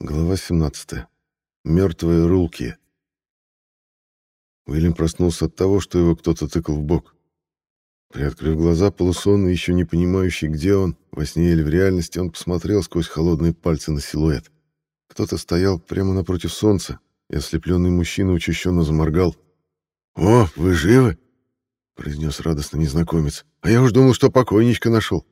Глава 17. Мертвые рулки. Уильям проснулся от того, что его кто-то тыкал в бок. Приоткрыв глаза, полусонный, еще не понимающий, где он, во сне или в реальности, он посмотрел сквозь холодные пальцы на силуэт. Кто-то стоял прямо напротив солнца, и ослепленный мужчина учащенно заморгал. «О, вы живы?» — произнес радостно незнакомец. «А я уж думал, что покойничка нашел».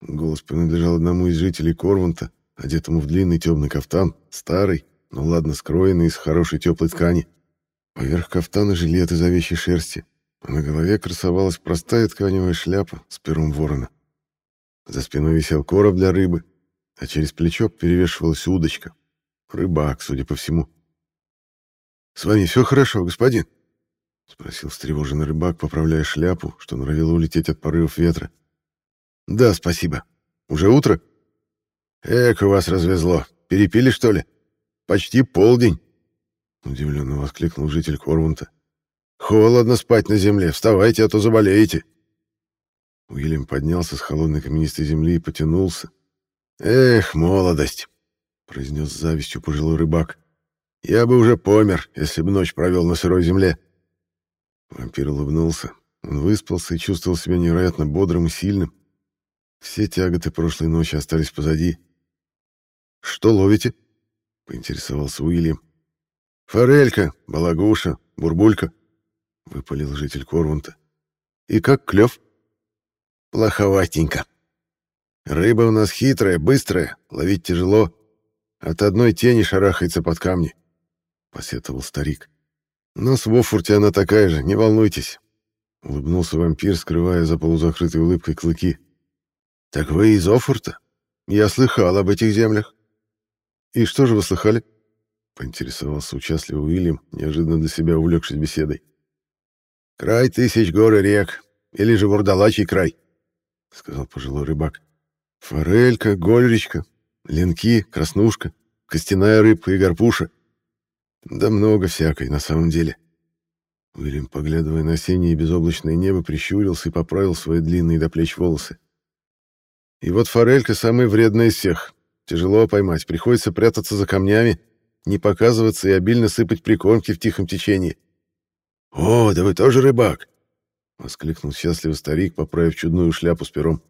Голос принадлежал одному из жителей Корванта, одетому в длинный темный кафтан, старый, но ладно скроенный из хорошей теплой ткани. Поверх кафтана жилет из овечьей шерсти, а на голове красовалась простая тканевая шляпа с пером ворона. За спиной висел короб для рыбы, а через плечо перевешивалась удочка. Рыбак, судя по всему. «С вами все хорошо, господин?» — спросил встревоженный рыбак, поправляя шляпу, что норовило улететь от порывов ветра. «Да, спасибо. Уже утро?» «Эк, вас развезло. Перепили, что ли? Почти полдень!» Удивленно воскликнул житель Корвунта. «Холодно спать на земле. Вставайте, а то заболеете!» Уильям поднялся с холодной каменистой земли и потянулся. «Эх, молодость!» — произнес с завистью пожилой рыбак. «Я бы уже помер, если бы ночь провел на сырой земле». Вампир улыбнулся. Он выспался и чувствовал себя невероятно бодрым и сильным. Все тяготы прошлой ночи остались позади. «Что ловите?» — поинтересовался Уильям. «Форелька, балагуша, бурбулька», — выпалил житель Корвунта. «И как клев?» «Плоховатенько. Рыба у нас хитрая, быстрая, ловить тяжело. От одной тени шарахается под камни», — посетовал старик. «Но с Вофурте она такая же, не волнуйтесь», — улыбнулся вампир, скрывая за полузакрытой улыбкой клыки. «Так вы из Офурта? Я слыхал об этих землях». «И что же вы слыхали?» — поинтересовался участливый Уильям, неожиданно для себя увлекшись беседой. «Край тысяч гор и рек, или же вурдалачий край», — сказал пожилой рыбак. «Форелька, гольричка, ленки, краснушка, костяная рыбка и горпуша. Да много всякой на самом деле». Уильям, поглядывая на осеннее безоблачное небо, прищурился и поправил свои длинные до плеч волосы. «И вот форелька самая вредная из всех, Тяжело поймать, приходится прятаться за камнями, не показываться и обильно сыпать прикормки в тихом течении. «О, да вы тоже рыбак!» — воскликнул счастливый старик, поправив чудную шляпу с пером.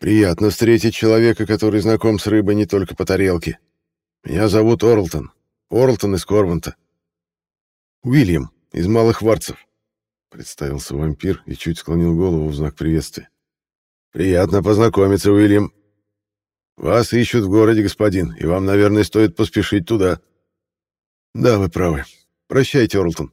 «Приятно встретить человека, который знаком с рыбой не только по тарелке. Меня зовут Орлтон. Орлтон из Корванта». «Уильям, из Малых Варцев», — представился вампир и чуть склонил голову в знак приветствия. «Приятно познакомиться, Уильям», вас ищут в городе, господин, и вам, наверное, стоит поспешить туда. Да, вы правы. Прощайте, Орлтон.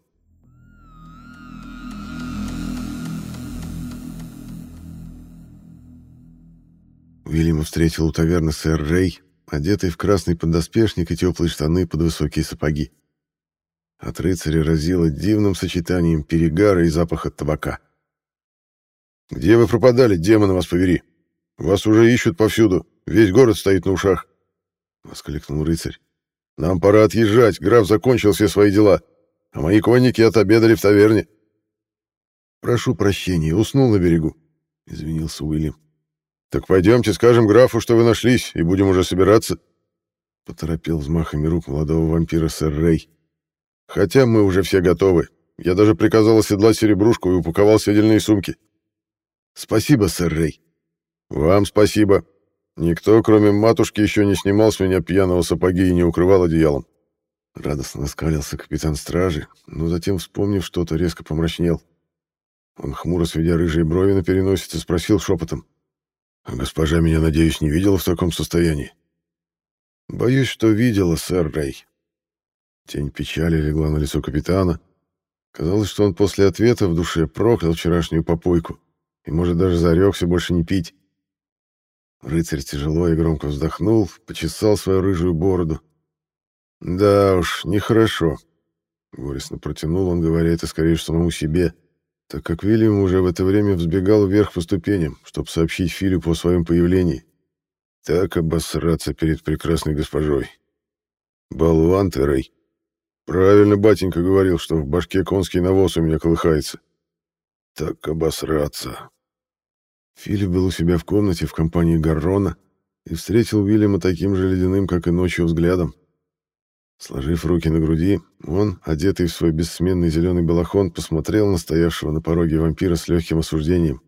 Уильям встретил у таверны сэр Рэй, одетый в красный поддоспешник и теплые штаны под высокие сапоги. От рыцаря разило дивным сочетанием перегара и запаха табака. «Где вы пропадали, демона вас повери? Вас уже ищут повсюду. Весь город стоит на ушах, — воскликнул рыцарь. — Нам пора отъезжать, граф закончил все свои дела, а мои конники отобедали в таверне. — Прошу прощения, уснул на берегу, — извинился Уильям. — Так пойдемте, скажем графу, что вы нашлись, и будем уже собираться, — поторопил взмахами рук молодого вампира сэр Рэй. — Хотя мы уже все готовы. Я даже приказал оседлать серебрушку и упаковал седельные сумки. — Спасибо, сэр Рэй. — Вам спасибо, Никто, кроме матушки, еще не снимал с меня пьяного сапоги и не укрывал одеялом. Радостно оскалился капитан стражи, но затем, вспомнив что-то, резко помрачнел. Он, хмуро сведя рыжие брови на переносице, спросил шепотом. «А госпожа меня, надеюсь, не видела в таком состоянии?» «Боюсь, что видела, сэр Рэй». Тень печали легла на лицо капитана. Казалось, что он после ответа в душе проклял вчерашнюю попойку и, может, даже зарекся больше не пить. Рыцарь тяжело и громко вздохнул, почесал свою рыжую бороду. «Да уж, нехорошо», — горестно протянул он, говоря это скорее самому себе, так как Вильям уже в это время взбегал вверх по ступеням, чтобы сообщить Филиппу о своем появлении. Так обосраться перед прекрасной госпожой. Болван ты, Рэй. Правильно батенька говорил, что в башке конский навоз у меня колыхается. Так обосраться. Филипп был у себя в комнате в компании Гаррона и встретил Уильяма таким же ледяным, как и ночью, взглядом. Сложив руки на груди, он, одетый в свой бессменный зеленый балахон, посмотрел на стоявшего на пороге вампира с легким осуждением.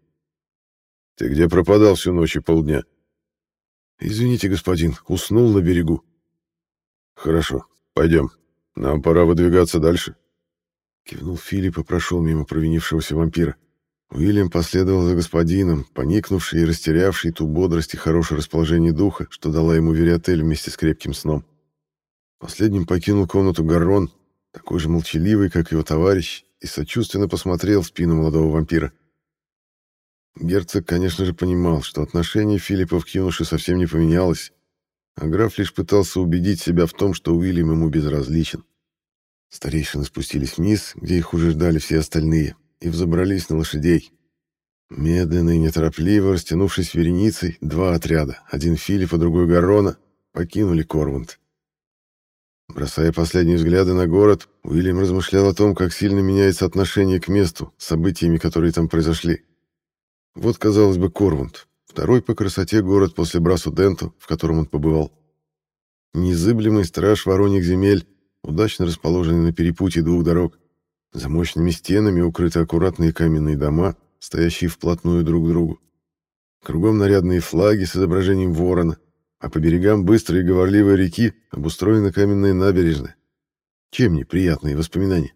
«Ты где пропадал всю ночь и полдня?» «Извините, господин, уснул на берегу». «Хорошо, пойдем. Нам пора выдвигаться дальше». Кивнул Филипп и прошел мимо провинившегося вампира. Уильям последовал за господином, поникнувший и растерявший ту бодрость и хорошее расположение духа, что дала ему Вериотель вместе с крепким сном. Последним покинул комнату Гаррон, такой же молчаливый, как его товарищ, и сочувственно посмотрел в спину молодого вампира. Герцог, конечно же, понимал, что отношение Филиппа к юноше совсем не поменялось, а граф лишь пытался убедить себя в том, что Уильям ему безразличен. Старейшины спустились вниз, где их уже ждали все остальные, и взобрались на лошадей. Медленно и неторопливо, растянувшись вереницей, два отряда, один Филиппа, другой Гаррона, покинули Корвунд. Бросая последние взгляды на город, Уильям размышлял о том, как сильно меняется отношение к месту, событиями, которые там произошли. Вот, казалось бы, Корвунд, второй по красоте город после Брасу-Денту, в котором он побывал. Незыблемый страж вороньих земель, удачно расположенный на перепутье двух дорог. За мощными стенами укрыты аккуратные каменные дома, стоящие вплотную друг к другу. Кругом нарядные флаги с изображением ворона, а по берегам быстрой и говорливой реки обустроены каменные набережные. Чем не приятные воспоминания?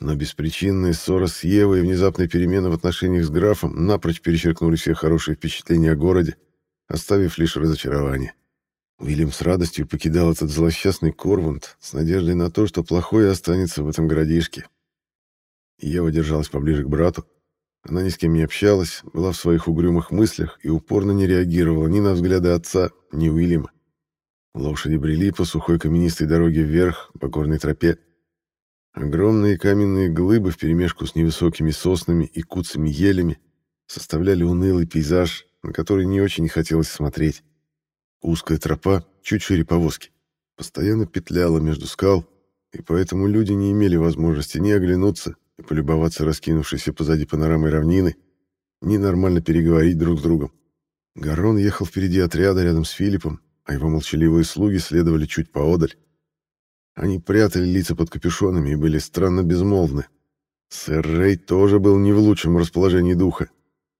Но беспричинная ссора с Евой и внезапная перемена в отношениях с графом напрочь перечеркнули все хорошие впечатления о городе, оставив лишь разочарование. Уильям с радостью покидал этот злосчастный Корвунд с надеждой на то, что плохое останется в этом городишке. Ева держалась поближе к брату. Она ни с кем не общалась, была в своих угрюмых мыслях и упорно не реагировала ни на взгляды отца, ни Уильяма. Лошади брели по сухой каменистой дороге вверх, по горной тропе. Огромные каменные глыбы вперемешку с невысокими соснами и куцами елями составляли унылый пейзаж, на который не очень хотелось смотреть. Узкая тропа, чуть шире повозки, постоянно петляла между скал, и поэтому люди не имели возможности ни оглянуться, и полюбоваться раскинувшейся позади панорамой равнины, ни нормально переговорить друг с другом. Гарон ехал впереди отряда рядом с Филиппом, а его молчаливые слуги следовали чуть поодаль. Они прятали лица под капюшонами и были странно безмолвны. Сэр Рей тоже был не в лучшем расположении духа.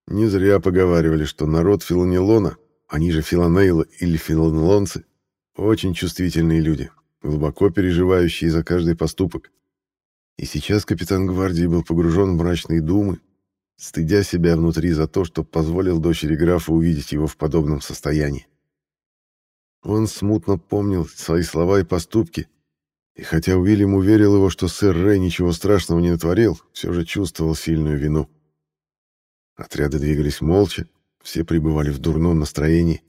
Не зря поговаривали, что народ Филонелона, они же Филонейла или Филонелонцы, очень чувствительные люди, глубоко переживающие за каждый поступок. И сейчас капитан гвардии был погружен в мрачные думы, стыдя себя внутри за то, что позволил дочери графа увидеть его в подобном состоянии. Он смутно помнил свои слова и поступки, и хотя Уильям уверил его, что сэр Рэй ничего страшного не натворил, все же чувствовал сильную вину. Отряды двигались молча, все пребывали в дурном настроении,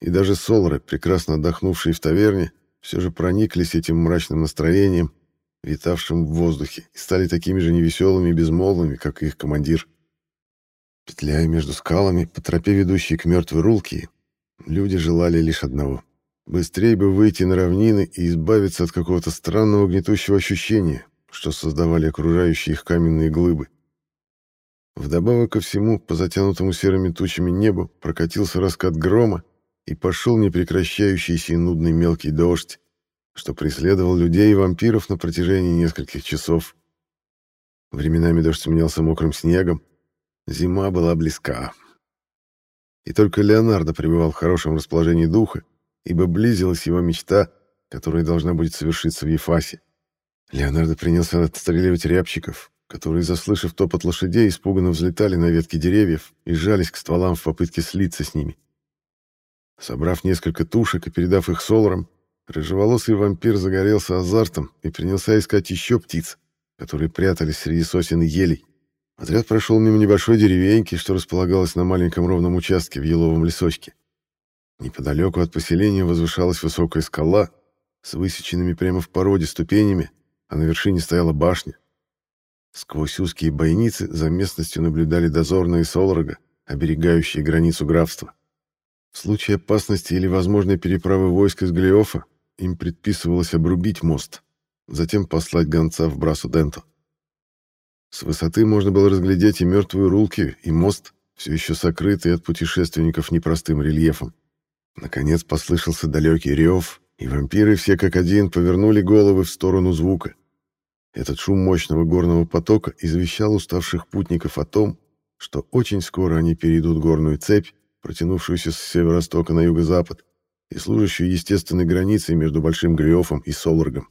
и даже Солоры, прекрасно отдохнувшие в таверне, все же прониклись этим мрачным настроением витавшим в воздухе, и стали такими же невеселыми и безмолвными, как и их командир. Петляя между скалами, по тропе, ведущей к мертвой рулке, люди желали лишь одного — быстрее бы выйти на равнины и избавиться от какого-то странного гнетущего ощущения, что создавали окружающие их каменные глыбы. Вдобавок ко всему, по затянутому серыми тучами небу прокатился раскат грома и пошел непрекращающийся и нудный мелкий дождь, что преследовал людей и вампиров на протяжении нескольких часов. Временами дождь сменялся мокрым снегом. Зима была близка. И только Леонардо пребывал в хорошем расположении духа, ибо близилась его мечта, которая должна будет совершиться в Ефасе. Леонардо принялся отстреливать рябчиков, которые, заслышав топот лошадей, испуганно взлетали на ветки деревьев и сжались к стволам в попытке слиться с ними. Собрав несколько тушек и передав их солорам, Рыжеволосый вампир загорелся азартом и принялся искать еще птиц, которые прятались среди сосен и елей. Отряд прошел мимо небольшой деревеньки, что располагалась на маленьком ровном участке в еловом лесочке. Неподалеку от поселения возвышалась высокая скала с высеченными прямо в породе ступенями, а на вершине стояла башня. Сквозь узкие бойницы за местностью наблюдали дозорные Солрога, оберегающие границу графства. В случае опасности или возможной переправы войск из Глиофа им предписывалось обрубить мост, затем послать гонца в Брасу-Денто. С высоты можно было разглядеть и мертвые рулки, и мост, все еще сокрытый от путешественников непростым рельефом. Наконец послышался далекий рев, и вампиры все как один повернули головы в сторону звука. Этот шум мощного горного потока извещал уставших путников о том, что очень скоро они перейдут горную цепь, протянувшуюся с северо-востока на юго-запад, и служащую естественной границей между Большим Глиофом и Соларгом.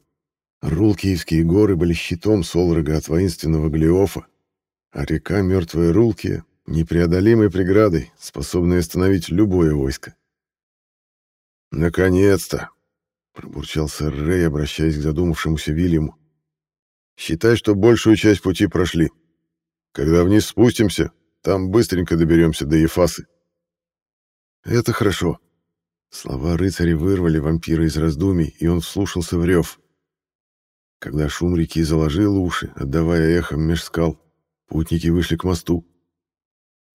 Рулкиевские горы были щитом Соларга от воинственного Глиофа, а река Мертвая Рулкия — непреодолимой преградой, способной остановить любое войско. «Наконец-то!» — пробурчал сэр Рэй, обращаясь к задумавшемуся Вильяму. «Считай, что большую часть пути прошли. Когда вниз спустимся, там быстренько доберемся до Ефасы». «Это хорошо». Слова рыцаря вырвали вампира из раздумий, и он вслушался в рев. Когда шум реки заложил уши, отдавая эхом меж скал, путники вышли к мосту.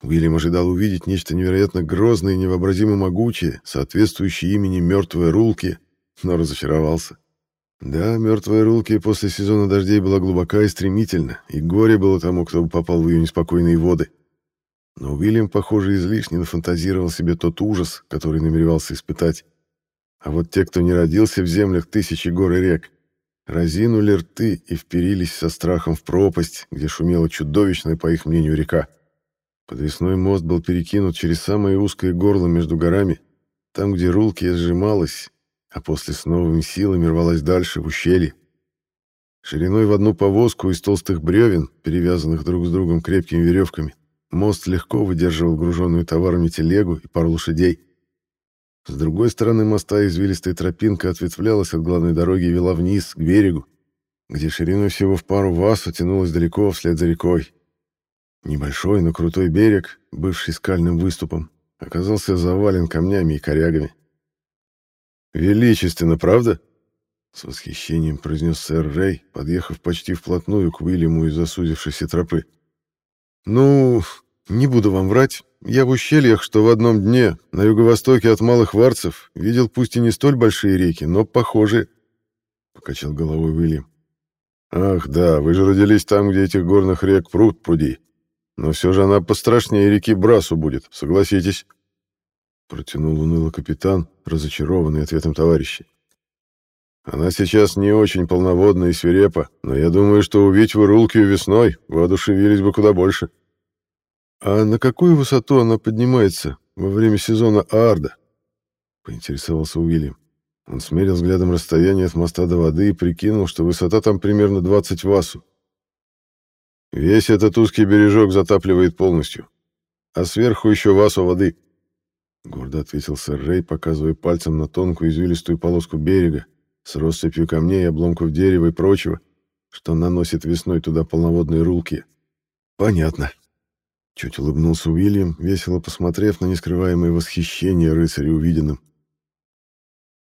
Уильям ожидал увидеть нечто невероятно грозное и невообразимо могучее, соответствующее имени «Мертвая Рулки», но разочаровался. Да, «Мертвая Рулки» после сезона дождей была глубока и стремительна, и горе было тому, кто попал в ее неспокойные воды. Но Уильям, похоже, излишне нафантазировал себе тот ужас, который намеревался испытать. А вот те, кто не родился в землях тысячи гор и рек, разинули рты и вперились со страхом в пропасть, где шумела чудовищная, по их мнению, река. Подвесной мост был перекинут через самое узкое горло между горами, там, где рулки сжималась, а после с новыми силами рвалась дальше, в ущелье. Шириной в одну повозку из толстых бревен, перевязанных друг с другом крепкими веревками, мост легко выдерживал груженную товарами телегу и пару лошадей. С другой стороны моста извилистая тропинка ответвлялась от главной дороги и вела вниз, к берегу, где шириной всего в пару васу тянулась далеко вслед за рекой. Небольшой, но крутой берег, бывший скальным выступом, оказался завален камнями и корягами. «Величественно, правда?» — с восхищением произнес сэр Рэй, подъехав почти вплотную к Уильяму из засудившейся тропы. «Ну, не буду вам врать, я в ущельях, что в одном дне, на юго-востоке от Малых Варцев, видел пусть и не столь большие реки, но похожие. Покачал головой Уильям. Ах, да, вы же родились там, где этих горных рек пруд пруди. Но все же она пострашнее реки Брасу будет, согласитесь. Протянул уныло капитан, разочарованный ответом товарища. Она сейчас не очень полноводна и свирепа, но я думаю, что увидеть вы Рулкию весной, воодушевились бы куда больше. — «А на какую высоту она поднимается во время сезона Аарда?» — поинтересовался Уильям. Он смерил взглядом расстояние от моста до воды и прикинул, что высота там примерно 20 васу. «Весь этот узкий бережок затапливает полностью, а сверху еще васу воды», — гордо ответил сэр Рэй, показывая пальцем на тонкую извилистую полоску берега с россыпью камней, обломков дерева и прочего, что наносит весной туда полноводные рулки. «Понятно», Чуть улыбнулся Уильям, весело посмотрев на нескрываемое восхищение рыцаря увиденным.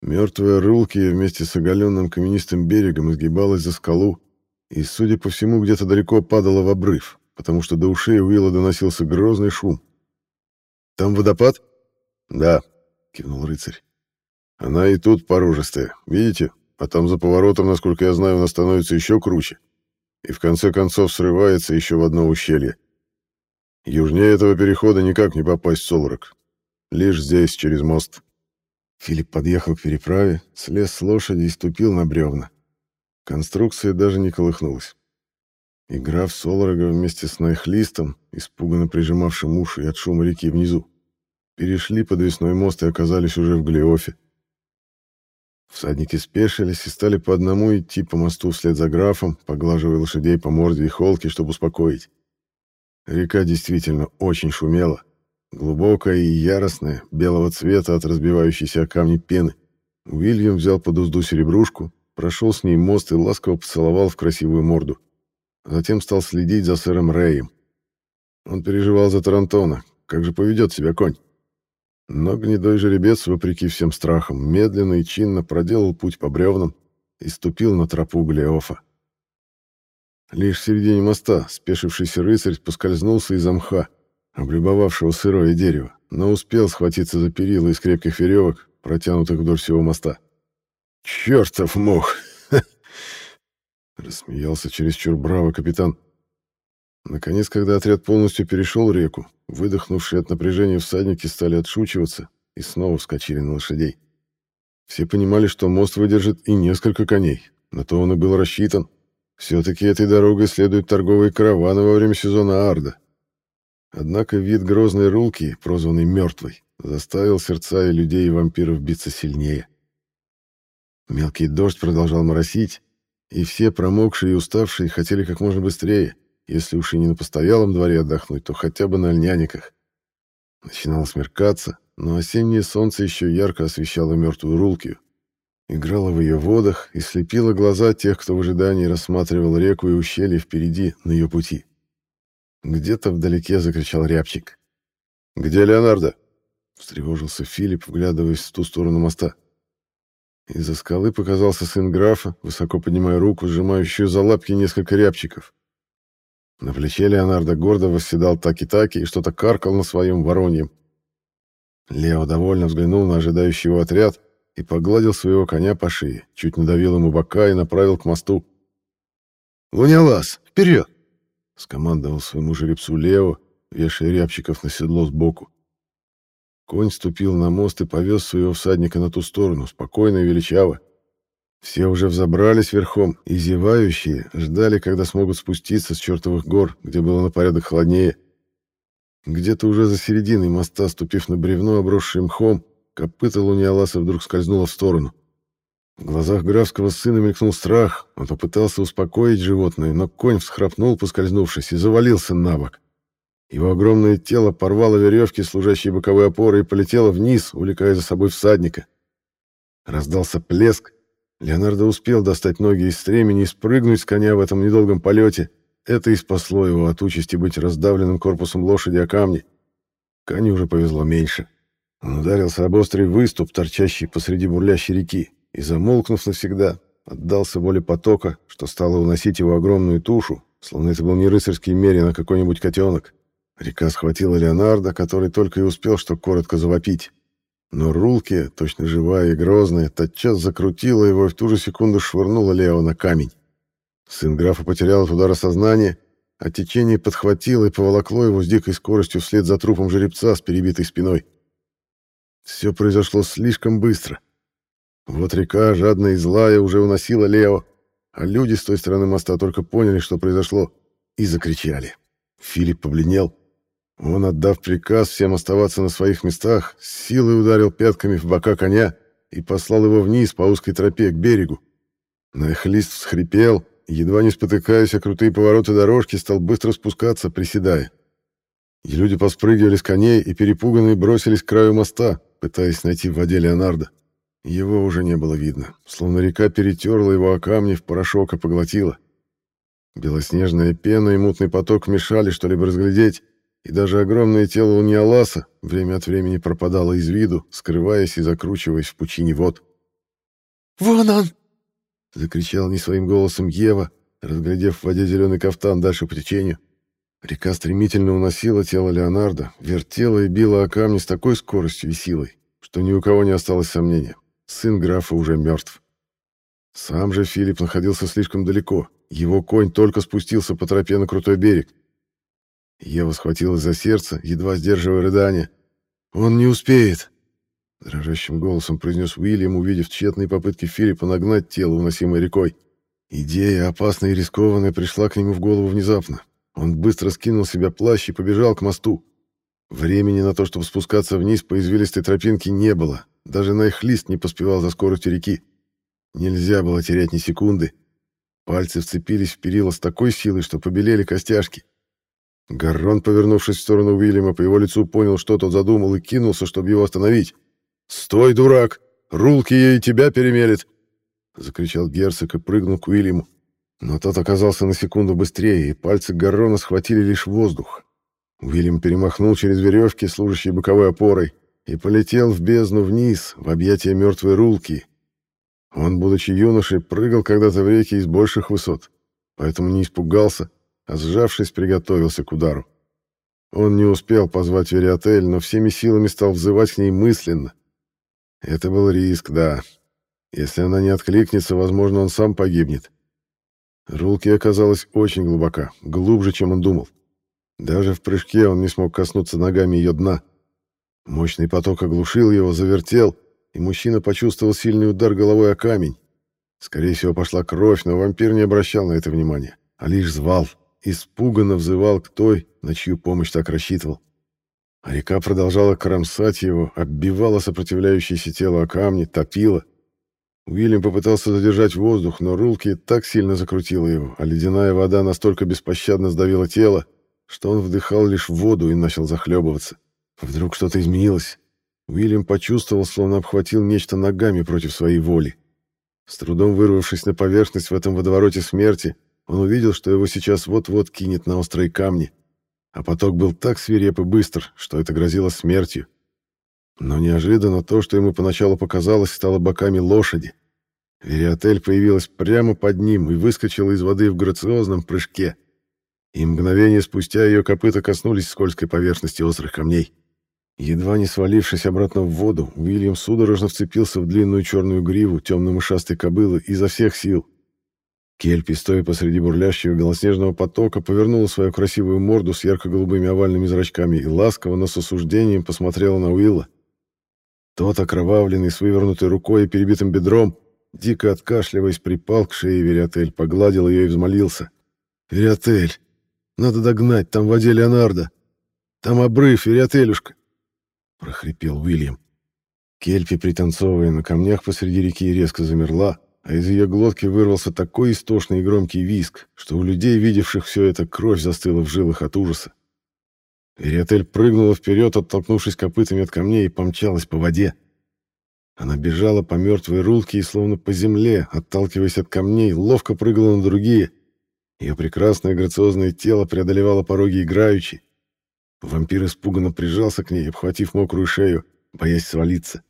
Мертвая рулки вместе с оголенным каменистым берегом изгибалась за скалу и, судя по всему, где-то далеко падала в обрыв, потому что до ушей Уилла доносился грозный шум. «Там водопад?» «Да», — кивнул рыцарь. «Она и тут порожистая, видите? А там за поворотом, насколько я знаю, она становится еще круче. И в конце концов срывается еще в одно ущелье. Южнее этого перехода никак не попасть в Солрак. Лишь здесь, через мост. Филипп подъехал к переправе, слез с лошади и ступил на бревна. Конструкция даже не колыхнулась. Игра в Солорога вместе с Найхлистом, испуганно прижимавшим уши от шума реки внизу, перешли подвесной мост и оказались уже в Глеофе. Всадники спешились и стали по одному идти по мосту вслед за графом, поглаживая лошадей по морде и холке, чтобы успокоить. Река действительно очень шумела. Глубокая и яростная, белого цвета от разбивающейся о камни пены. Уильям взял под узду серебрушку, прошел с ней мост и ласково поцеловал в красивую морду. Затем стал следить за сэром Рэем. Он переживал за Тарантона. Как же поведет себя конь? Но гнедой жеребец, вопреки всем страхам, медленно и чинно проделал путь по бревнам и ступил на тропу Глеофа. Лишь в середине моста спешившийся рыцарь поскользнулся из-за мха, облюбовавшего сырое дерево, но успел схватиться за перила из крепких веревок, протянутых вдоль всего моста. «Чертов мох!» — рассмеялся чересчур браво капитан. Наконец, когда отряд полностью перешел реку, выдохнувшие от напряжения всадники стали отшучиваться и снова вскочили на лошадей. Все понимали, что мост выдержит и несколько коней. На то он и был рассчитан. Все-таки этой дорогой следуют торговые караваны во время сезона Арда. Однако вид грозной рулки, прозванной «мертвой», заставил сердца и людей, и вампиров биться сильнее. Мелкий дождь продолжал моросить, и все промокшие и уставшие хотели как можно быстрее, если уж и не на постоялом дворе отдохнуть, то хотя бы на льняниках. Начинало смеркаться, но осеннее солнце еще ярко освещало мертвую Рулкию, играло в ее водах и слепило глаза тех, кто в ожидании рассматривал реку и ущелье впереди на ее пути. Где-то вдалеке закричал рябчик. «Где Леонардо?» — встревожился Филипп, вглядываясь в ту сторону моста. Из-за скалы показался сын графа, высоко поднимая руку, сжимающую за лапки несколько рябчиков. На плече Леонардо гордо восседал таки-таки и что-то каркал на своем вороньем. Лео довольно взглянул на ожидающий его отряд и погладил своего коня по шее, чуть надавил ему бока и направил к мосту. «Лунялас, вперед!» — скомандовал своему жеребцу Лео, вешая рябчиков на седло сбоку. Конь ступил на мост и повез своего всадника на ту сторону, спокойно и величаво. Все уже взобрались верхом, и зевающие ждали, когда смогут спуститься с чертовых гор, где было на порядок холоднее. Где-то уже за серединой моста, ступив на бревно, обросшее мхом, копыта Луниаласа вдруг скользнуло в сторону. В глазах графского сына мелькнул страх, он попытался успокоить животное, но конь всхрапнул, поскользнувшись, и завалился на бок. Его огромное тело порвало веревки, служащие боковой опорой, и полетело вниз, увлекая за собой всадника. Раздался плеск. Леонардо успел достать ноги из стремени и спрыгнуть с коня в этом недолгом полете. Это и спасло его от участи быть раздавленным корпусом лошади о камни. Коню уже повезло меньше. Он ударился об острый выступ, торчащий посреди бурлящей реки, и, замолкнув навсегда, отдался воле потока, что стало уносить его огромную тушу, словно это был не рыцарский мерин, а какой-нибудь котенок. Река схватила Леонардо, который только и успел что коротко завопить. Но Рулки, точно живая и грозная, тотчас закрутила его и в ту же секунду швырнула Лео на камень. Сын графа потерял от удара сознание, а течение подхватило и поволокло его с дикой скоростью вслед за трупом жеребца с перебитой спиной. Все произошло слишком быстро. Вот река, жадная и злая, уже уносила Лео, а люди с той стороны моста только поняли, что произошло, и закричали. Филипп побледнел. Он, отдав приказ всем оставаться на своих местах, с силой ударил пятками в бока коня и послал его вниз по узкой тропе к берегу. Нахлист всхрипел, едва не спотыкаясь о крутые повороты дорожки, стал быстро спускаться, приседая. И люди поспрыгивали с коней и перепуганные бросились к краю моста, пытаясь найти в воде Леонардо. Его уже не было видно, словно река перетерла его о камни в порошок и поглотила. Белоснежная пена и мутный поток мешали что-либо разглядеть, и даже огромное тело Униаласа время от времени пропадало из виду, скрываясь и закручиваясь в пучине вод. «Вон он!» — закричал не своим голосом Ева, разглядев в воде зеленый кафтан дальше по течению. Река стремительно уносила тело Леонардо, вертела и била о камни с такой скоростью и силой, что ни у кого не осталось сомнения. Сын графа уже мертв. Сам же Филипп находился слишком далеко. Его конь только спустился по тропе на крутой берег. Ева схватилась за сердце, едва сдерживая рыдание. «Он не успеет!» Дрожащим голосом произнес Уильям, увидев тщетные попытки Филиппа нагнать тело, уносимое рекой. Идея, опасная и рискованная, пришла к нему в голову внезапно. Он быстро скинул себя плащ и побежал к мосту. Времени на то, чтобы спускаться вниз по извилистой тропинке, не было. Даже на их лист не поспевал за скоростью реки. Нельзя было терять ни секунды. Пальцы вцепились в перила с такой силой, что побелели костяшки. Гаррон, повернувшись в сторону Уильяма, по его лицу понял, что тот задумал, и кинулся, чтобы его остановить. «Стой, дурак! Рулки ей тебя перемелет!» — закричал герцог и прыгнул к Уильяму. Но тот оказался на секунду быстрее, и пальцы Гаррона схватили лишь воздух. Уильям перемахнул через веревки, служащие боковой опорой, и полетел в бездну вниз, в объятия мертвой Рулки. Он, будучи юношей, прыгал когда-то в реки из больших высот, поэтому не испугался, а сжавшись, приготовился к удару. Он не успел позвать Вериотель, но всеми силами стал взывать к ней мысленно. Это был риск, да. Если она не откликнется, возможно, он сам погибнет. Рулки оказалась очень глубока, глубже, чем он думал. Даже в прыжке он не смог коснуться ногами ее дна. Мощный поток оглушил его, завертел, и мужчина почувствовал сильный удар головой о камень. Скорее всего, пошла кровь, но вампир не обращал на это внимания, а лишь звал, испуганно взывал к той, на чью помощь так рассчитывал. А река продолжала кромсать его, оббивала сопротивляющееся тело о камни, топила. Уильям попытался задержать воздух, но Рулки так сильно закрутила его, а ледяная вода настолько беспощадно сдавила тело, что он вдыхал лишь воду и начал захлебываться. Вдруг что-то изменилось. Уильям почувствовал, словно обхватил нечто ногами против своей воли. С трудом вырвавшись на поверхность в этом водовороте смерти, он увидел, что его сейчас вот-вот кинет на острые камни. А поток был так свиреп и быстр, что это грозило смертью. Но неожиданно то, что ему поначалу показалось, стало боками лошади. Вериотель появилась прямо под ним и выскочила из воды в грациозном прыжке. И мгновение спустя ее копыта коснулись скользкой поверхности острых камней. Едва не свалившись обратно в воду, Уильям судорожно вцепился в длинную черную гриву темно-мышастой кобылы изо всех сил. Кельпи, стоя посреди бурлящего белоснежного потока, повернула свою красивую морду с ярко-голубыми овальными зрачками и ласково, но с осуждением посмотрела на Уилла. Тот, окровавленный, с вывернутой рукой и перебитым бедром, дико откашливаясь, припал к шее Вериотель, погладил ее и взмолился. «Вериотель, надо догнать, там в воде Леонардо. Там обрыв, Вериотелюшка!» — прохрипел Уильям. Кельпи, пританцовывая на камнях посреди реки, резко замерла, а из ее глотки вырвался такой истошный и громкий визг, что у людей, видевших все это, кровь застыла в жилах от ужаса. Вериотель прыгнула вперед, оттолкнувшись копытами от камней, и помчалась по воде. Она бежала по мертвой рулке и словно по земле, отталкиваясь от камней, ловко прыгала на другие. Ее прекрасное грациозное тело преодолевало пороги играючи. Вампир испуганно прижался к ней, обхватив мокрую шею, боясь свалиться.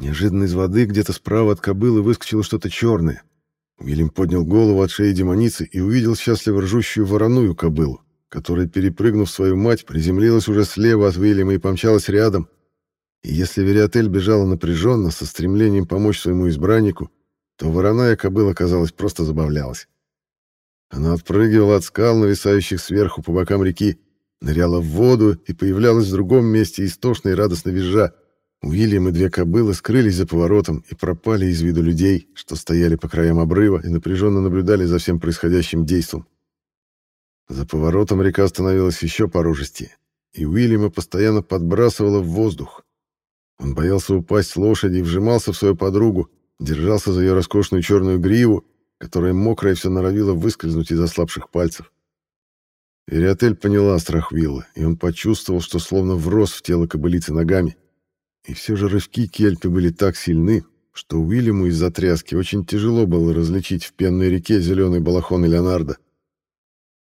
Неожиданно из воды где-то справа от кобылы выскочило что-то черное. Уильям поднял голову от шеи демоницы и увидел счастливо ржущую вороную кобылу которая, перепрыгнув свою мать, приземлилась уже слева от Уильяма и помчалась рядом. И если Вериотель бежала напряженно, со стремлением помочь своему избраннику, то вороная кобыла, казалось, просто забавлялась. Она отпрыгивала от скал, нависающих сверху по бокам реки, ныряла в воду и появлялась в другом месте истошно и радостно визжа. Уильям и две кобылы скрылись за поворотом и пропали из виду людей, что стояли по краям обрыва и напряженно наблюдали за всем происходящим действом. За поворотом река становилась еще порожистее, и Уильяма постоянно подбрасывало в воздух. Он боялся упасть с лошади и вжимался в свою подругу, держался за ее роскошную черную гриву, которая мокрая все норовила выскользнуть из ослабших пальцев. Ириотель поняла страх Уилла, и он почувствовал, что словно врос в тело кобылицы ногами. И все же рывки Кельпи были так сильны, что Уильяму из-за тряски очень тяжело было различить в пенной реке зеленый балахон Леонардо.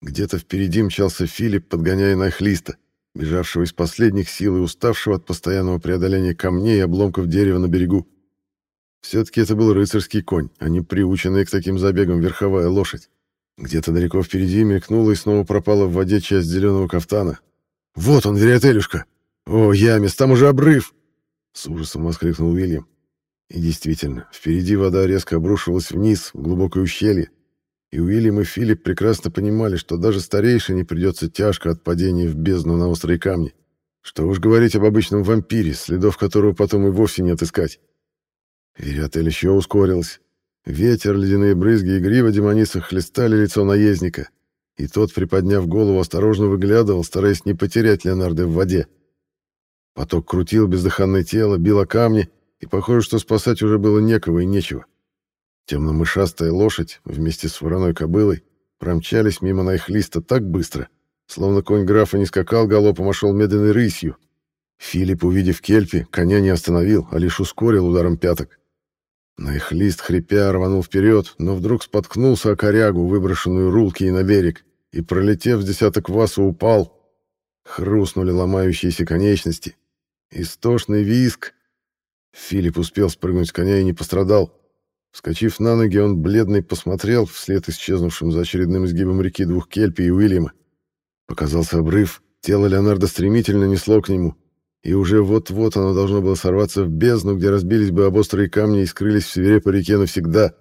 Где-то впереди мчался Филипп, подгоняя Найхлиста, бежавшего из последних сил и уставшего от постоянного преодоления камней и обломков дерева на берегу. Все-таки это был рыцарский конь, а не приученная к таким забегам верховая лошадь. Где-то далеко впереди мелькнула и снова пропала в воде часть зеленого кафтана. «Вот он, Вериотелюшка! О, Ямис, там уже обрыв!» С ужасом воскликнул Уильям. И действительно, впереди вода резко обрушивалась вниз, в глубокое ущелье, и Уильям и Филипп прекрасно понимали, что даже старейшине придется тяжко от падения в бездну на острые камни. Что уж говорить об обычном вампире, следов которого потом и вовсе не отыскать. Вериотель еще ускорился. Ветер, ледяные брызги и грива демоница хлестали лицо наездника, и тот, приподняв голову, осторожно выглядывал, стараясь не потерять Леонардо в воде. Поток крутил бездыханное тело, бил о камни, и похоже, что спасать уже было некого и нечего. Темно-мышастая лошадь вместе с вороной кобылой промчались мимо Найхлиста так быстро, словно конь графа не скакал галопом, а шел медленной рысью. Филипп, увидев кельпи, коня не остановил, а лишь ускорил ударом пяток. Найхлист, хрипя, рванул вперед, но вдруг споткнулся о корягу, выброшенную рулки и на берег, и, пролетев с десяток васу, упал. Хрустнули ломающиеся конечности. Истошный виск. Филипп успел спрыгнуть с коня и не пострадал. Вскочив на ноги, он бледный посмотрел вслед исчезнувшим за очередным изгибом реки двух Кельпи и Уильяма. Показался обрыв, тело Леонардо стремительно несло к нему, и уже вот-вот оно должно было сорваться в бездну, где разбились бы об острые камни и скрылись в свирепой реке навсегда.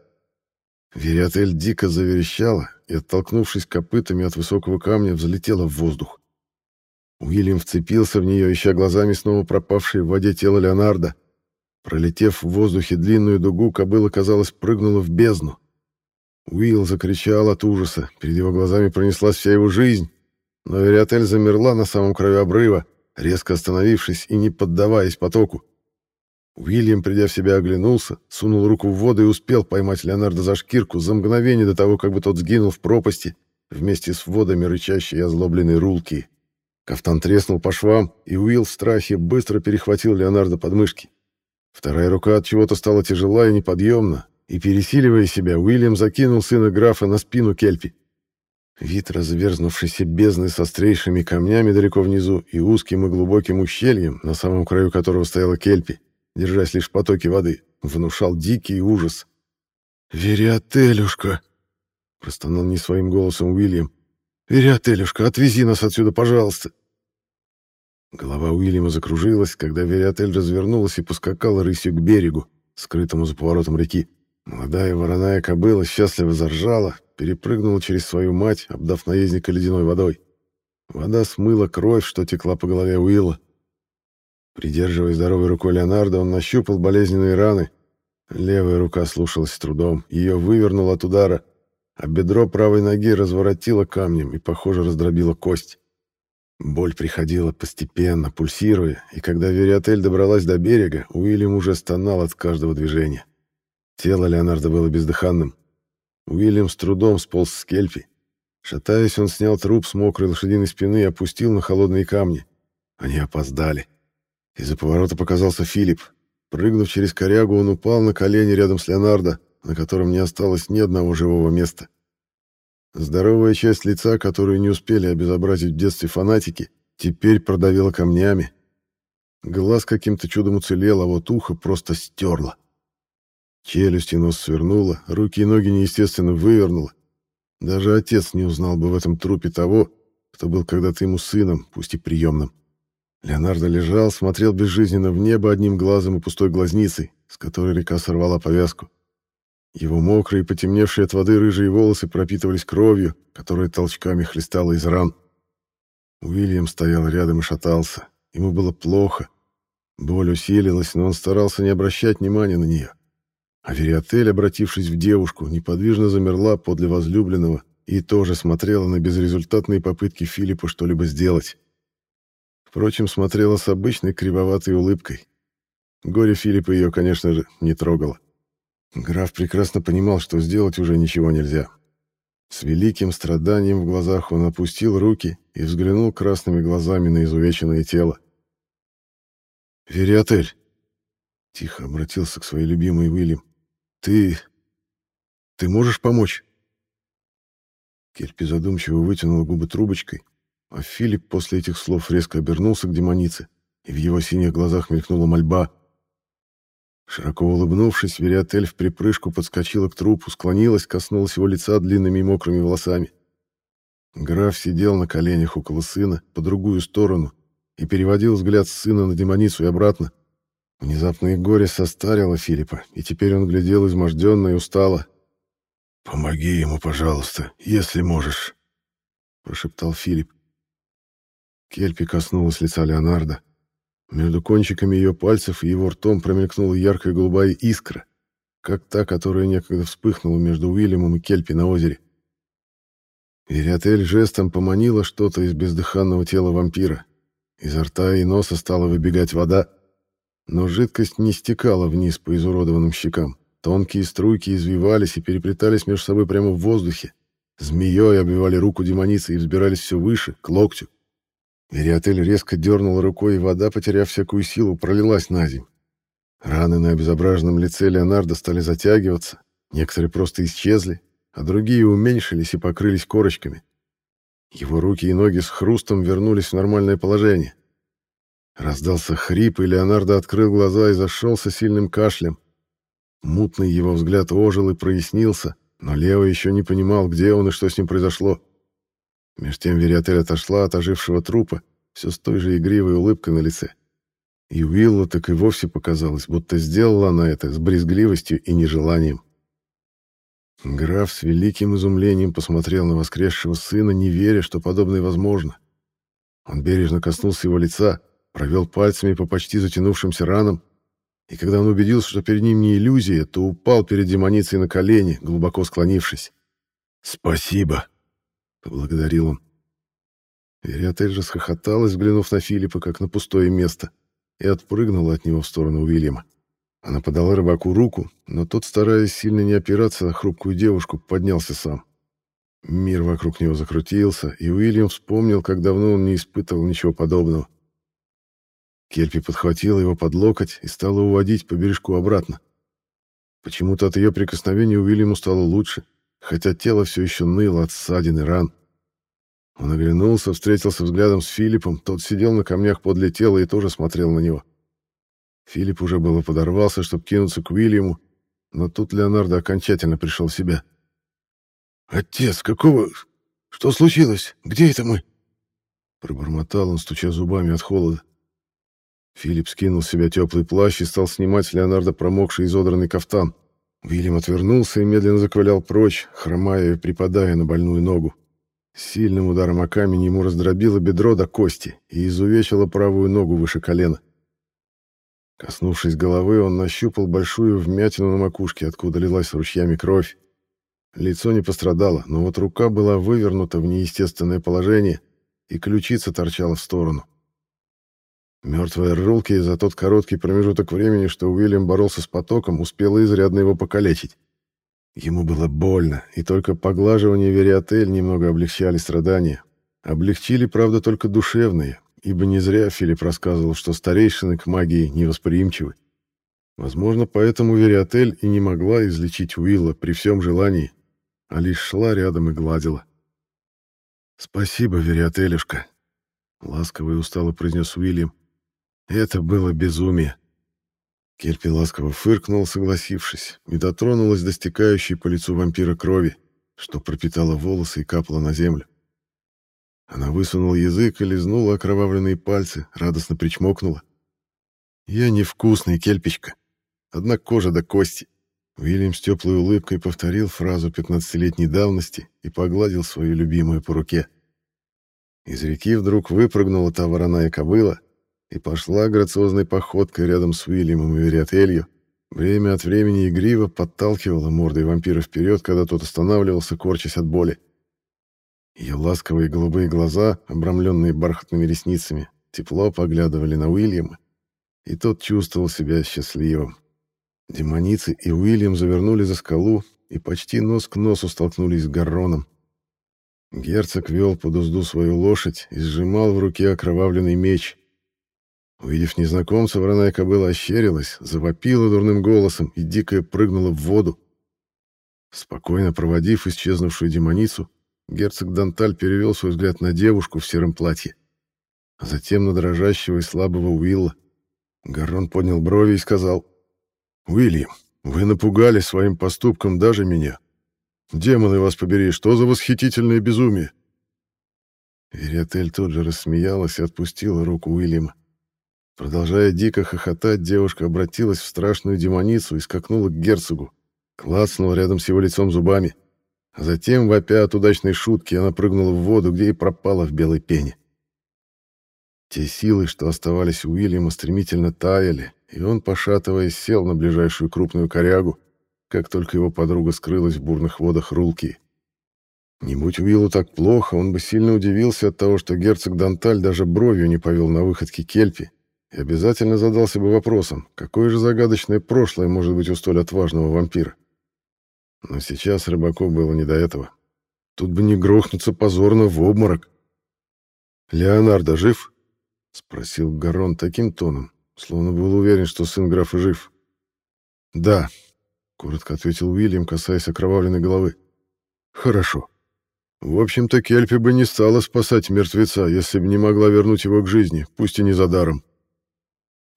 Вериотель дико заверещала и, оттолкнувшись копытами от высокого камня, взлетела в воздух. Уильям вцепился в нее, ища глазами снова пропавшее в воде тело Леонардо. Пролетев в воздухе длинную дугу, кобыла, казалось, прыгнула в бездну. Уилл закричал от ужаса, перед его глазами пронеслась вся его жизнь, но Вериотель замерла на самом краю обрыва, резко остановившись и не поддаваясь потоку. Уильям, придя в себя, оглянулся, сунул руку в воду и успел поймать Леонардо за шкирку за мгновение до того, как бы тот сгинул в пропасти вместе с водами рычащей и озлобленной рулки. Кафтан треснул по швам, и Уилл в страхе быстро перехватил Леонардо под мышки. Вторая рука от чего-то стала тяжела и неподъемна, и, пересиливая себя, Уильям закинул сына графа на спину Кельпи. Вид разверзнувшейся бездны с острейшими камнями далеко внизу и узким и глубоким ущельем, на самом краю которого стояла Кельпи, держась лишь в потоке воды, внушал дикий ужас. «Вериотелюшка!» — простонал не своим голосом Уильям. «Вериотелюшка, отвези нас отсюда, пожалуйста!» Голова Уильяма закружилась, когда Вериотель развернулась и поскакала рысью к берегу, скрытому за поворотом реки. Молодая вороная кобыла счастливо заржала, перепрыгнула через свою мать, обдав наездника ледяной водой. Вода смыла кровь, что текла по голове Уилла. Придерживая здоровой рукой Леонардо, он нащупал болезненные раны. Левая рука слушалась с трудом, ее вывернуло от удара, а бедро правой ноги разворотило камнем и, похоже, раздробило кость. Боль приходила постепенно, пульсируя, и когда Вериотель добралась до берега, Уильям уже стонал от каждого движения. Тело Леонардо было бездыханным. Уильям с трудом сполз с кельпи. Шатаясь, он снял труп с мокрой лошадиной спины и опустил на холодные камни. Они опоздали. Из-за поворота показался Филипп. Прыгнув через корягу, он упал на колени рядом с Леонардо, на котором не осталось ни одного живого места. Здоровая часть лица, которую не успели обезобразить в детстве фанатики, теперь продавила камнями. Глаз каким-то чудом уцелел, а вот ухо просто стерло. Челюсть и нос свернула, руки и ноги неестественно вывернула. Даже отец не узнал бы в этом трупе того, кто был когда-то ему сыном, пусть и приемным. Леонардо лежал, смотрел безжизненно в небо одним глазом и пустой глазницей, с которой река сорвала повязку. Его мокрые, потемневшие от воды рыжие волосы пропитывались кровью, которая толчками хлестала из ран. Уильям стоял рядом и шатался. Ему было плохо. Боль усилилась, но он старался не обращать внимания на нее. А Вериотель, обратившись в девушку, неподвижно замерла подле возлюбленного и тоже смотрела на безрезультатные попытки Филиппа что-либо сделать. Впрочем, смотрела с обычной кривоватой улыбкой. Горе Филиппа ее, конечно же, не трогало. Граф прекрасно понимал, что сделать уже ничего нельзя. С великим страданием в глазах он опустил руки и взглянул красными глазами на изувеченное тело. «Вериотель!» — тихо обратился к своей любимой Уильям. Ты... ты можешь помочь?» Кельпи задумчиво вытянула губы трубочкой, а Филипп после этих слов резко обернулся к демонице, и в его синих глазах мелькнула мольба. Широко улыбнувшись, Вериотель в припрыжку подскочила к трупу, склонилась, коснулась его лица длинными мокрыми волосами. Граф сидел на коленях около сына, по другую сторону, и переводил взгляд с сына на демоницу и обратно. Внезапное горе состарило Филиппа, и теперь он глядел изможденно и устало. «Помоги ему, пожалуйста, если можешь», — прошептал Филипп. Кельпи коснулась лица Леонардо. Между кончиками ее пальцев и его ртом промелькнула яркая голубая искра, как та, которая некогда вспыхнула между Уильямом и Кельпи на озере. Вериотель жестом поманила что-то из бездыханного тела вампира. Изо рта и носа стала выбегать вода. Но жидкость не стекала вниз по изуродованным щекам. Тонкие струйки извивались и переплетались между собой прямо в воздухе. Змеей обвивали руку демоницы и взбирались все выше, к локтю. Вериотель резко дернула рукой, и вода, потеряв всякую силу, пролилась на земь. Раны на обезображенном лице Леонардо стали затягиваться, некоторые просто исчезли, а другие уменьшились и покрылись корочками. Его руки и ноги с хрустом вернулись в нормальное положение. Раздался хрип, и Леонардо открыл глаза и зашелся сильным кашлем. Мутный его взгляд ожил и прояснился, но Лео еще не понимал, где он и что с ним произошло. Меж тем Вериотель отошла от ожившего трупа, все с той же игривой улыбкой на лице. И Уилла так и вовсе показалось, будто сделала она это с брезгливостью и нежеланием. Граф с великим изумлением посмотрел на воскресшего сына, не веря, что подобное возможно. Он бережно коснулся его лица, провел пальцами по почти затянувшимся ранам, и когда он убедился, что перед ним не иллюзия, то упал перед демоницей на колени, глубоко склонившись. «Спасибо!» — поблагодарил он. Вериотель расхохоталась, взглянув на Филиппа, как на пустое место, и отпрыгнула от него в сторону Уильяма. Она подала рыбаку руку, но тот, стараясь сильно не опираться на хрупкую девушку, поднялся сам. Мир вокруг него закрутился, и Уильям вспомнил, как давно он не испытывал ничего подобного. Кельпи подхватила его под локоть и стала уводить по бережку обратно. Почему-то от ее прикосновения Уильяму стало лучше, хотя тело все еще ныло от ссадин и ран. Он оглянулся, встретился взглядом с Филиппом, тот сидел на камнях подле тела и тоже смотрел на него. Филипп уже было подорвался, чтобы кинуться к Уильяму, но тут Леонардо окончательно пришел в себя. «Отец, какого... Что случилось? Где это мы?» Пробормотал он, стуча зубами от холода. Филипп скинул с себя теплый плащ и стал снимать с Леонардо промокший изодранный кафтан. Уильям отвернулся и медленно заковылял прочь, хромая и припадая на больную ногу. Сильным ударом о камень ему раздробило бедро до кости и изувечило правую ногу выше колена. Коснувшись головы, он нащупал большую вмятину на макушке, откуда лилась ручьями кровь. Лицо не пострадало, но вот рука была вывернута в неестественное положение, и ключица торчала в сторону. Мертвая Рулки за тот короткий промежуток времени, что Уильям боролся с потоком, успела изрядно его покалечить. Ему было больно, и только поглаживание Вериотель немного облегчали страдания. Облегчили, правда, только душевные, ибо не зря Филипп рассказывал, что старейшины к магии невосприимчивы. Возможно, поэтому Вериотель и не могла излечить Уилла при всем желании, а лишь шла рядом и гладила. «Спасибо, Вериотелюшка», — ласково и устало произнес Уильям. Это было безумие. Кельпи ласково фыркнул, согласившись, и дотронулась до стекающей по лицу вампира крови, что пропитала волосы и капала на землю. Она высунула язык и лизнула окровавленные пальцы, радостно причмокнула. «Я невкусный, Кельпичка. Одна кожа до кости». Уильям с теплой улыбкой повторил фразу пятнадцатилетней давности и погладил свою любимую по руке. Из реки вдруг выпрыгнула та вороная кобыла, и пошла грациозной походкой рядом с Уильямом и Вериотелью. Время от времени игриво подталкивала мордой вампира вперед, когда тот останавливался, корчась от боли. Ее ласковые голубые глаза, обрамленные бархатными ресницами, тепло поглядывали на Уильяма, и тот чувствовал себя счастливым. Демоницы и Уильям завернули за скалу и почти нос к носу столкнулись с Гарроном. Герцог вел под узду свою лошадь и сжимал в руке окровавленный меч. Увидев незнакомца, вороная кобыла ощерилась, завопила дурным голосом и дико прыгнула в воду. Спокойно проводив исчезнувшую демоницу, герцог Данталь перевел свой взгляд на девушку в сером платье, а затем на дрожащего и слабого Уилла. Гаррон поднял брови и сказал, «Уильям, вы напугали своим поступком даже меня. Демоны вас побери, что за восхитительное безумие!» Вериотель тут же рассмеялась и отпустила руку Уильяма. Продолжая дико хохотать, девушка обратилась в страшную демоницу и скакнула к герцогу, клацнула рядом с его лицом зубами. А затем, вопя от удачной шутки, она прыгнула в воду, где и пропала в белой пене. Те силы, что оставались у Уильяма, стремительно таяли, и он, пошатываясь, сел на ближайшую крупную корягу, как только его подруга скрылась в бурных водах Рулки. Не будь Уиллу так плохо, он бы сильно удивился от того, что герцог Данталь даже бровью не повел на выходке Кельпи, и обязательно задался бы вопросом, какое же загадочное прошлое может быть у столь отважного вампира. Но сейчас рыбаку было не до этого. Тут бы не грохнуться позорно в обморок. «Леонардо жив?» — спросил Гарон таким тоном, словно был уверен, что сын графа жив. «Да», — коротко ответил Уильям, касаясь окровавленной головы. «Хорошо. В общем-то, Кельпи бы не стала спасать мертвеца, если бы не могла вернуть его к жизни, пусть и не за даром.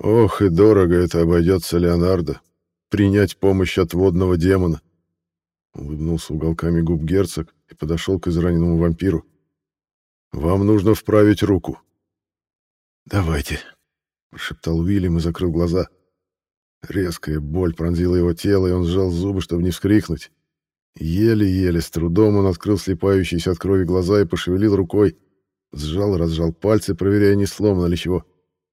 Ох, и дорого это обойдется Леонардо. Принять помощь от водного демона. Улыбнулся уголками губ герцог и подошел к израненному вампиру. «Вам нужно вправить руку». «Давайте», — прошептал Уильям и закрыл глаза. Резкая боль пронзила его тело, и он сжал зубы, чтобы не вскрикнуть. Еле-еле, с трудом он открыл слепающиеся от крови глаза и пошевелил рукой. Сжал, разжал пальцы, проверяя, не сломано ли чего.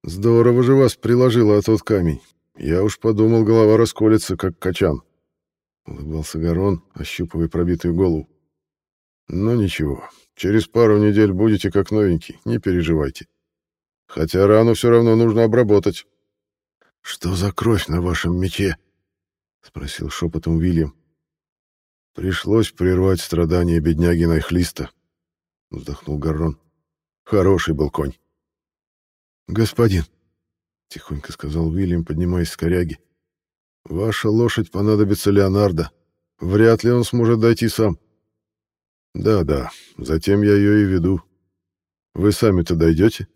Здорово же вас приложило от тот камень. Я уж подумал, голова расколется, как качан. Улыбался Гарон, ощупывая пробитую голову. Но «Ну, ничего, через пару недель будете как новенький, не переживайте. Хотя рану все равно нужно обработать. «Что за кровь на вашем мече?» — спросил шепотом Уильям. «Пришлось прервать страдания бедняги Найхлиста», — вздохнул Гаррон. «Хороший был конь». «Господин», — тихонько сказал Уильям, поднимаясь с коряги, — «ваша лошадь понадобится Леонардо. Вряд ли он сможет дойти сам». «Да-да, затем я ее и веду. Вы сами-то дойдете?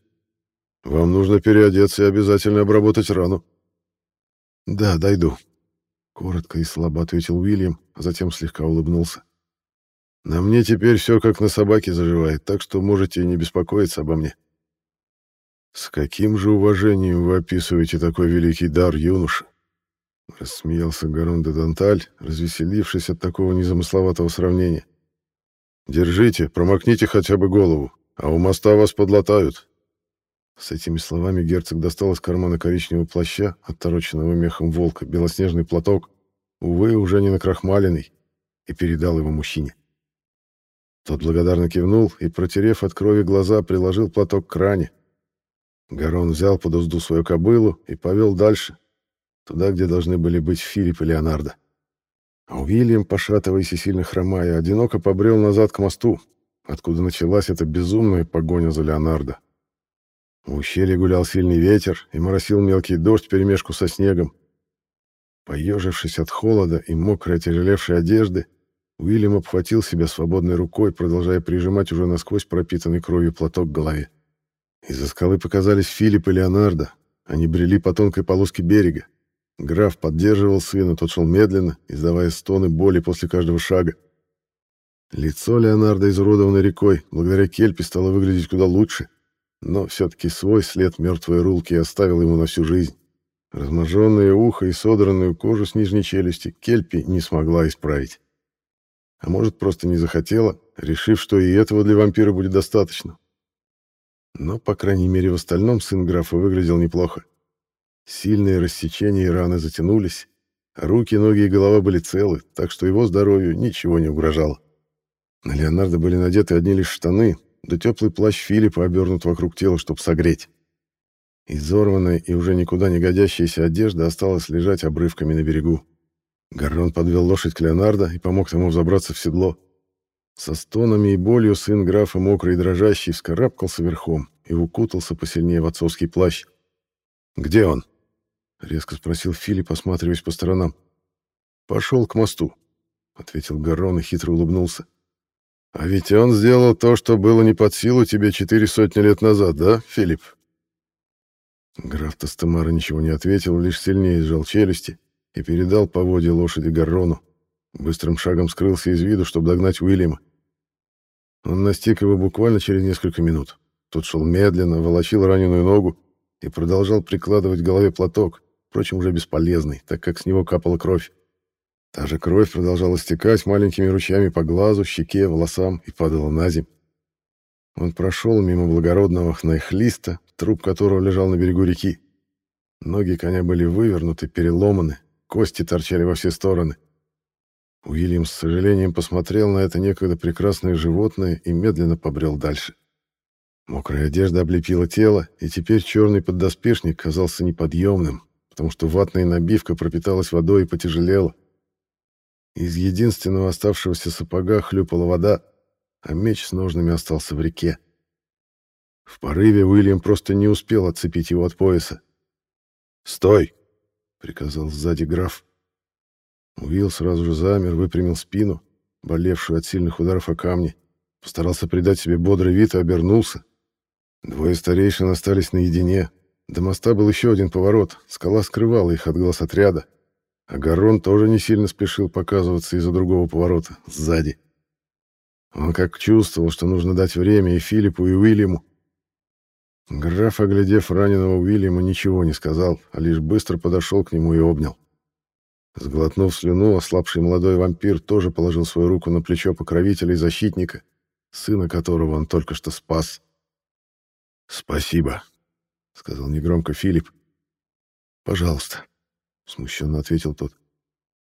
Вам нужно переодеться и обязательно обработать рану». «Да, дойду», — коротко и слабо ответил Уильям, а затем слегка улыбнулся. «На мне теперь все как на собаке заживает, так что можете не беспокоиться обо мне». «С каким же уважением вы описываете такой великий дар, юноша?» Рассмеялся Гарон де Данталь, развеселившись от такого незамысловатого сравнения. «Держите, промокните хотя бы голову, а у моста вас подлатают. С этими словами герцог достал из кармана коричневого плаща, оттороченного мехом волка, белоснежный платок, увы, уже не накрахмаленный, и передал его мужчине. Тот благодарно кивнул и, протерев от крови глаза, приложил платок к ране. Гарон взял под узду свою кобылу и повел дальше, туда, где должны были быть Филипп и Леонардо. А Уильям, пошатываясь и сильно хромая, одиноко побрел назад к мосту, откуда началась эта безумная погоня за Леонардо. В ущелье гулял сильный ветер и моросил мелкий дождь перемешку со снегом. Поежившись от холода и мокрой отяжелевшей одежды, Уильям обхватил себя свободной рукой, продолжая прижимать уже насквозь пропитанный кровью платок к голове. Из-за скалы показались Филипп и Леонардо. Они брели по тонкой полоске берега. Граф поддерживал сына, тот шел медленно, издавая стоны боли после каждого шага. Лицо Леонардо, изуродованное рекой, благодаря кельпе стало выглядеть куда лучше — но все-таки свой след мертвой рулки оставил ему на всю жизнь. Разможенное ухо и содранную кожу с нижней челюсти Кельпи не смогла исправить. А может, просто не захотела, решив, что и этого для вампира будет достаточно. Но, по крайней мере, в остальном сын графа выглядел неплохо. Сильные рассечения и раны затянулись, а руки, ноги и голова были целы, так что его здоровью ничего не угрожало. На Леонардо были надеты одни лишь штаны, да теплый плащ Филиппа обернут вокруг тела, чтобы согреть. Изорванная и уже никуда не годящаяся одежда осталась лежать обрывками на берегу. Гаррон подвел лошадь к Леонардо и помог ему взобраться в седло. Со стонами и болью сын графа, мокрый и дрожащий, вскарабкался верхом и укутался посильнее в отцовский плащ. «Где он?» — резко спросил Филипп, осматриваясь по сторонам. «Пошел к мосту», — ответил Гаррон и хитро улыбнулся. А ведь он сделал то, что было не под силу тебе четыре сотни лет назад, да, Филипп? Граф Тастемара ничего не ответил, лишь сильнее сжал челюсти и передал поводья лошади Гаррону. Быстрым шагом скрылся из виду, чтобы догнать Уильяма. Он настиг его буквально через несколько минут. Тот шел медленно, волочил раненую ногу и продолжал прикладывать к голове платок, впрочем, уже бесполезный, так как с него капала кровь. Та же кровь продолжала стекать маленькими ручьями по глазу, щеке, волосам и падала на земь. Он прошел мимо благородного хнайхлиста, труп которого лежал на берегу реки. Ноги коня были вывернуты, переломаны, кости торчали во все стороны. Уильям с сожалением посмотрел на это некогда прекрасное животное и медленно побрел дальше. Мокрая одежда облепила тело, и теперь черный поддоспешник казался неподъемным, потому что ватная набивка пропиталась водой и потяжелела. Из единственного оставшегося сапога хлюпала вода, а меч с ножными остался в реке. В порыве Уильям просто не успел отцепить его от пояса. «Стой!» — приказал сзади граф. Уилл сразу же замер, выпрямил спину, болевшую от сильных ударов о камни, постарался придать себе бодрый вид и обернулся. Двое старейшин остались наедине. До моста был еще один поворот, скала скрывала их от глаз отряда, а Гарон тоже не сильно спешил показываться из-за другого поворота, сзади. Он как чувствовал, что нужно дать время и Филиппу, и Уильяму. Граф, оглядев раненого Уильяма, ничего не сказал, а лишь быстро подошел к нему и обнял. Сглотнув слюну, ослабший молодой вампир тоже положил свою руку на плечо покровителя и защитника, сына которого он только что спас. «Спасибо», — сказал негромко Филипп. «Пожалуйста», — смущенно ответил тот.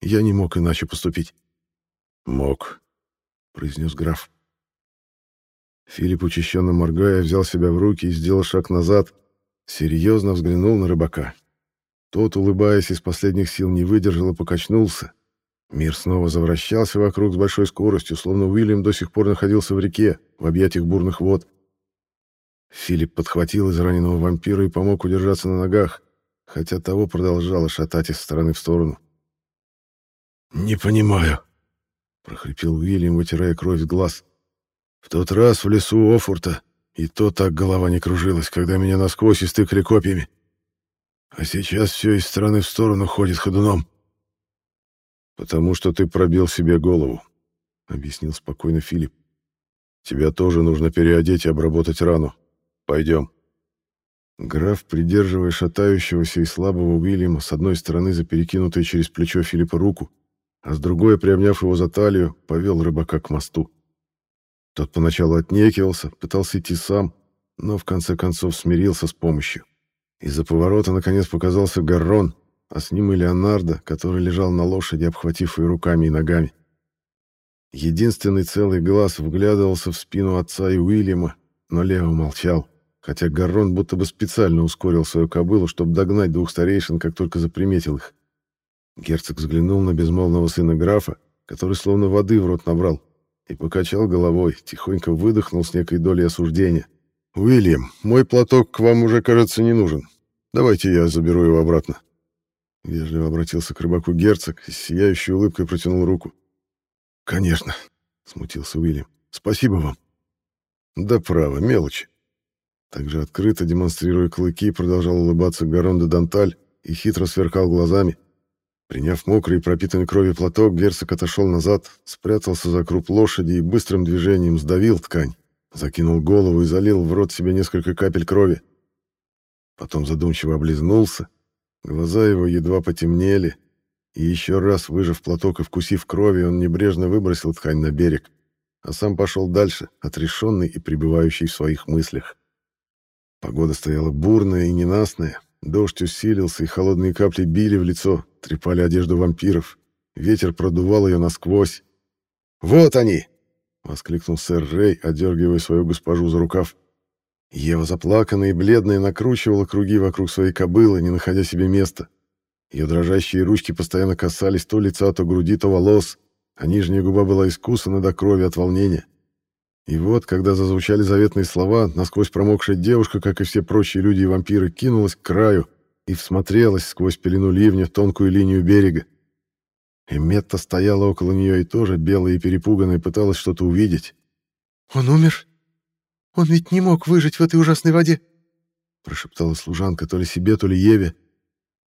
«Я не мог иначе поступить». «Мог», — произнес граф. Филипп, учащенно моргая, взял себя в руки и сделал шаг назад, серьезно взглянул на рыбака. Тот, улыбаясь, из последних сил не выдержал и покачнулся. Мир снова завращался вокруг с большой скоростью, словно Уильям до сих пор находился в реке, в объятиях бурных вод. Филипп подхватил израненного вампира и помог удержаться на ногах, хотя того продолжало шатать из стороны в сторону. «Не понимаю», — прохрипел Уильям, вытирая кровь с глаз. «В тот раз в лесу Офурта и то так голова не кружилась, когда меня насквозь истыкали копьями. А сейчас все из стороны в сторону ходит ходуном». «Потому что ты пробил себе голову», — объяснил спокойно Филипп. «Тебя тоже нужно переодеть и обработать рану. Пойдем». Граф, придерживая шатающегося и слабого Уильяма, с одной стороны за перекинутую через плечо Филиппа руку, а с другой, приобняв его за талию, повел рыбака к мосту. Тот поначалу отнекивался, пытался идти сам, но в конце концов смирился с помощью. Из-за поворота наконец показался Гаррон, а с ним и Леонардо, который лежал на лошади, обхватив ее руками и ногами. Единственный целый глаз вглядывался в спину отца и Уильяма, но Лео молчал хотя Гаррон будто бы специально ускорил свою кобылу, чтобы догнать двух старейшин, как только заприметил их. Герцог взглянул на безмолвного сына графа, который словно воды в рот набрал, и покачал головой, тихонько выдохнул с некой долей осуждения. «Уильям, мой платок к вам уже, кажется, не нужен. Давайте я заберу его обратно». Вежливо обратился к рыбаку герцог и с сияющей улыбкой протянул руку. «Конечно», — смутился Уильям. «Спасибо вам». «Да право, мелочи. Также открыто, демонстрируя клыки, продолжал улыбаться Гарон де Данталь и хитро сверкал глазами. Приняв мокрый и пропитанный кровью платок, герцог отошел назад, спрятался за круп лошади и быстрым движением сдавил ткань, закинул голову и залил в рот себе несколько капель крови. Потом задумчиво облизнулся, глаза его едва потемнели, и еще раз, выжав платок и вкусив крови, он небрежно выбросил ткань на берег, а сам пошел дальше, отрешенный и пребывающий в своих мыслях. Погода стояла бурная и ненастная. Дождь усилился, и холодные капли били в лицо, трепали одежду вампиров. Ветер продувал ее насквозь. «Вот они!» — воскликнул сэр Рэй, одергивая свою госпожу за рукав. Ева, заплаканная и бледная, накручивала круги вокруг своей кобылы, не находя себе места. Ее дрожащие ручки постоянно касались то лица, то груди, то волос, а нижняя губа была искусана до крови от волнения. И вот, когда зазвучали заветные слова, насквозь промокшая девушка, как и все прочие люди и вампиры, кинулась к краю и всмотрелась сквозь пелену ливня в тонкую линию берега. Эметта стояла около нее и тоже, белая и перепуганная, пыталась что-то увидеть. «Он умер? Он ведь не мог выжить в этой ужасной воде!» прошептала служанка то ли себе, то ли Еве.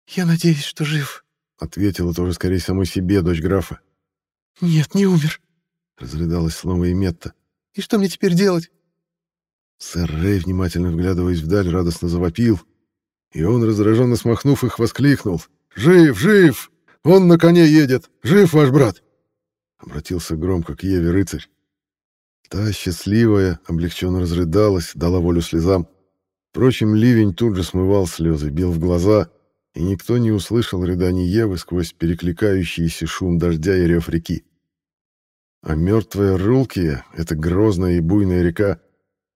«Я надеюсь, что жив», — ответила тоже скорее самой себе дочь графа. «Нет, не умер», — разрыдалась снова Эметта. И что мне теперь делать?» Сэр Рэй, внимательно вглядываясь вдаль, радостно завопил, и он, раздраженно смахнув их, воскликнул. «Жив, жив! Он на коне едет! Жив ваш брат!» Обратился громко к Еве рыцарь. Та, счастливая, облегченно разрыдалась, дала волю слезам. Впрочем, ливень тут же смывал слезы, бил в глаза, и никто не услышал рыданий Евы сквозь перекликающийся шум дождя и рев реки. А мертвая Рулкия, эта грозная и буйная река,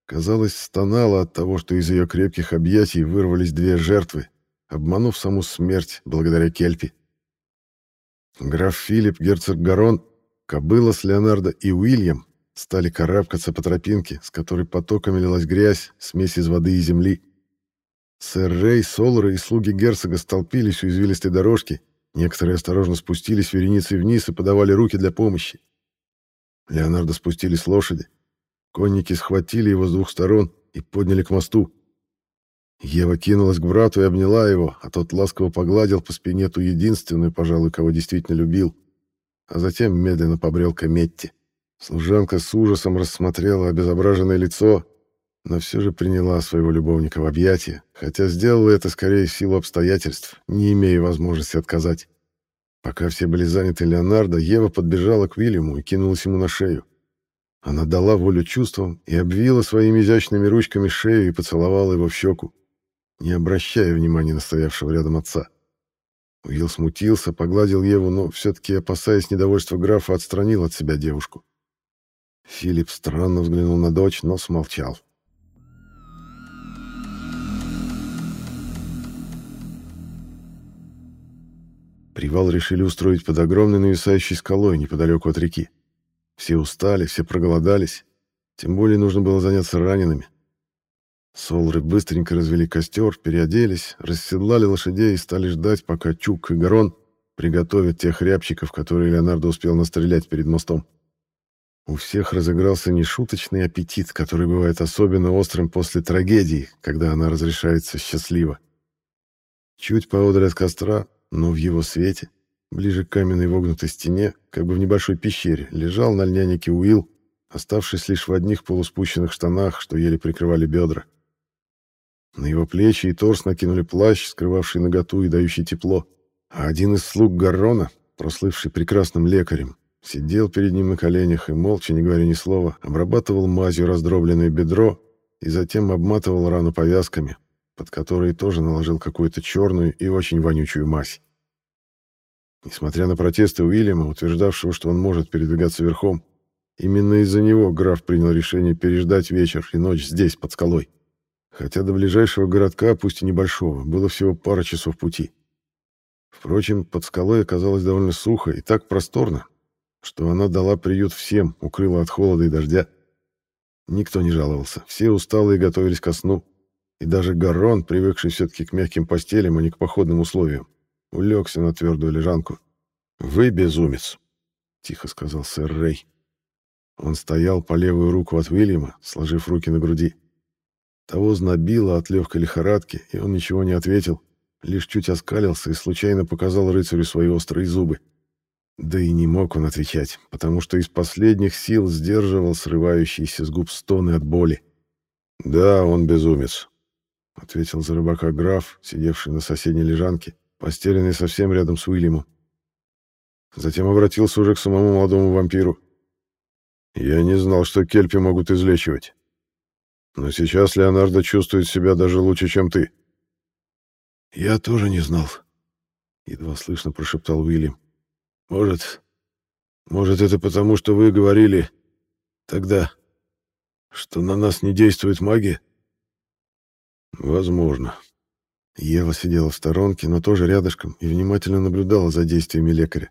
казалось, стонала от того, что из ее крепких объятий вырвались две жертвы, обманув саму смерть благодаря Кельпи. Граф Филипп, герцог Гарон, кобыла с Леонардо и Уильям стали карабкаться по тропинке, с которой потоками лилась грязь, смесь из воды и земли. Сэр Рэй, Солары и слуги герцога столпились у извилистой дорожки, некоторые осторожно спустились вереницей вниз и подавали руки для помощи. Леонардо спустили с лошади. Конники схватили его с двух сторон и подняли к мосту. Ева кинулась к брату и обняла его, а тот ласково погладил по спине ту единственную, пожалуй, кого действительно любил, а затем медленно побрел к Метти. Служанка с ужасом рассмотрела обезображенное лицо, но все же приняла своего любовника в объятия, хотя сделала это скорее в силу обстоятельств, не имея возможности отказать. Пока все были заняты Леонардо, Ева подбежала к Вильяму и кинулась ему на шею. Она дала волю чувствам и обвила своими изящными ручками шею и поцеловала его в щеку, не обращая внимания на стоявшего рядом отца. Уилл смутился, погладил Еву, но все-таки, опасаясь недовольства графа, отстранил от себя девушку. Филипп странно взглянул на дочь, но смолчал. Привал решили устроить под огромной нависающей скалой неподалеку от реки. Все устали, все проголодались. Тем более нужно было заняться ранеными. Солры быстренько развели костер, переоделись, расседлали лошадей и стали ждать, пока Чук и Гарон приготовят тех рябчиков, которые Леонардо успел настрелять перед мостом. У всех разыгрался нешуточный аппетит, который бывает особенно острым после трагедии, когда она разрешается счастливо. Чуть поодаль от костра но в его свете, ближе к каменной вогнутой стене, как бы в небольшой пещере, лежал на льнянике Уилл, оставшись лишь в одних полуспущенных штанах, что еле прикрывали бедра. На его плечи и торс накинули плащ, скрывавший наготу и дающий тепло, а один из слуг Гаррона, прослывший прекрасным лекарем, сидел перед ним на коленях и, молча, не говоря ни слова, обрабатывал мазью раздробленное бедро и затем обматывал рану повязками, под которые тоже наложил какую-то черную и очень вонючую мазь. Несмотря на протесты Уильяма, утверждавшего, что он может передвигаться верхом, именно из-за него граф принял решение переждать вечер и ночь здесь, под скалой. Хотя до ближайшего городка, пусть и небольшого, было всего пара часов пути. Впрочем, под скалой оказалось довольно сухо и так просторно, что она дала приют всем, укрыла от холода и дождя. Никто не жаловался, все усталые готовились ко сну, и даже Гаррон, привыкший все-таки к мягким постелям, а не к походным условиям, улегся на твердую лежанку. «Вы безумец», — тихо сказал сэр Рэй. Он стоял по левую руку от Уильяма, сложив руки на груди. Того знобило от легкой лихорадки, и он ничего не ответил, лишь чуть оскалился и случайно показал рыцарю свои острые зубы. Да и не мог он отвечать, потому что из последних сил сдерживал срывающиеся с губ стоны от боли. «Да, он безумец», — ответил за рыбака граф, сидевший на соседней лежанке, постеленный совсем рядом с Уильямом. Затем обратился уже к самому молодому вампиру. «Я не знал, что кельпи могут излечивать. Но сейчас Леонардо чувствует себя даже лучше, чем ты». «Я тоже не знал», — едва слышно прошептал Уильям. «Может, может, это потому, что вы говорили тогда, что на нас не действует магия?» Возможно. Ева сидела в сторонке, но тоже рядышком, и внимательно наблюдала за действиями лекаря.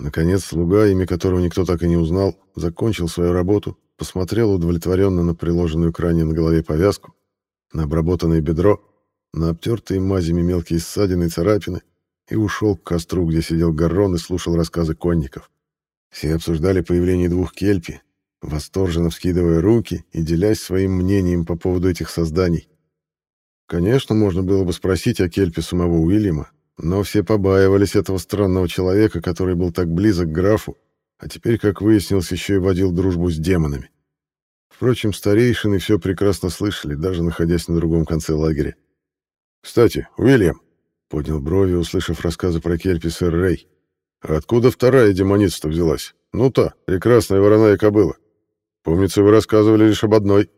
Наконец, слуга, имя которого никто так и не узнал, закончил свою работу, посмотрел удовлетворенно на приложенную к ране на голове повязку, на обработанное бедро, на обтертые мазями мелкие ссадины и царапины и ушел к костру, где сидел Гаррон и слушал рассказы конников. Все обсуждали появление двух кельпи, восторженно вскидывая руки и делясь своим мнением по поводу этих созданий. Конечно, можно было бы спросить о кельпе самого Уильяма, но все побаивались этого странного человека, который был так близок к графу, а теперь, как выяснилось, еще и водил дружбу с демонами. Впрочем, старейшины все прекрасно слышали, даже находясь на другом конце лагеря. «Кстати, Уильям», — поднял брови, услышав рассказы про кельпи сэр Рэй, «а откуда вторая демоница взялась? Ну та, прекрасная вороная кобыла. Помнится, вы рассказывали лишь об одной».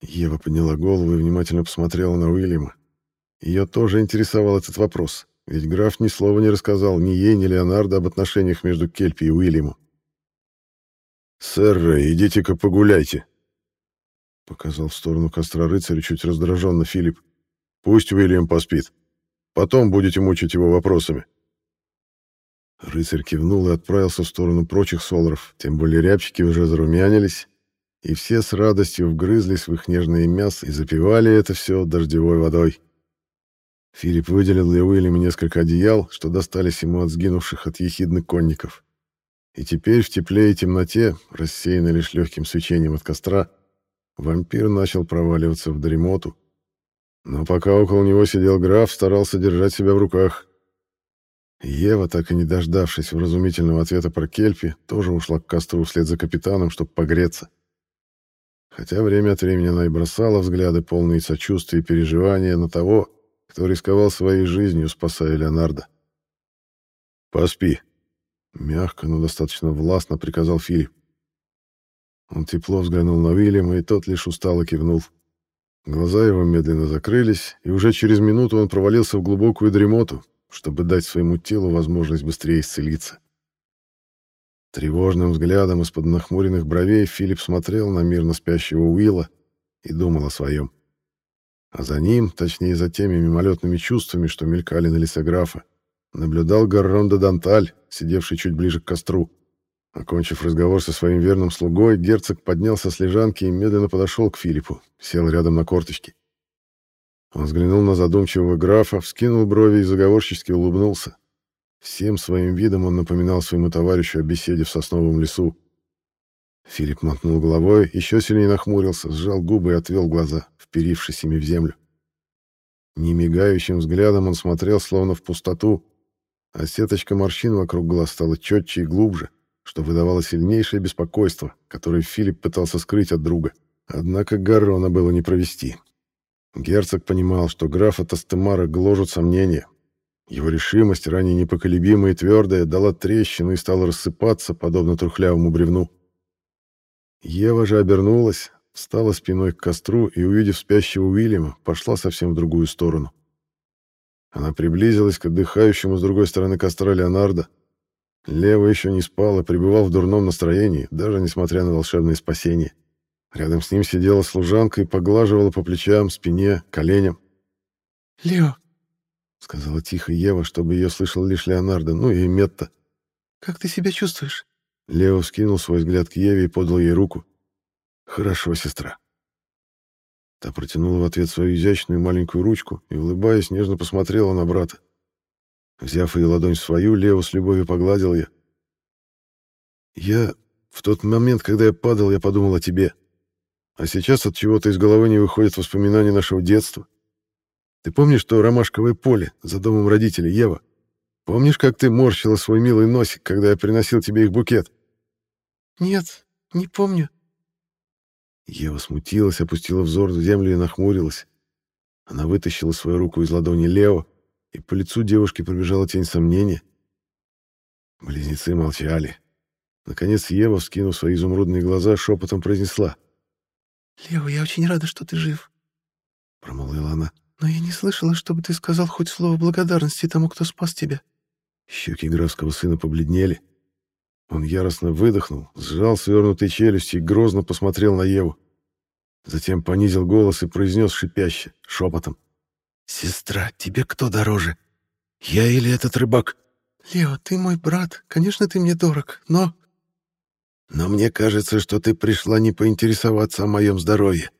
Ева подняла голову и внимательно посмотрела на Уильяма. Ее тоже интересовал этот вопрос, ведь граф ни слова не рассказал ни ей, ни Леонардо об отношениях между Кельпи и Уильямом. «Сэр Рэй, идите-ка погуляйте», — показал в сторону костра рыцаря чуть раздраженно Филипп. «Пусть Уильям поспит. Потом будете мучить его вопросами». Рыцарь кивнул и отправился в сторону прочих солоров, тем более рябчики уже зарумянились, и все с радостью вгрызлись в их нежное мясо и запивали это все дождевой водой. Филипп выделил для Уильяма несколько одеял, что достались ему от сгинувших от ехидных конников. И теперь в тепле и темноте, рассеянной лишь легким свечением от костра, вампир начал проваливаться в дремоту. Но пока около него сидел граф, старался держать себя в руках. Ева, так и не дождавшись вразумительного ответа про Кельпи, тоже ушла к костру вслед за капитаном, чтобы погреться хотя время от времени она и бросала взгляды, полные сочувствия и переживания на того, кто рисковал своей жизнью, спасая Леонардо. «Поспи», — мягко, но достаточно властно приказал Филипп. Он тепло взглянул на Уильяма, и тот лишь устало кивнул. Глаза его медленно закрылись, и уже через минуту он провалился в глубокую дремоту, чтобы дать своему телу возможность быстрее исцелиться. Тревожным взглядом из-под нахмуренных бровей Филипп смотрел на мирно спящего Уилла и думал о своем. А за ним, точнее за теми мимолетными чувствами, что мелькали на лице графа, наблюдал Гаррон де Данталь, сидевший чуть ближе к костру. Окончив разговор со своим верным слугой, герцог поднялся с лежанки и медленно подошел к Филиппу, сел рядом на корточки. Он взглянул на задумчивого графа, вскинул брови и заговорчески улыбнулся. Всем своим видом он напоминал своему товарищу о беседе в сосновом лесу. Филипп мотнул головой, еще сильнее нахмурился, сжал губы и отвел глаза, вперившись ими в землю. Немигающим взглядом он смотрел словно в пустоту, а сеточка морщин вокруг глаз стала четче и глубже, что выдавало сильнейшее беспокойство, которое Филипп пытался скрыть от друга. Однако Гаррона было не провести. Герцог понимал, что графа Тастемара гложут сомнения. Его решимость, ранее непоколебимая и твердая, дала трещину и стала рассыпаться, подобно трухлявому бревну. Ева же обернулась, встала спиной к костру и, увидев спящего Уильяма, пошла совсем в другую сторону. Она приблизилась к отдыхающему с другой стороны костра Леонардо. Лева еще не спал и пребывал в дурном настроении, даже несмотря на волшебное спасение. Рядом с ним сидела служанка и поглаживала по плечам, спине, коленям. «Лео», — сказала тихо Ева, чтобы ее слышал лишь Леонардо, ну и Метта. «как ты себя чувствуешь?» Лео скинул свой взгляд к Еве и подал ей руку. «Хорошо, сестра». Та протянула в ответ свою изящную маленькую ручку и, улыбаясь, нежно посмотрела на брата. Взяв ее ладонь в свою, Лео с любовью погладил ее. «Я... В тот момент, когда я падал, я подумал о тебе. А сейчас от чего-то из головы не выходят воспоминания нашего детства. Ты помнишь то ромашковое поле за домом родителей, Ева? Помнишь, как ты морщила свой милый носик, когда я приносил тебе их букет?» «Нет, не помню», Ева смутилась, опустила взор в землю и нахмурилась. Она вытащила свою руку из ладони Лео, и по лицу девушки пробежала тень сомнения. Близнецы молчали. Наконец Ева, вскинув свои изумрудные глаза, шепотом произнесла. «Лео, я очень рада, что ты жив», — промолвила она. «Но я не слышала, чтобы ты сказал хоть слово благодарности тому, кто спас тебя». Щеки графского сына побледнели. Он яростно выдохнул, сжал свернутые челюсти и грозно посмотрел на Еву. Затем понизил голос и произнес шипяще, шепотом. «Сестра, тебе кто дороже? Я или этот рыбак?» «Лео, ты мой брат. Конечно, ты мне дорог, но...» «Но мне кажется, что ты пришла не поинтересоваться о моем здоровье,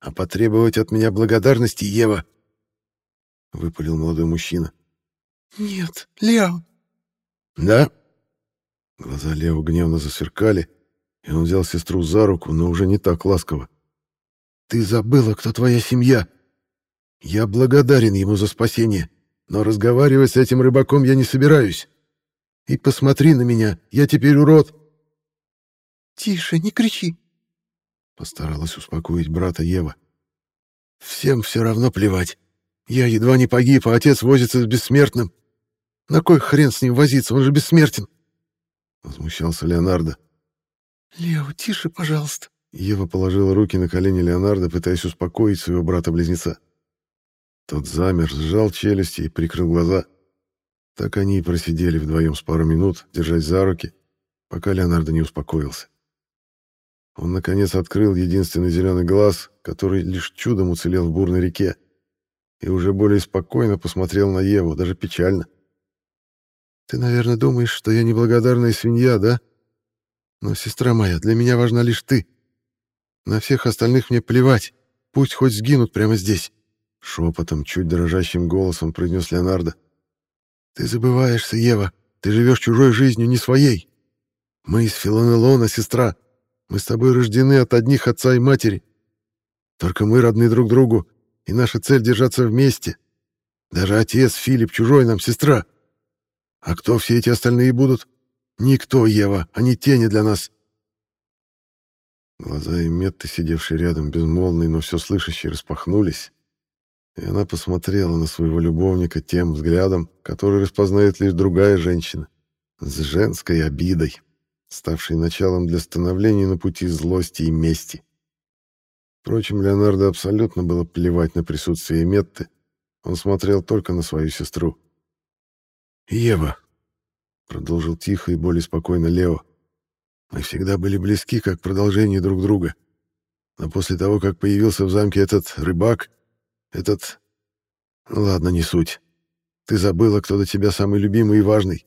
а потребовать от меня благодарности, Ева!» — выпалил молодой мужчина. «Нет, Лео!» «Да, Глаза Лео гневно засверкали, и он взял сестру за руку, но уже не так ласково. «Ты забыла, кто твоя семья. Я благодарен ему за спасение, но разговаривать с этим рыбаком я не собираюсь. И посмотри на меня, я теперь урод». «Тише, не кричи», — постаралась успокоить брата Ева. «Всем все равно плевать. Я едва не погиб, а отец возится с бессмертным. На кой хрен с ним возиться, он же бессмертен?» — возмущался Леонардо. «Лео, тише, пожалуйста». Ева положила руки на колени Леонардо, пытаясь успокоить своего брата-близнеца. Тот замер, сжал челюсти и прикрыл глаза. Так они и просидели вдвоем с пару минут, держась за руки, пока Леонардо не успокоился. Он, наконец, открыл единственный зеленый глаз, который лишь чудом уцелел в бурной реке, и уже более спокойно посмотрел на Еву, даже печально. Ты, наверное, думаешь, что я неблагодарная свинья, да? Но, сестра моя, для меня важна лишь ты. На всех остальных мне плевать. Пусть хоть сгинут прямо здесь. Шепотом, чуть дрожащим голосом произнес Леонардо. Ты забываешься, Ева. Ты живешь чужой жизнью, не своей. Мы из Филонелона, сестра. Мы с тобой рождены от одних отца и матери. Только мы родны друг другу, и наша цель — держаться вместе. Даже отец Филипп чужой нам, сестра. — а кто все эти остальные будут? Никто, Ева, они тени для нас. Глаза Эметты, сидевшие рядом, безмолвные, но все слышащие, распахнулись, и она посмотрела на своего любовника тем взглядом, который распознает лишь другая женщина, с женской обидой. ставший началом для становления на пути злости и мести. Впрочем, Леонардо абсолютно было плевать на присутствие Метты, он смотрел только на свою сестру. «Ева», — продолжил тихо и более спокойно Лео, — «мы всегда были близки, как продолжение друг друга. Но после того, как появился в замке этот рыбак, этот... Ладно, не суть. Ты забыла, кто для тебя самый любимый и важный.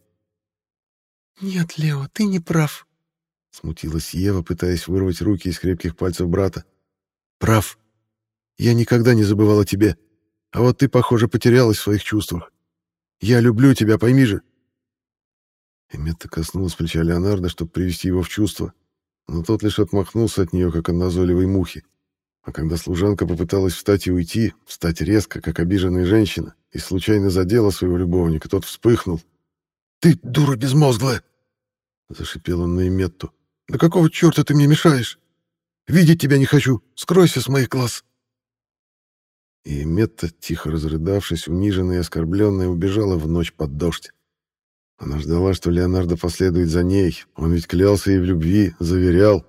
«Нет, Лео, ты не прав», — смутилась Ева, пытаясь вырвать руки из крепких пальцев брата. «Прав. Я никогда не забывал о тебе. А вот ты, похоже, потерялась в своих чувствах. Я люблю тебя, пойми же». Эметта коснулась плеча Леонардо, чтобы привести его в чувство, но тот лишь отмахнулся от нее, как от назойливой мухи. А когда служанка попыталась встать и уйти, встать резко, как обиженная женщина, и случайно задела своего любовника, тот вспыхнул. «Ты дура безмозглая!» Зашипел он на Эметту. «Да какого черта ты мне мешаешь? Видеть тебя не хочу! Скройся с моих глаз!» И Эметта, тихо разрыдавшись, униженная и оскорбленная, убежала в ночь под дождь. Она ждала, что Леонардо последует за ней. Он ведь клялся ей в любви, заверял.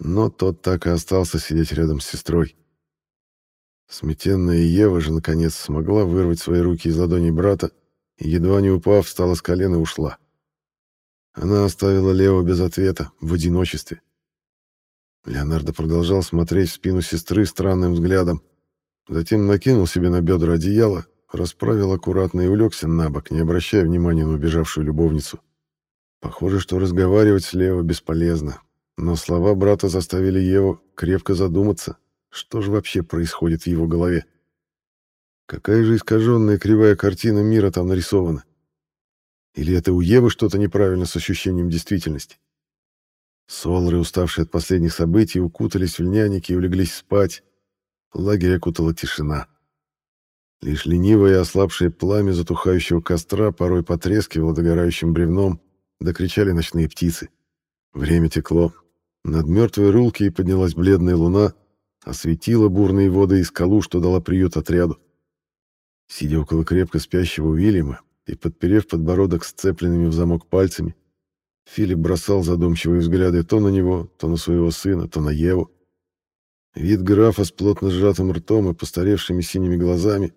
Но тот так и остался сидеть рядом с сестрой. Сметенная Ева же, наконец, смогла вырвать свои руки из ладоней брата и, едва не упав, встала с колена и ушла. Она оставила Лео без ответа, в одиночестве. Леонардо продолжал смотреть в спину сестры странным взглядом. Затем накинул себе на бедра одеяло, расправил аккуратно и улегся на бок, не обращая внимания на убежавшую любовницу. Похоже, что разговаривать с Лео бесполезно. Но слова брата заставили Еву крепко задуматься, что же вообще происходит в его голове. Какая же искаженная кривая картина мира там нарисована? Или это у Евы что-то неправильно с ощущением действительности? Солры, уставшие от последних событий, укутались в льняники и улеглись спать. Лагерь окутала тишина. Лишь ленивое и ослабшее пламя затухающего костра порой потрескивало догорающим бревном, докричали ночные птицы. Время текло. Над мертвой рулки поднялась бледная луна, осветила бурные воды и скалу, что дала приют отряду. Сидя около крепко спящего Уильяма, и, подперев подбородок сцепленными в замок пальцами, Филипп бросал задумчивые взгляды то на него, то на своего сына, то на Еву. Вид графа с плотно сжатым ртом и постаревшими синими глазами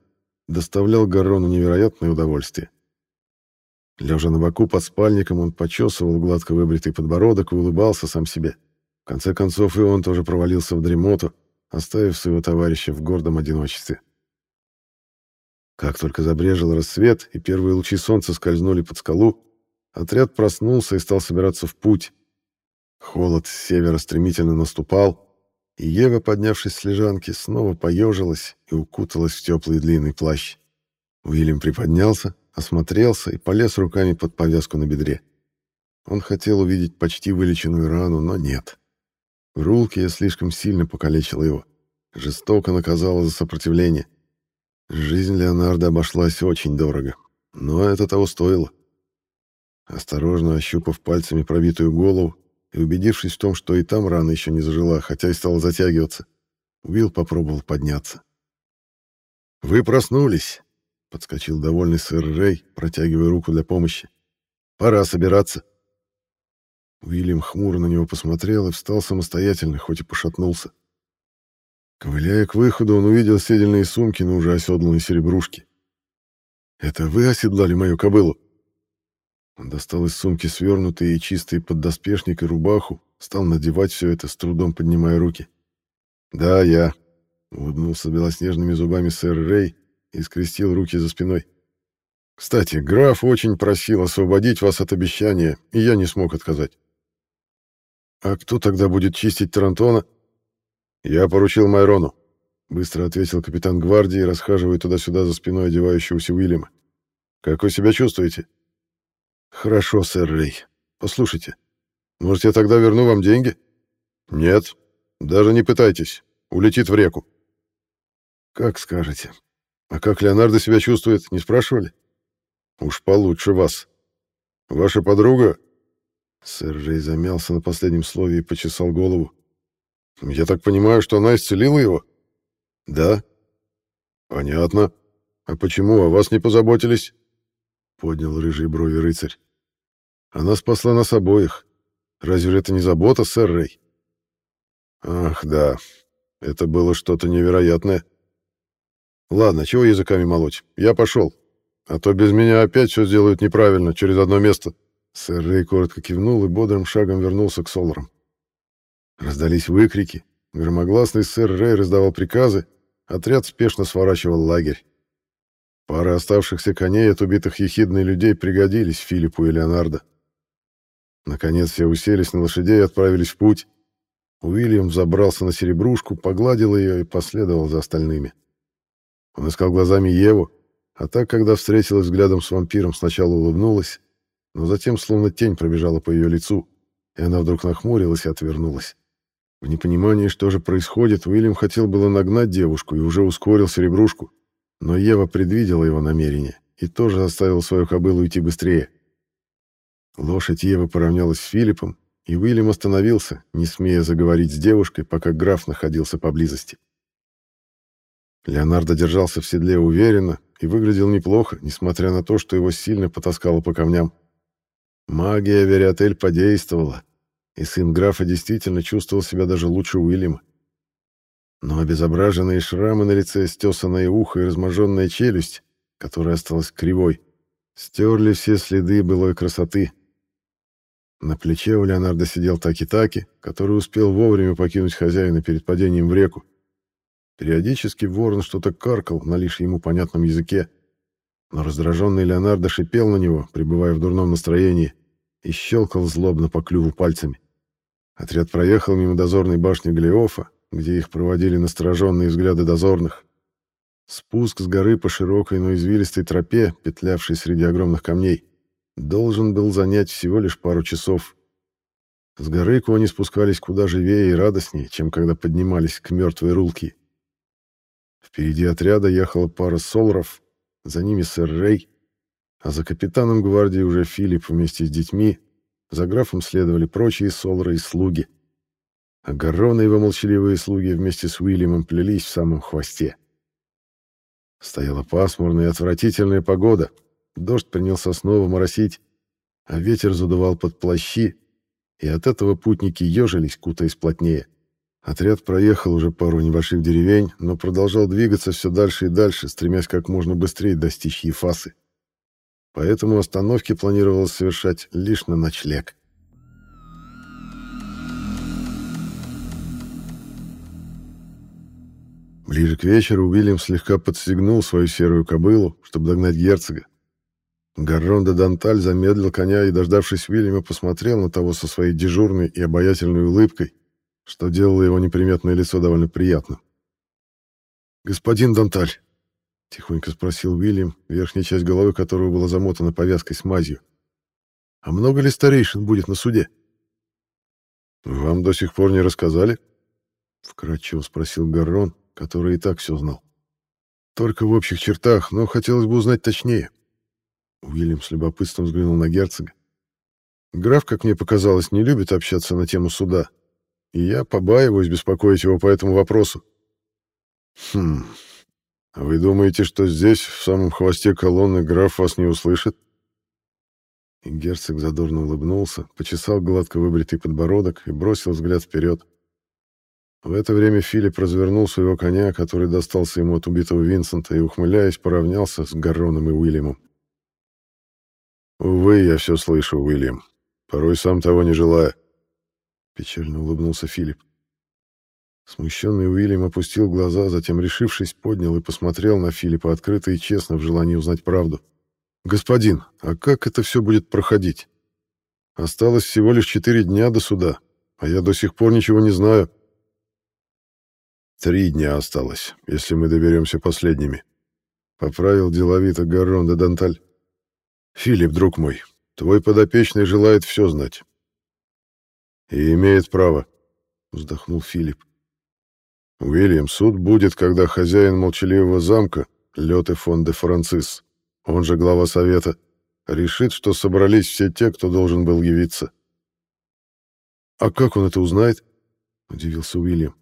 доставлял Гаррону невероятное удовольствие. Лежа на боку под спальником, он почесывал гладко выбритый подбородок и улыбался сам себе. В конце концов, и он тоже провалился в дремоту, оставив своего товарища в гордом одиночестве. Как только забрежил рассвет и первые лучи солнца скользнули под скалу, отряд проснулся и стал собираться в путь. Холод с севера стремительно наступал, и Ева, поднявшись с лежанки, снова поежилась и укуталась в теплый длинный плащ. Уильям приподнялся, осмотрелся и полез руками под повязку на бедре. Он хотел увидеть почти вылеченную рану, но нет. Рулки я слишком сильно покалечила его. Жестоко наказала за сопротивление. Жизнь Леонардо обошлась очень дорого, но это того стоило. Осторожно ощупав пальцами пробитую голову и убедившись в том, что и там рана еще не зажила, хотя и стала затягиваться, Уилл попробовал подняться. «Вы проснулись!» — подскочил довольный сэр Рэй, протягивая руку для помощи. «Пора собираться!» Уильям хмуро на него посмотрел и встал самостоятельно, хоть и пошатнулся. Ковыляя к выходу, он увидел седельные сумки на уже оседланной серебрушке. «Это вы оседлали мою кобылу?» Он достал из сумки свернутые и чистые поддоспешник и рубаху, стал надевать все это, с трудом поднимая руки. «Да, я», — улыбнулся белоснежными зубами сэр Рэй и скрестил руки за спиной. «Кстати, граф очень просил освободить вас от обещания, и я не смог отказать». «А кто тогда будет чистить Тарантона?» «Я поручил Майрону», — быстро ответил капитан гвардии, расхаживая туда-сюда за спиной одевающегося Уильяма. «Как вы себя чувствуете?» «Хорошо, сэр Рэй. Послушайте, может, я тогда верну вам деньги?» «Нет, даже не пытайтесь. Улетит в реку». «Как скажете. А как Леонардо себя чувствует, не спрашивали?» «Уж получше вас. Ваша подруга...» Сэр Рэй замялся на последнем слове и почесал голову. Я так понимаю, что она исцелила его? Да. Понятно. А почему о вас не позаботились? Поднял рыжие брови рыцарь. Она спасла нас обоих. Разве это не забота, сэр Рэй? Ах, да. Это было что-то невероятное. Ладно, чего языками молоть? Я пошел. А то без меня опять все сделают неправильно, через одно место. Сэр Рэй коротко кивнул и бодрым шагом вернулся к Соларам. Раздались выкрики. Громогласный сэр Рэй раздавал приказы. Отряд спешно сворачивал лагерь. Пара оставшихся коней от убитых ехидной людей пригодились Филиппу и Леонардо. Наконец все уселись на лошадей и отправились в путь. Уильям забрался на серебрушку, погладил ее и последовал за остальными. Он искал глазами Еву, а так, когда встретилась взглядом с вампиром, сначала улыбнулась, но затем словно тень пробежала по ее лицу, и она вдруг нахмурилась и отвернулась. В непонимании, что же происходит, Уильям хотел было нагнать девушку и уже ускорил серебрушку, но Ева предвидела его намерение и тоже заставила свою кобылу идти быстрее. Лошадь Евы поравнялась с Филиппом, и Уильям остановился, не смея заговорить с девушкой, пока граф находился поблизости. Леонардо держался в седле уверенно и выглядел неплохо, несмотря на то, что его сильно потаскало по камням. Магия Вериотель подействовала, и сын графа действительно чувствовал себя даже лучше Уильяма. Но обезображенные шрамы на лице, стесанное ухо и разможенная челюсть, которая осталась кривой, стерли все следы былой красоты. На плече у Леонардо сидел Таки-Таки, который успел вовремя покинуть хозяина перед падением в реку. Периодически ворон что-то каркал на лишь ему понятном языке, но раздраженный Леонардо шипел на него, пребывая в дурном настроении, и щелкал злобно по клюву пальцами. Отряд проехал мимо дозорной башни Глиофа, где их проводили настороженные взгляды дозорных. Спуск с горы по широкой, но извилистой тропе, петлявшей среди огромных камней, должен был занять всего лишь пару часов. С горы кони спускались куда живее и радостнее, чем когда поднимались к мертвой рулке. Впереди отряда ехала пара солров, за ними сэр Рэй, а за капитаном гвардии уже Филипп вместе с детьми, за графом следовали прочие солры и слуги. А Гаррон и его молчаливые слуги вместе с Уильямом плелись в самом хвосте. Стояла пасмурная и отвратительная погода, дождь принялся снова моросить, а ветер задувал под плащи, и от этого путники ежились, кутаясь плотнее. Отряд проехал уже пару небольших деревень, но продолжал двигаться все дальше и дальше, стремясь как можно быстрее достичь Ефасы. Поэтому остановки планировалось совершать лишь на ночлег. Ближе к вечеру Уильям слегка подстегнул свою серую кобылу, чтобы догнать герцога. Гаррон де Данталь замедлил коня и, дождавшись Уильяма, посмотрел на того со своей дежурной и обаятельной улыбкой, что делало его неприметное лицо довольно приятным. «Господин Данталь», — тихонько спросил Уильям, верхняя часть головы которого была замотана повязкой с мазью, «а много ли старейшин будет на суде?» «Вам до сих пор не рассказали?» — вкратчиво спросил Гаррон, который и так все знал. «Только в общих чертах, но хотелось бы узнать точнее». Уильям с любопытством взглянул на герцога. «Граф, как мне показалось, не любит общаться на тему суда, и я побаиваюсь беспокоить его по этому вопросу». «Хм... Вы думаете, что здесь, в самом хвосте колонны, граф вас не услышит?» И герцог задорно улыбнулся, почесал гладко выбритый подбородок и бросил взгляд вперед. В это время Филипп развернул своего коня, который достался ему от убитого Винсента, и, ухмыляясь, поравнялся с Гарроном и Уильямом. «Увы, я все слышу, Уильям. Порой сам того не желая», — печально улыбнулся Филипп. Смущенный Уильям опустил глаза, затем, решившись, поднял и посмотрел на Филиппа открыто и честно в желании узнать правду. «Господин, а как это все будет проходить? Осталось всего лишь четыре дня до суда, а я до сих пор ничего не знаю». Три дня осталось, если мы доберемся последними. Поправил деловито Гаррон де Данталь. Филипп, друг мой, твой подопечный желает все знать. И имеет право, вздохнул Филипп. Уильям, суд будет, когда хозяин молчаливого замка, Лёте фон де Францис, он же глава совета, решит, что собрались все те, кто должен был явиться. «А как он это узнает?» — удивился Уильям.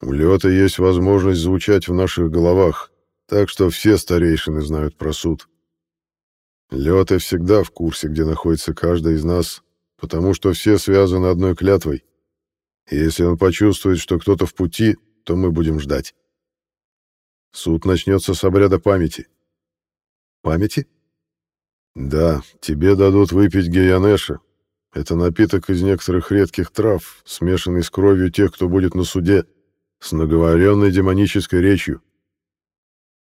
У Лёта есть возможность звучать в наших головах, так что все старейшины знают про суд. Лёта всегда в курсе, где находится каждый из нас, потому что все связаны одной клятвой. И если он почувствует, что кто-то в пути, то мы будем ждать. Суд начнется с обряда памяти. Памяти? Да, тебе дадут выпить геянеша. Это напиток из некоторых редких трав, смешанный с кровью тех, кто будет на суде, с наговоренной демонической речью.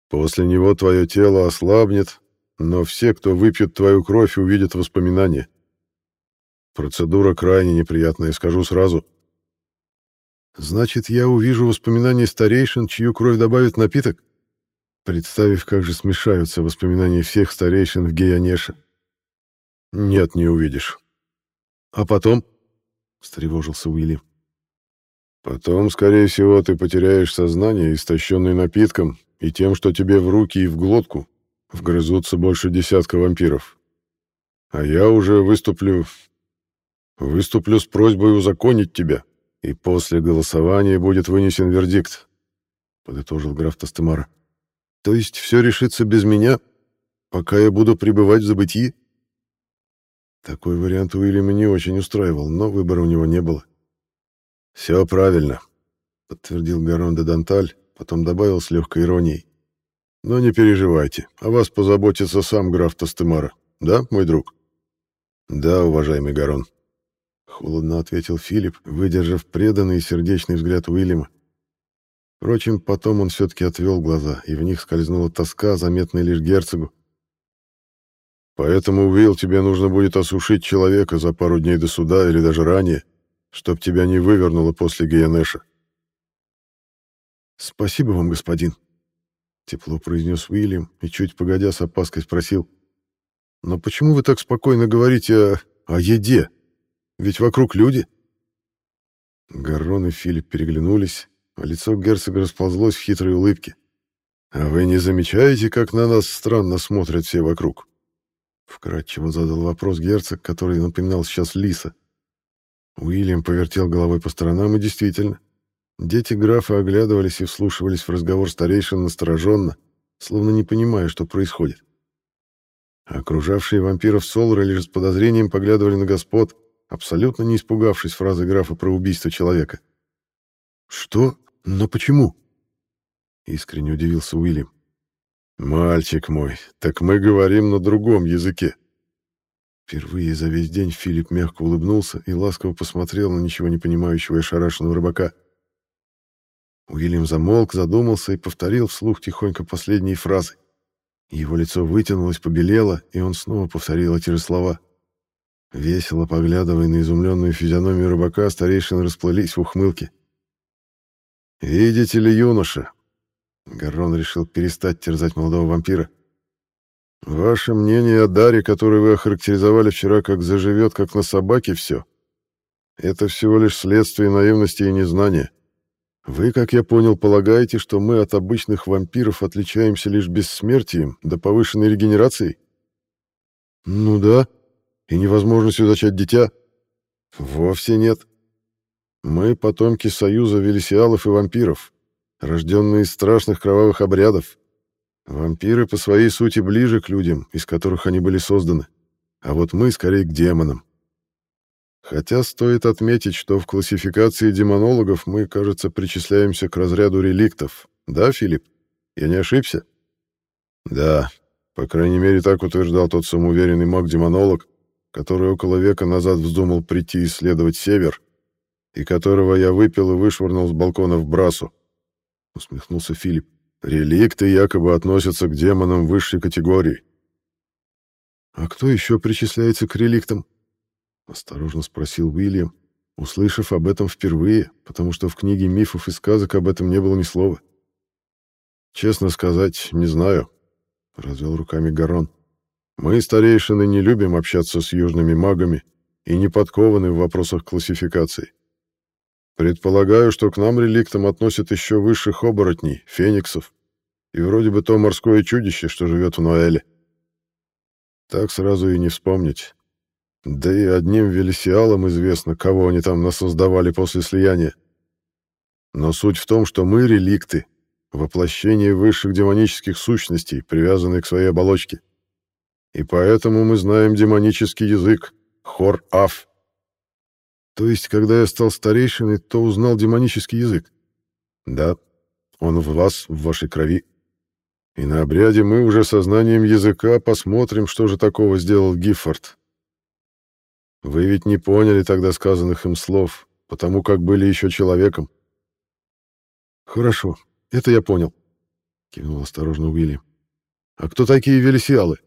После него твое тело ослабнет, но все, кто выпьет твою кровь, увидят воспоминания. Процедура крайне неприятная, скажу сразу. Значит, я увижу воспоминания старейшин, чью кровь добавит напиток? Представив, как же смешаются воспоминания всех старейшин в Геянеше. Нет, не увидишь. А потом? Встревожился Уильям. Потом, скорее всего, ты потеряешь сознание, истощенный напитком, и тем, что тебе в руки и в глотку вгрызутся больше десятка вампиров. А я уже выступлю... Выступлю с просьбой узаконить тебя, и после голосования будет вынесен вердикт, — подытожил граф Тастемара. То есть все решится без меня, пока я буду пребывать в забытии? Такой вариант Уильяма не очень устраивал, но выбора у него не было. «Все правильно», — подтвердил Гарон де Данталь, потом добавил с легкой иронией. «Но не переживайте, о вас позаботится сам граф Тастемара. Да, мой друг?» «Да, уважаемый Гарон», — холодно ответил Филипп, выдержав преданный и сердечный взгляд Уильяма. Впрочем, потом он все-таки отвел глаза, и в них скользнула тоска, заметная лишь герцогу. «Поэтому, Уилл, тебе нужно будет осушить человека за пару дней до суда или даже ранее, чтоб тебя не вывернуло после Гиенеша. «Спасибо вам, господин», — тепло произнес Уильям и, чуть погодя, с опаской спросил. «Но почему вы так спокойно говорите о, о еде? Ведь вокруг люди». Гаррон и Филипп переглянулись, а лицо герцога расползлось в хитрой улыбке. «А вы не замечаете, как на нас странно смотрят все вокруг?» Вкратчиво задал вопрос герцог, который напоминал сейчас лиса. Уильям повертел головой по сторонам, и действительно, дети графа оглядывались и вслушивались в разговор старейшин настороженно, словно не понимая, что происходит. окружавшие вампиров Солора лишь с подозрением поглядывали на господ, абсолютно не испугавшись фразы графа про убийство человека. «Что? Но почему?» Искренне удивился Уильям. «Мальчик мой, так мы говорим на другом языке», Впервые за весь день Филипп мягко улыбнулся и ласково посмотрел на ничего не понимающего и ошарашенного рыбака. Уильям замолк, задумался и повторил вслух тихонько последние фразы. Его лицо вытянулось, побелело, и он снова повторил эти же слова. Весело поглядывая на изумленную физиономию рыбака, старейшины расплылись в ухмылке. «Видите ли, юноша?» Гаррон решил перестать терзать молодого вампира. Ваше мнение о даре, который вы охарактеризовали вчера, как заживет, как на собаке, все. Это всего лишь следствие наивности и незнания. Вы, как я понял, полагаете, что мы от обычных вампиров отличаемся лишь бессмертием да повышенной регенерацией? Ну да. И невозможностью зачать дитя? Вовсе нет. Мы потомки союза велисиалов и вампиров, рожденные из страшных кровавых обрядов, Вампиры по своей сути ближе к людям, из которых они были созданы, а вот мы скорее к демонам. Хотя стоит отметить, что в классификации демонологов мы, кажется, причисляемся к разряду реликтов. Да, Филипп? Я не ошибся? Да, по крайней мере, так утверждал тот самоуверенный маг-демонолог, который около века назад вздумал прийти исследовать север, и которого я выпил и вышвырнул с балкона в брасу. Усмехнулся Филипп. Реликты якобы относятся к демонам высшей категории. «А кто еще причисляется к реликтам?» — осторожно спросил Уильям, услышав об этом впервые, потому что в книге мифов и сказок об этом не было ни слова. «Честно сказать, не знаю», — развел руками Гарон. «Мы, старейшины, не любим общаться с южными магами и не подкованы в вопросах классификации. Предполагаю, что к нам реликтам относят еще высших оборотней, фениксов, и вроде бы то морское чудище, что живет в Ноэле. Так сразу и не вспомнить. Да и одним велисиалам известно, кого они там насоздавали после слияния. Но суть в том, что мы реликты, воплощение высших демонических сущностей, привязанные к своей оболочке. И поэтому мы знаем демонический язык, хор-аф, То есть, когда я стал старейшиной, то узнал демонический язык? Да, он в вас, в вашей крови. И на обряде мы уже сознанием языка посмотрим, что же такого сделал Гиффорд. Вы ведь не поняли тогда сказанных им слов, потому как были еще человеком. Хорошо, это я понял, кивнул осторожно Уильям. А кто такие велисиалы?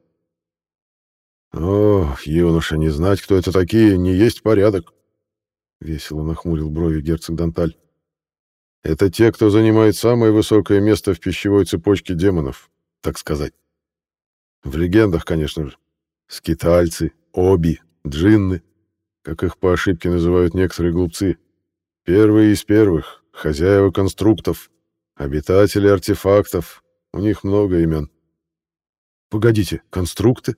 О, юноша, не знать, кто это такие, не есть порядок. Весело нахмурил брови герцог Данталь. Это те, кто занимает самое высокое место в пищевой цепочке демонов, так сказать. В легендах, конечно же. Скитальцы, оби, джинны, как их по ошибке называют некоторые глупцы. Первые из первых, хозяева конструктов, обитатели артефактов. У них много имен. Погодите, конструкты?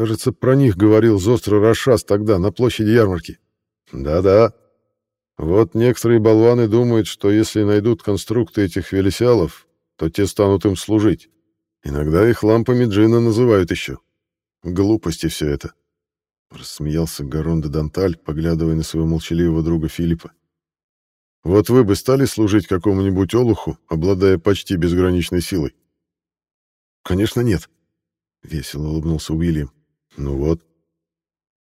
Кажется, про них говорил Зостро Рашас тогда, на площади ярмарки. Да-да, вот некоторые болваны думают, что если найдут конструкты этих велесиалов, то те станут им служить. Иногда их лампами джина называют еще. Глупости все это. Рассмеялся Гарон де Данталь, поглядывая на своего молчаливого друга Филиппа. Вот вы бы стали служить какому-нибудь олуху, обладая почти безграничной силой? Конечно, нет. Весело улыбнулся Уильям. Ну вот.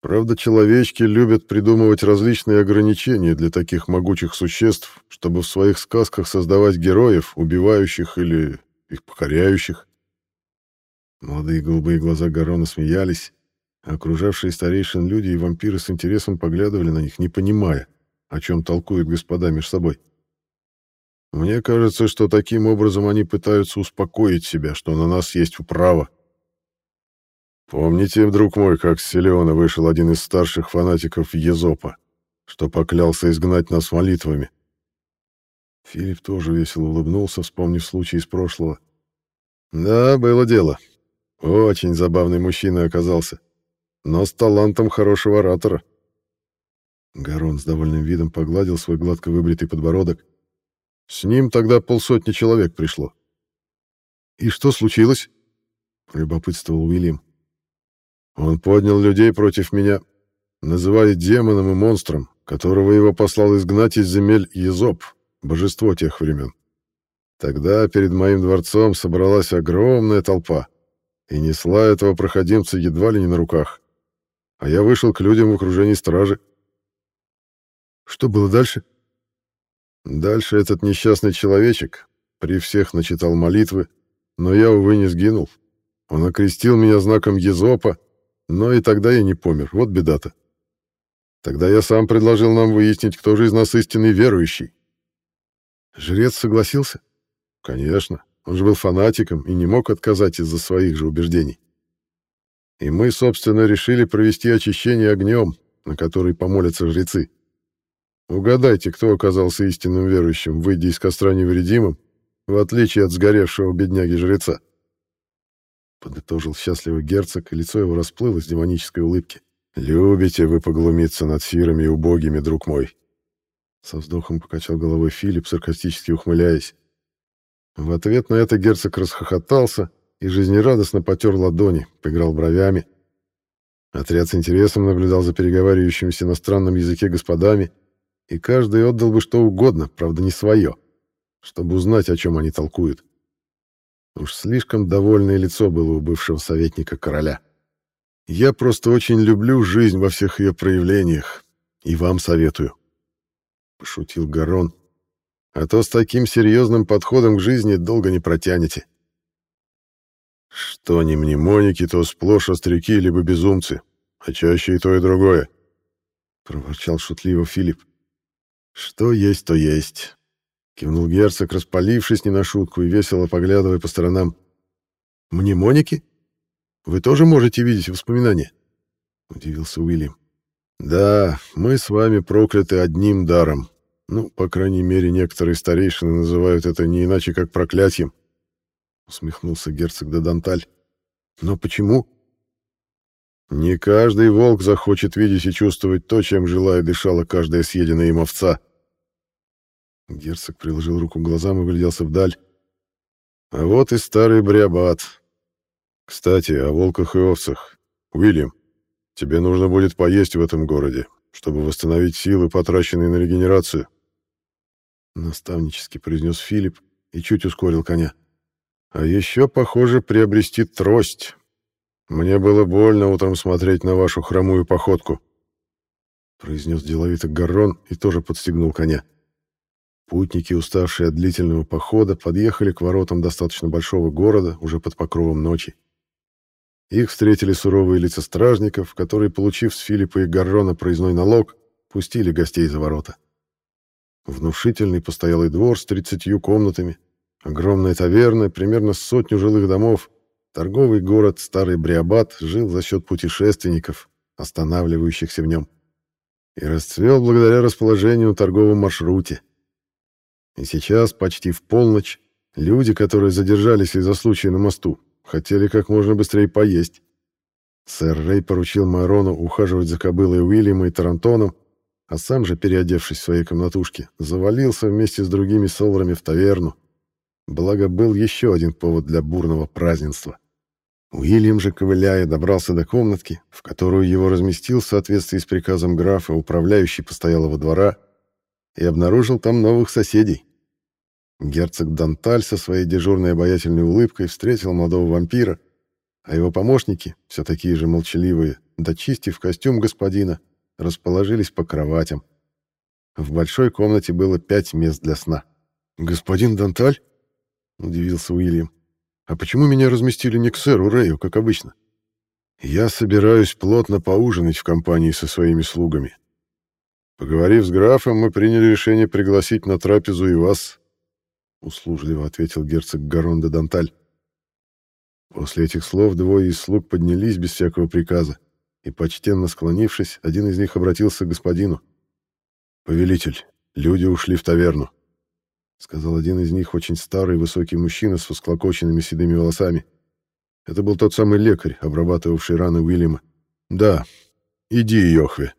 Правда, человечки любят придумывать различные ограничения для таких могучих существ, чтобы в своих сказках создавать героев, убивающих или их покоряющих. Молодые голубые глаза Гарона смеялись, а окружавшие старейшин люди и вампиры с интересом поглядывали на них, не понимая, о чем толкуют господа между собой. Мне кажется, что таким образом они пытаются успокоить себя, что на нас есть право, Помните, друг мой, как с Селеона вышел один из старших фанатиков Езопа, что поклялся изгнать нас молитвами? Филипп тоже весело улыбнулся, вспомнив случай из прошлого. Да, было дело. Очень забавный мужчина оказался, но с талантом хорошего оратора. Гарон с довольным видом погладил свой гладко выбритый подбородок. С ним тогда полсотни человек пришло. «И что случилось?» — любопытствовал Уильям. Он поднял людей против меня, называя демоном и монстром, которого его послал изгнать из земель Езоп, божество тех времен. Тогда перед моим дворцом собралась огромная толпа и несла этого проходимца едва ли не на руках. А я вышел к людям в окружении стражи. Что было дальше? Дальше этот несчастный человечек при всех начитал молитвы, но я, увы, не сгинул. Он окрестил меня знаком Езопа но и тогда я не помер, вот беда-то. Тогда я сам предложил нам выяснить, кто же из нас истинный верующий. Жрец согласился? Конечно, он же был фанатиком и не мог отказать из-за своих же убеждений. И мы, собственно, решили провести очищение огнем, на который помолятся жрецы. Угадайте, кто оказался истинным верующим, выйдя из костра невредимым, в отличие от сгоревшего бедняги-жреца подытожил счастливый герцог, и лицо его расплылось в демонической улыбке. «Любите вы поглумиться над сирами и убогими, друг мой!» Со вздохом покачал головой Филипп, саркастически ухмыляясь. В ответ на это герцог расхохотался и жизнерадостно потер ладони, поиграл бровями. Отряд с интересом наблюдал за переговаривающимися на странном языке господами, и каждый отдал бы что угодно, правда, не свое, чтобы узнать, о чем они толкуют. Уж слишком довольное лицо было у бывшего советника короля. Я просто очень люблю жизнь во всех ее проявлениях, и вам советую. Пошутил Гарон. А то с таким серьезным подходом к жизни долго не протянете. Что ни мнемоники, то сплошь остряки либо безумцы, а чаще и то, и другое. Проворчал шутливо Филипп. Что есть, то есть. Кивнул герцог, распалившись не на шутку и весело поглядывая по сторонам. «Мнемоники? Вы тоже можете видеть воспоминания?» Удивился Уильям. «Да, мы с вами прокляты одним даром. Ну, по крайней мере, некоторые старейшины называют это не иначе, как проклятием», — усмехнулся герцог де. «Но почему?» «Не каждый волк захочет видеть и чувствовать то, чем жила и дышала каждая съеденная им овца», Герцог приложил руку к глазам и гляделся вдаль. А вот и старый Бриабат. Кстати, о волках и овцах. Уильям, тебе нужно будет поесть в этом городе. чтобы восстановить силы, потраченные на регенерацию. Наставнически произнес Филипп и чуть ускорил коня. А еще, похоже, приобрести трость. Мне было больно утром смотреть на вашу хромую походку. Произнес деловито Гаррон и тоже подстегнул коня. Путники, уставшие от длительного похода, подъехали к воротам достаточно большого города уже под покровом ночи. Их встретили суровые лица стражников, которые, получив с Филиппа и Гаррона проездной налог, пустили гостей за ворота. Внушительный постоялый двор с тридцатью комнатами, огромная таверна, примерно сотню жилых домов, торговый город Старый Бриабат жил за счет путешественников, останавливающихся в нем, и расцвел благодаря расположению на торговом маршруте. И сейчас, почти в полночь, люди, которые задержались из-за случая на мосту, хотели как можно быстрее поесть. Сэр Рэй поручил Майрону ухаживать за кобылой Уильяма и Тарантоном, а сам же, переодевшись в своей комнатушке, завалился вместе с другими солрами в таверну. Благо, был еще один повод для бурного празднества. Уильям же, ковыляя, добрался до комнатки, в которую его разместил в соответствии с приказом графа управляющий постоялого двора, и обнаружил там новых соседей. Герцог Данталь со своей дежурной обаятельной улыбкой встретил молодого вампира, а его помощники, все такие же молчаливые, дочистив костюм господина, расположились по кроватям. В большой комнате было пять мест для сна. «Господин Данталь?» — удивился Уильям. «А почему меня разместили не к сэру Рэю, как обычно?» «Я собираюсь плотно поужинать в компании со своими слугами. Поговорив с графом, мы приняли решение пригласить на трапезу и вас», — услужливо ответил герцог Гарон де Данталь. После этих слов двое из слуг поднялись без всякого приказа, и, почтенно склонившись, один из них обратился к господину. «Повелитель, люди ушли в таверну», — сказал один из них, очень старый высокий мужчина с восклокоченными седыми волосами. Это был тот самый лекарь, обрабатывавший раны Уильяма. «Да, иди, Йохве.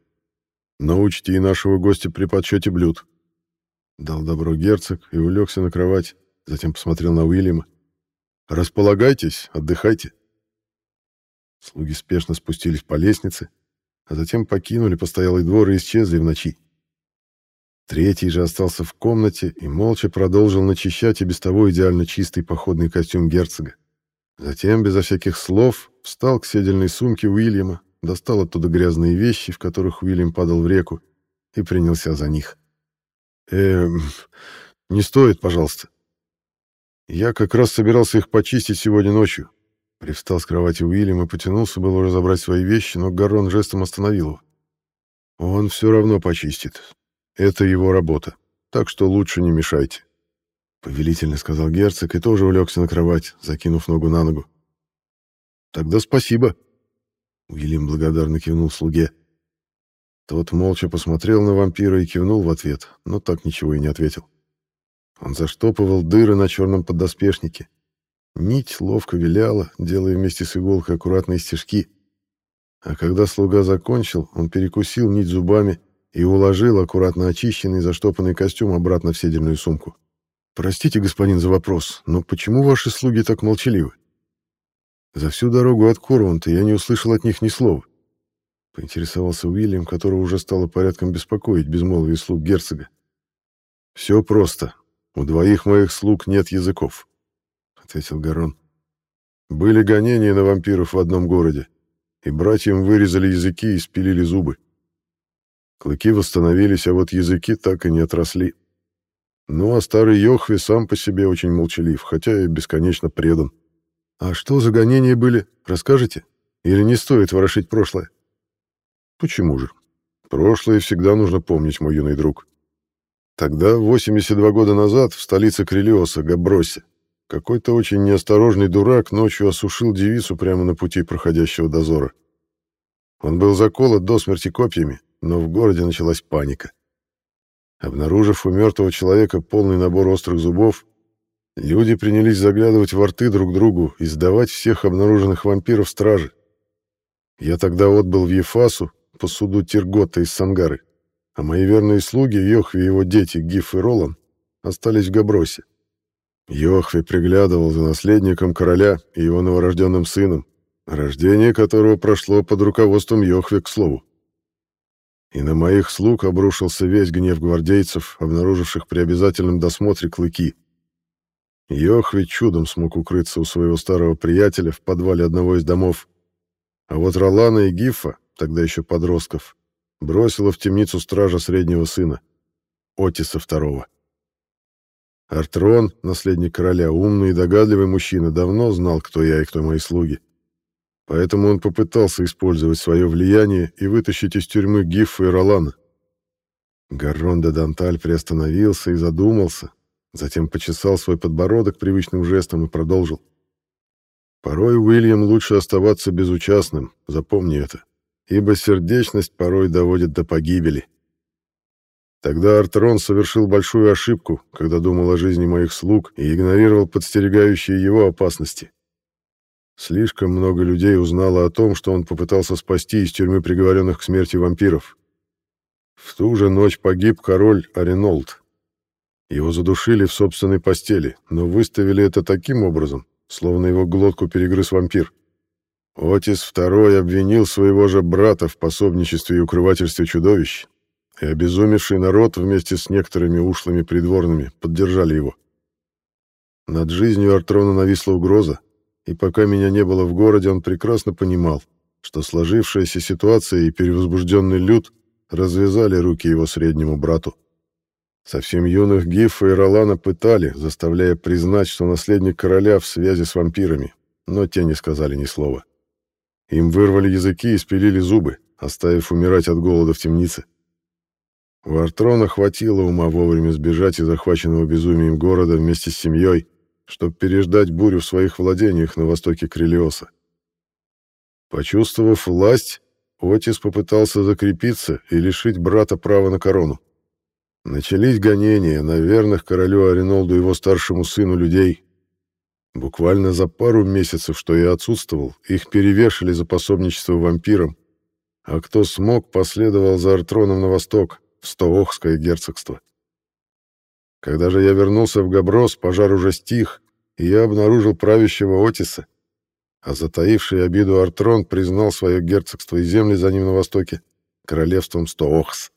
Но учти и нашего гостя при подсчете блюд». Дал добро герцог и улегся на кровать, затем посмотрел на Уильяма. «Располагайтесь, отдыхайте». Слуги спешно спустились по лестнице, а затем покинули постоялый двор и исчезли в ночи. Третий же остался в комнате и молча продолжил начищать и без того идеально чистый походный костюм герцога. Затем, безо всяких слов, встал к седельной сумке Уильяма, достал оттуда грязные вещи, в которых Уильям падал в реку, и принялся за них. «Эм, не стоит, пожалуйста. Я как раз собирался их почистить сегодня ночью. Привстал с кровати Уильям и потянулся было разобрать свои вещи, но Гарон жестом остановил его. «Он все равно почистит. Это его работа, так что лучше не мешайте», — повелительно сказал герцог и тоже улегся на кровать, закинув ногу на ногу. «Тогда спасибо», — Уильям благодарно кивнул слуге. Тот молча посмотрел на вампира и кивнул в ответ, но так ничего и не ответил. Он заштопывал дыры на черном поддоспешнике, Нить ловко виляла, делая вместе с иголкой аккуратные стежки. А когда слуга закончил, он перекусил нить зубами и уложил аккуратно очищенный заштопанный костюм обратно в седельную сумку. «Простите, господин, за вопрос, но почему ваши слуги так молчаливы? За всю дорогу от Корванта я не услышал от них ни слова». Поинтересовался Уильям, которого уже стало порядком беспокоить безмолвие слуг герцога. «Все просто. У двоих моих слуг нет языков ответил Гарон. Были гонения на вампиров в одном городе, и братьям вырезали языки и спилили зубы. Клыки восстановились, а вот языки так и не отросли. Ну, а старый Йохви сам по себе очень молчалив, хотя и бесконечно предан. А что за гонения были, расскажете? Или не стоит ворошить прошлое? Почему же? Прошлое всегда нужно помнить, мой юный друг. Тогда, 82 года назад, в столице Крелиоса, Габросе, какой-то очень неосторожный дурак ночью осушил девицу прямо на пути проходящего дозора. Он был заколот до смерти копьями, но в городе началась паника. Обнаружив у мертвого человека полный набор острых зубов, люди принялись заглядывать во рты друг другу и сдавать всех обнаруженных вампиров стражи. Я тогда отбыл в Ефасу по суду Тиргота из Сангары, а мои верные слуги, Йохви и его дети Гиф и Ролан, остались в Габросе. Йохви приглядывал за наследником короля и его новорожденным сыном, рождение которого прошло под руководством Йохви, к слову. И на моих слуг обрушился весь гнев гвардейцев, обнаруживших при обязательном досмотре клыки. Йох ведь чудом смог укрыться у своего старого приятеля в подвале одного из домов. А вот Ролана и Гифа, тогда еще подростков, бросила в темницу стража среднего сына, Отиса II. Артрон, наследник короля, умный и догадливый мужчина, давно знал, кто я и кто мои слуги. Поэтому он попытался использовать свое влияние и вытащить из тюрьмы Гиффа и Ролана. Гаррон де Данталь приостановился и задумался, затем почесал свой подбородок привычным жестом и продолжил. «Порой, Уильям, лучше оставаться безучастным, запомни это, ибо сердечность порой доводит до погибели». Тогда Артрон совершил большую ошибку, когда думал о жизни моих слуг и игнорировал подстерегающие его опасности. Слишком много людей узнало о том, что он попытался спасти из тюрьмы приговоренных к смерти вампиров. В ту же ночь погиб король Аренолд. Его задушили в собственной постели, но выставили это таким образом, словно его глотку перегрыз вампир. Отис II обвинил своего же брата в пособничестве и укрывательстве чудовищ, и обезумевший народ вместе с некоторыми ушлыми придворными поддержали его. Над жизнью Артрона нависла угроза, и пока меня не было в городе, он прекрасно понимал, что сложившаяся ситуация и перевозбужденный люд развязали руки его среднему брату. Совсем юных Гиффа и Ролана пытали, заставляя признать, что наследник короля в связи с вампирами, но те не сказали ни слова. Им вырвали языки и спилили зубы, оставив умирать от голода в темнице. У Артрона хватило ума вовремя сбежать из захваченного безумием города вместе с семьей, чтобы переждать бурю в своих владениях на востоке Крелиоса. Почувствовав власть, Отис попытался закрепиться и лишить брата права на корону. Начались гонения на верных королю Аринолду и его старшему сыну людей. Буквально за пару месяцев, что я отсутствовал, их перевешали за пособничество вампирам, а кто смог, последовал за Артроном на восток, в Стоохское герцогство. Когда же я вернулся в Габрос, пожар уже стих, и я обнаружил правящего Отиса, а затаивший обиду Артрон признал свое герцогство и земли за ним на востоке королевством Стоохс.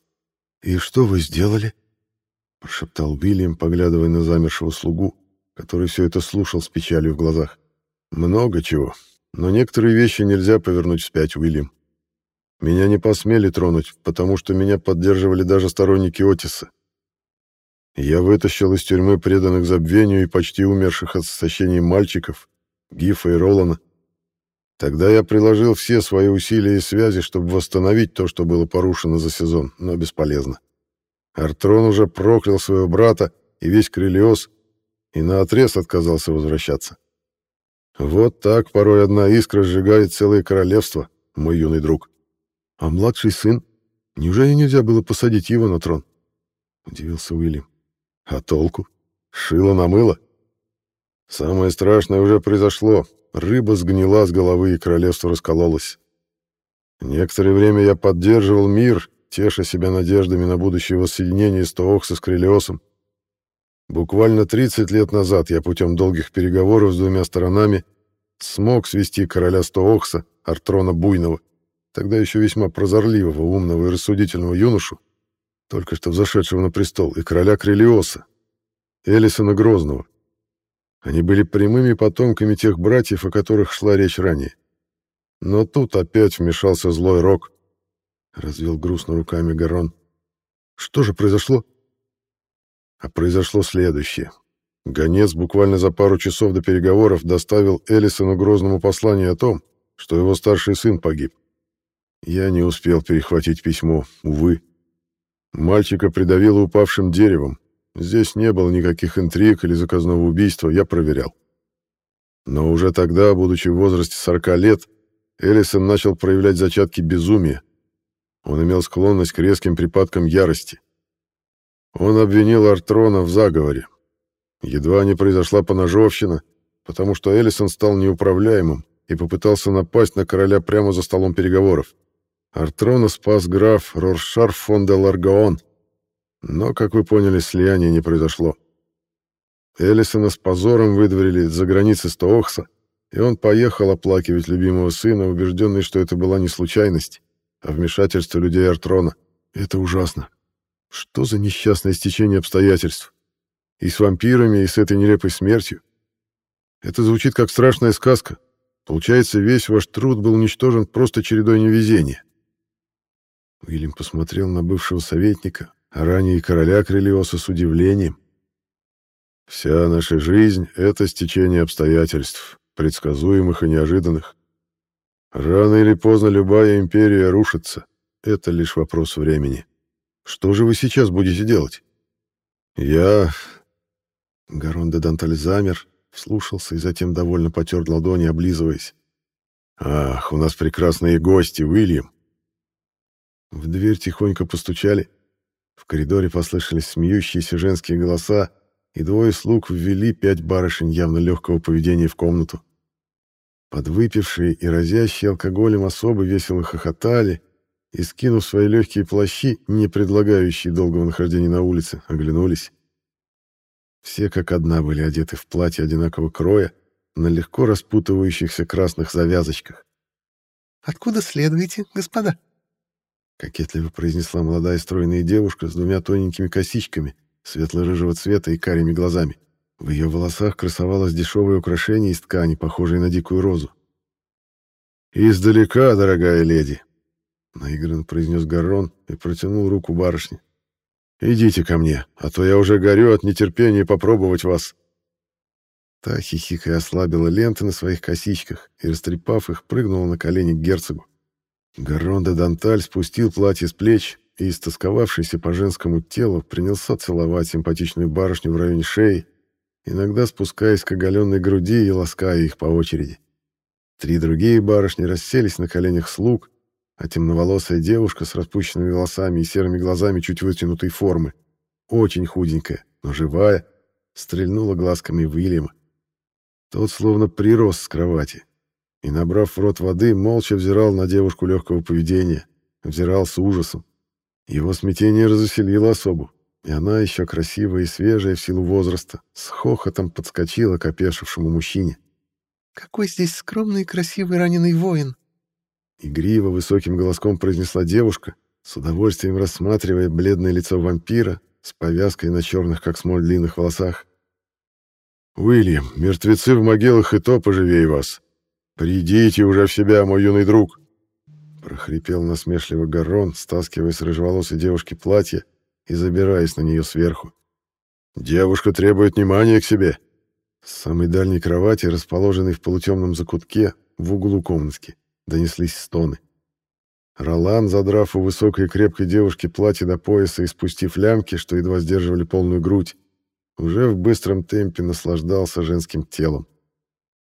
«И что вы сделали?» — прошептал Уильям, поглядывая на замершего слугу, который все это слушал с печалью в глазах. «Много чего, но некоторые вещи нельзя повернуть вспять, Уильям. Меня не посмели тронуть, потому что меня поддерживали даже сторонники Отиса. Я вытащил из тюрьмы преданных забвению и почти умерших от истощения мальчиков, Гифа и Ролана. Тогда я приложил все свои усилия и связи, чтобы восстановить то, что было порушено за сезон, но бесполезно. Артрон уже проклял своего брата и весь Крелиос, и наотрез отказался возвращаться. Вот так порой одна искра сжигает целое королевство, мой юный друг. А младший сын? Неужели нельзя было посадить его на трон? Удивился Уильям. А толку? Шило на мыло? Самое страшное уже произошло. Рыба сгнила с головы, и королевство раскололось. Некоторое время я поддерживал мир, теша себя надеждами на будущее воссоединение Стоохса с Крелиосом. Буквально 30 лет назад я путем долгих переговоров с двумя сторонами смог свести короля Стоохса, Артрона Буйного, тогда еще весьма прозорливого, умного и рассудительного юношу, только что взошедшего на престол, и короля Крелиоса, Элисона Грозного. Они были прямыми потомками тех братьев, о которых шла речь ранее. Но тут опять вмешался злой рок. Развел грустно руками Гарон. Что же произошло? А произошло следующее. Гонец буквально за пару часов до переговоров доставил Элисону Грозному послание о том, что его старший сын погиб. Я не успел перехватить письмо, увы. Мальчика придавило упавшим деревом. Здесь не было никаких интриг или заказного убийства, я проверял. Но уже тогда, будучи в возрасте 40 лет, Элисон начал проявлять зачатки безумия. Он имел склонность к резким припадкам ярости. Он обвинил Артрона в заговоре. Едва не произошла поножовщина, потому что Элисон стал неуправляемым и попытался напасть на короля прямо за столом переговоров. Артрона спас граф Роршар фон де Ларгаон. Но, как вы поняли, слияние не произошло. Элисона с позором выдворили за границы Стоохса, и он поехал оплакивать любимого сына, убежденный, что это была не случайность, а вмешательство людей Артрона. Это ужасно. Что за несчастное стечение обстоятельств? И с вампирами, и с этой нелепой смертью. Это звучит как страшная сказка. Получается, весь ваш труд был уничтожен просто чередой невезения. Уильям посмотрел на бывшего советника, ранее короля Крелиоса с удивлением. Вся наша жизнь — это стечение обстоятельств, предсказуемых и неожиданных. Рано или поздно любая империя рушится. Это лишь вопрос времени. Что же вы сейчас будете делать? Я... Гарон де Данталь замер, вслушался и затем довольно потер ладони, облизываясь. «Ах, у нас прекрасные гости, Уильям!» В дверь тихонько постучали. В коридоре послышались смеющиеся женские голоса, и двое слуг ввели пять барышень явно легкого поведения в комнату. Подвыпившие и разящие алкоголем особы весело хохотали и, скинув свои легкие плащи, не предлагающие долгого нахождения на улице, оглянулись. Все как одна были одеты в платье одинакового кроя, на легко распутывающихся красных завязочках. «Откуда следуете, господа?» Кокетливо произнесла молодая стройная девушка с двумя тоненькими косичками, светло-рыжего цвета и карими глазами. В ее волосах красовалось дешевое украшение из ткани, похожее на дикую розу. «Издалека, дорогая леди!» — наигранно произнес Гаррон и протянул руку барышне. «Идите ко мне, а то я уже горю от нетерпения попробовать вас». Та хихикая ослабила ленты на своих косичках и, растрепав их, прыгнула на колени к герцогу. Гаррон де Данталь спустил платье с плеч и, истосковавшийся по женскому телу, принялся целовать симпатичную барышню в районе шеи, иногда спускаясь к оголенной груди и лаская их по очереди. Три другие барышни расселись на коленях слуг, а темноволосая девушка с распущенными волосами и серыми глазами чуть вытянутой формы, очень худенькая, но живая, стрельнула глазками в Уильяма. Тот словно прирос с кровати и, набрав в рот воды, молча взирал на девушку легкого поведения, взирал с ужасом. Его смятение развеселило особу. И она, еще красивая и свежая в силу возраста, с хохотом подскочила к опешившему мужчине. «Какой здесь скромный и красивый раненый воин!» Игриво высоким голоском произнесла девушка, с удовольствием рассматривая бледное лицо вампира с повязкой на черных, как смоль, длинных волосах. «Уильям, мертвецы в могилах и то поживей вас. Придите уже в себя, мой юный друг!» прохрипел насмешливо Гаррон, стаскивая с рыжеволосой девушки платье и забираясь на нее сверху. «Девушка требует внимания к себе!» С самой дальней кровати, расположенной в полутемном закутке, в углу комнатки, донеслись стоны. Ролан, задрав у высокой и крепкой девушки платье до пояса и спустив лямки, что едва сдерживали полную грудь, уже в быстром темпе наслаждался женским телом.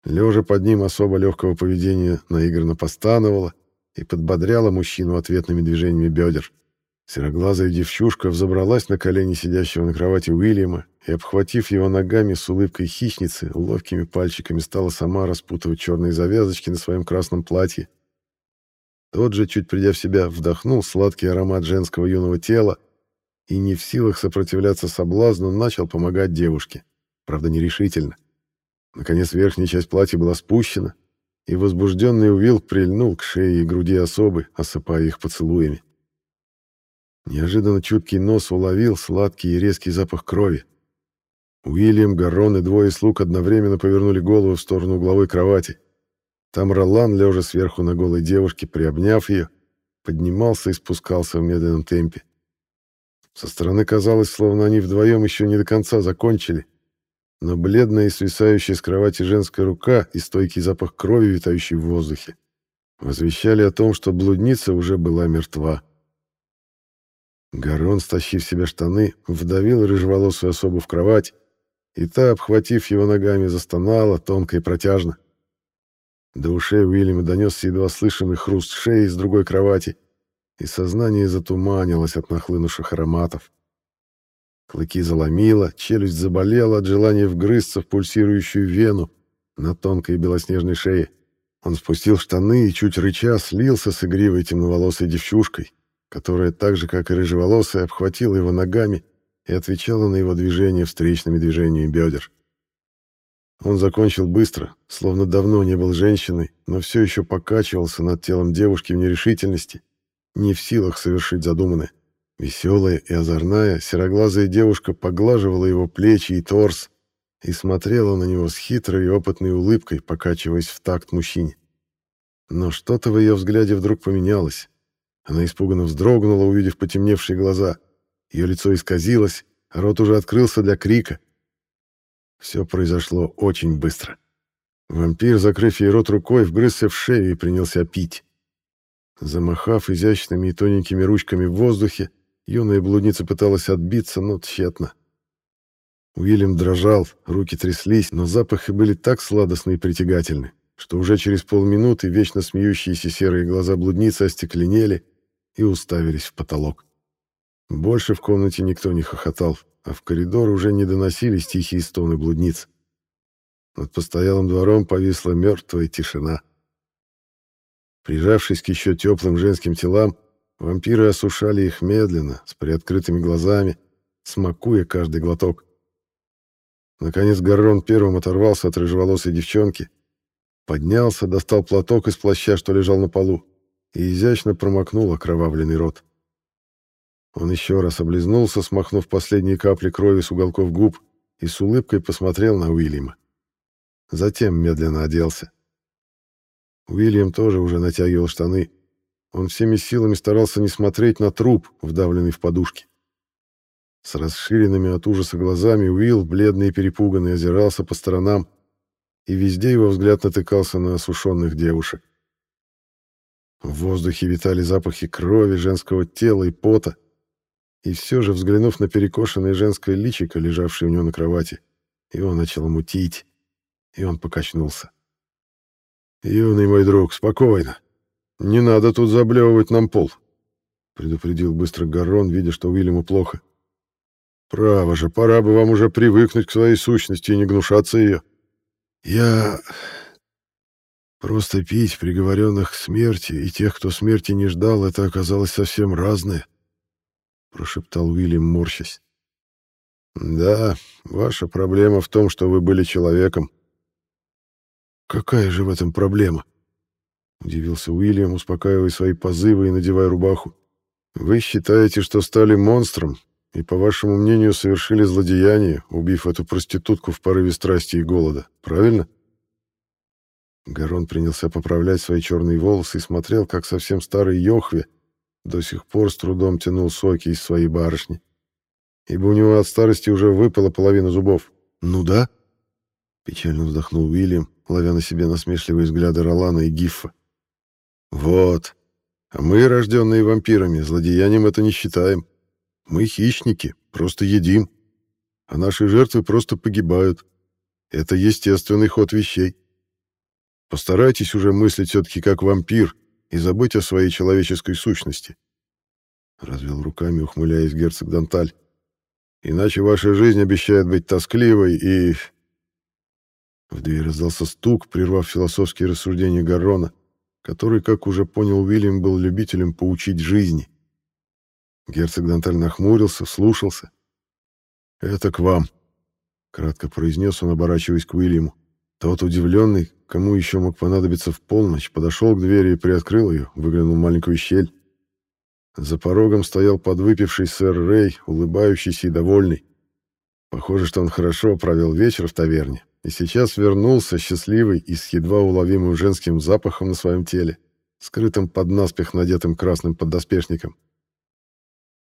Лежа под ним особо легкого поведения наигранно постановала и подбодряла мужчину ответными движениями бедер. Сероглазая девчушка взобралась на колени сидящего на кровати Уильяма и, обхватив его ногами с улыбкой хищницы, ловкими пальчиками стала сама распутывать черные завязочки на своем красном платье. Тот же, чуть придя в себя, вдохнул сладкий аромат женского юного тела и, не в силах сопротивляться соблазну, начал помогать девушке, правда, нерешительно. Наконец, верхняя часть платья была спущена, и возбужденный Уилл прильнул к шее и груди особы, осыпая их поцелуями. Неожиданно чуткий нос уловил сладкий и резкий запах крови. Уильям, Гаррон и двое слуг одновременно повернули голову в сторону угловой кровати. Там Ролан, лежа сверху на голой девушке, приобняв ее, поднимался и спускался в медленном темпе. Со стороны казалось, словно они вдвоем еще не до конца закончили, но бледная и свисающая с кровати женская рука и стойкий запах крови, витающий в воздухе, возвещали о том, что блудница уже была мертва. Гарон, стащив себе штаны, вдавил рыжеволосую особу в кровать, и та, обхватив его ногами, застонала тонко и протяжно. До ушей Уильяма донесся едва слышимый хруст шеи с другой кровати, и сознание затуманилось от нахлынувших ароматов. Клыки заломило, челюсть заболела от желания вгрызться в пульсирующую вену на тонкой белоснежной шее. Он спустил штаны и, чуть рыча, слился с игривой темноволосой девчушкой, которая так же, как и рыжеволосая, обхватила его ногами и отвечала на его движения встречными движениями бедер. Он закончил быстро, словно давно не был женщиной, но все еще покачивался над телом девушки в нерешительности, не в силах совершить задуманное. Веселая и озорная, сероглазая девушка поглаживала его плечи и торс и смотрела на него с хитрой и опытной улыбкой, покачиваясь в такт мужчине. Но что-то в ее взгляде вдруг поменялось. Она испуганно вздрогнула, увидев потемневшие глаза. Ее лицо исказилось, а рот уже открылся для крика. Все произошло очень быстро. Вампир, закрыв ей рот рукой, вгрызся в шею и принялся пить. Замахав изящными и тоненькими ручками в воздухе, юная блудница пыталась отбиться, но тщетно. Уильям дрожал, руки тряслись, но запахи были так сладостны и притягательны, что уже через полминуты вечно смеющиеся серые глаза блудницы остекленели и уставились в потолок. Больше в комнате никто не хохотал, а в коридор уже не доносились тихие стоны блудниц. Над постоялым двором повисла мертвая тишина. Прижавшись к еще теплым женским телам, вампиры осушали их медленно, с приоткрытыми глазами, смакуя каждый глоток. Наконец Гаррон первым оторвался от рыжеволосой девчонки, поднялся, достал платок из плаща, что лежал на полу, и изящно промокнул окровавленный рот. Он еще раз облизнулся, смахнув последние капли крови с уголков губ, и с улыбкой посмотрел на Уильяма. Затем медленно оделся. Уильям тоже уже натягивал штаны. Он всеми силами старался не смотреть на труп, вдавленный в подушки. С расширенными от ужаса глазами Уилл, бледный и перепуганный, озирался по сторонам, и везде его взгляд натыкался на осушенных девушек. В воздухе витали запахи крови, женского тела и пота, и все же, взглянув на перекошенное женское личико, лежавшее у него на кровати, его начало мутить, и он покачнулся. «Юный мой друг, спокойно. Не надо тут заблевывать нам пол», — предупредил быстро Гаррон, видя, что Уильяму плохо. «Право же, пора бы вам уже привыкнуть к своей сущности и не гнушаться ее. Я... Просто пить приговоренных к смерти и тех, кто смерти не ждал, это оказалось совсем разное», — прошептал Уильям, морщась. «Да, ваша проблема в том, что вы были человеком», «Какая же в этом проблема?» — удивился Уильям, успокаивая свои позывы и надевая рубаху. «Вы считаете, что стали монстром и, по вашему мнению, совершили злодеяние, убив эту проститутку в порыве страсти и голода, правильно?» Гарон принялся поправлять свои черные волосы и смотрел, как совсем старый Йохве до сих пор с трудом тянул соки из своей барышни, ибо у него от старости уже выпала половина зубов. «Ну да», — печально вздохнул Уильям, ловя на себе насмешливые взгляды Ролана и Гиффа. «Вот. А мы, рожденные вампирами, злодеянием это не считаем. Мы хищники, просто едим. А наши жертвы просто погибают. Это естественный ход вещей. Постарайтесь уже мыслить все-таки как вампир и забыть о своей человеческой сущности». Развел руками, ухмыляясь герцог Данталь. «Иначе ваша жизнь обещает быть тоскливой и в дверь раздался стук, прервав философские рассуждения Гаррона, который, как уже понял Уильям, был любителем поучить жизни. Герцог Данталь нахмурился, слушался. «Это к вам», — кратко произнес он, оборачиваясь к Уильяму. Тот, удивленный, кому еще мог понадобиться в полночь, подошел к двери и приоткрыл ее, выглянул в маленькую щель. За порогом стоял подвыпивший сэр Рэй, улыбающийся и довольный. Похоже, что он хорошо провел вечер в таверне, и сейчас вернулся счастливый и с едва уловимым женским запахом на своем теле, скрытым под наспех надетым красным поддоспешником.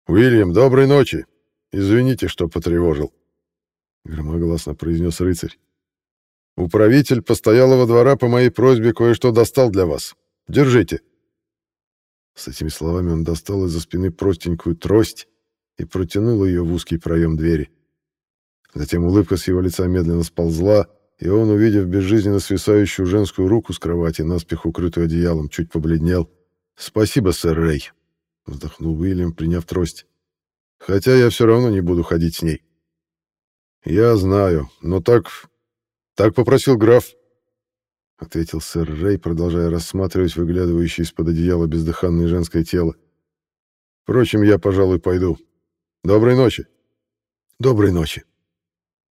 «Уильям, доброй ночи! Извините, что потревожил», — громогласно произнес рыцарь. «Управитель постоялого двора по моей просьбе кое-что достал для вас. Держите». С этими словами он достал из-за спины простенькую трость и протянул ее в узкий проем двери. Затем улыбка с его лица медленно сползла, и он, увидев безжизненно свисающую женскую руку с кровати, наспех укрытую одеялом, чуть побледнел. «Спасибо, сэр Рэй», — вздохнул Уильям, приняв трость. «Хотя я все равно не буду ходить с ней». «Я знаю, но так... так попросил граф», — ответил сэр Рэй, продолжая рассматривать выглядывающее из-под одеяла бездыханное женское тело. «Впрочем, я, пожалуй, пойду. Доброй ночи». «Доброй ночи»,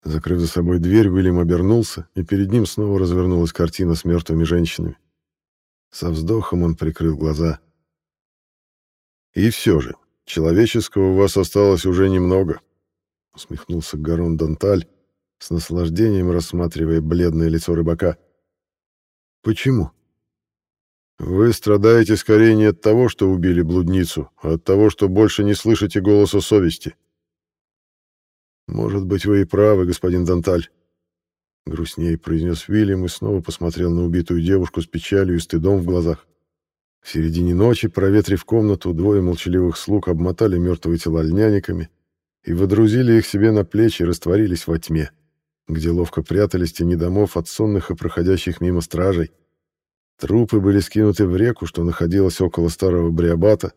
Закрыв за собой дверь, Уильям обернулся, и перед ним снова развернулась картина с мертвыми женщинами. Со вздохом он прикрыл глаза. И все же, человеческого у вас осталось уже немного», — усмехнулся Гарон Данталь, с наслаждением рассматривая бледное лицо рыбака. «Почему?» «Вы страдаете скорее не от того, что убили блудницу, а от того, что больше не слышите голоса совести». «Может быть, вы и правы, господин Данталь», — грустнее произнес Вильям и снова посмотрел на убитую девушку с печалью и стыдом в глазах. В середине ночи, проветрив комнату, двое молчаливых слуг обмотали мертвые тела льняниками и водрузили их себе на плечи и растворились во тьме, где ловко прятались тени домов от сонных и проходящих мимо стражей. Трупы были скинуты в реку, что находилась около старого Бриабата,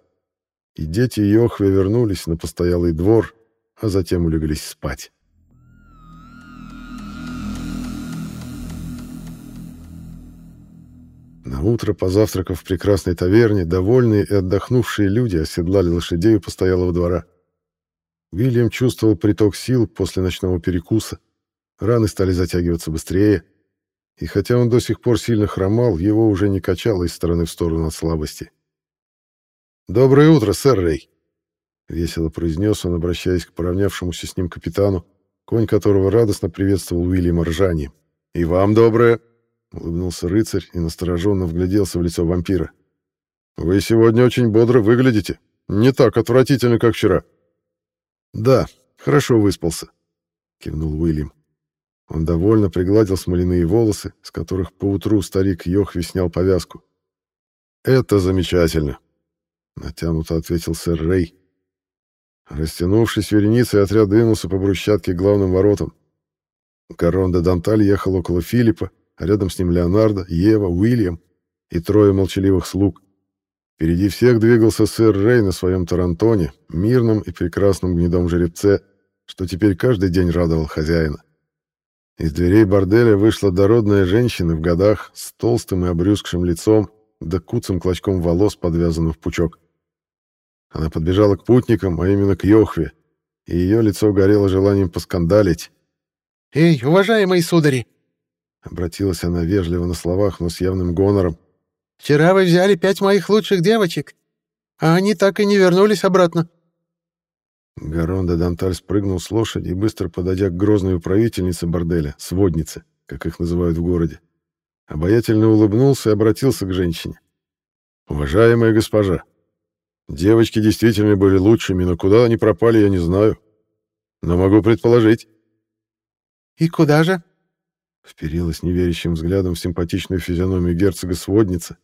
и дети Йохве вернулись на постоялый двор, а затем улеглись спать. На утро, позавтракав в прекрасной таверне, довольные и отдохнувшие люди оседлали лошадей у постоялого двора. Уильям чувствовал приток сил после ночного перекуса. Раны стали затягиваться быстрее, и хотя он до сих пор сильно хромал, его уже не качало из стороны в сторону от слабости. «Доброе утро, сэр Рэй!» — весело произнес он, обращаясь к поравнявшемуся с ним капитану, конь которого радостно приветствовал Уильяма ржанием. «И вам доброе!» Улыбнулся рыцарь и настороженно вгляделся в лицо вампира. «Вы сегодня очень бодро выглядите. Не так отвратительно, как вчера». «Да, хорошо выспался», — кивнул Уильям. Он довольно пригладил смоляные волосы, с которых поутру старик Йохви снял повязку. «Это замечательно», — натянуто ответил сэр Рэй. Растянувшись вереницей, отряд двинулся по брусчатке к главным воротам. Корон де Данталь ехал около Филиппа, а рядом с ним Леонардо, Ева, Уильям и трое молчаливых слуг. Впереди всех двигался сэр Рэй на своем тарантоне, мирном и прекрасном гнедом жеребце, что теперь каждый день радовал хозяина. Из дверей борделя вышла дородная женщина в годах с толстым и обрюзгшим лицом, да куцым клочком волос, подвязанным в пучок. Она подбежала к путникам, а именно к Йохве, и ее лицо горело желанием поскандалить. «Эй, уважаемые судари, Обратилась она вежливо на словах, но с явным гонором. «Вчера вы взяли пять моих лучших девочек, а они так и не вернулись обратно». Гарон де Данталь спрыгнул с лошади и, быстро подойдя к грозной управительнице борделя, своднице, как их называют в городе, обаятельно улыбнулся и обратился к женщине. «Уважаемая госпожа, девочки действительно были лучшими, но куда они пропали, я не знаю. Но могу предположить». «И куда же?» Вперилась неверящим взглядом в симпатичную физиономию герцога-сводницы,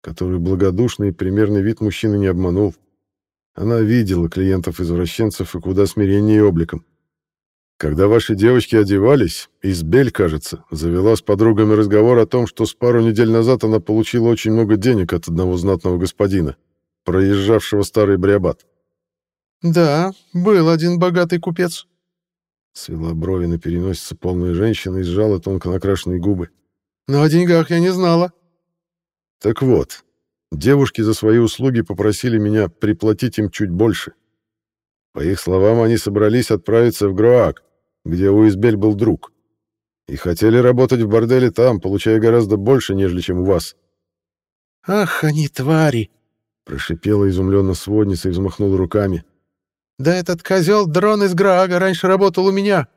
которую благодушный и примерный вид мужчины не обманул. Она видела клиентов-извращенцев и куда смиреннее обликом. Когда ваши девочки одевались, Избель, кажется, завела с подругами разговор о том, что с пару недель назад она получила очень много денег от одного знатного господина, проезжавшего старый Бриабат. «Да, был один богатый купец», Свела брови на переносице полная женщина и сжала тонко накрашенные губы. «Но о деньгах я не знала». «Так вот, девушки за свои услуги попросили меня приплатить им чуть больше. По их словам, они собрались отправиться в Гроак, где у Избель был друг, и хотели работать в борделе там, получая гораздо больше, нежели чем у вас». «Ах, они твари!» — прошипела изумленно сводница и взмахнула руками. Да этот козел дрон из Граага раньше работал у меня.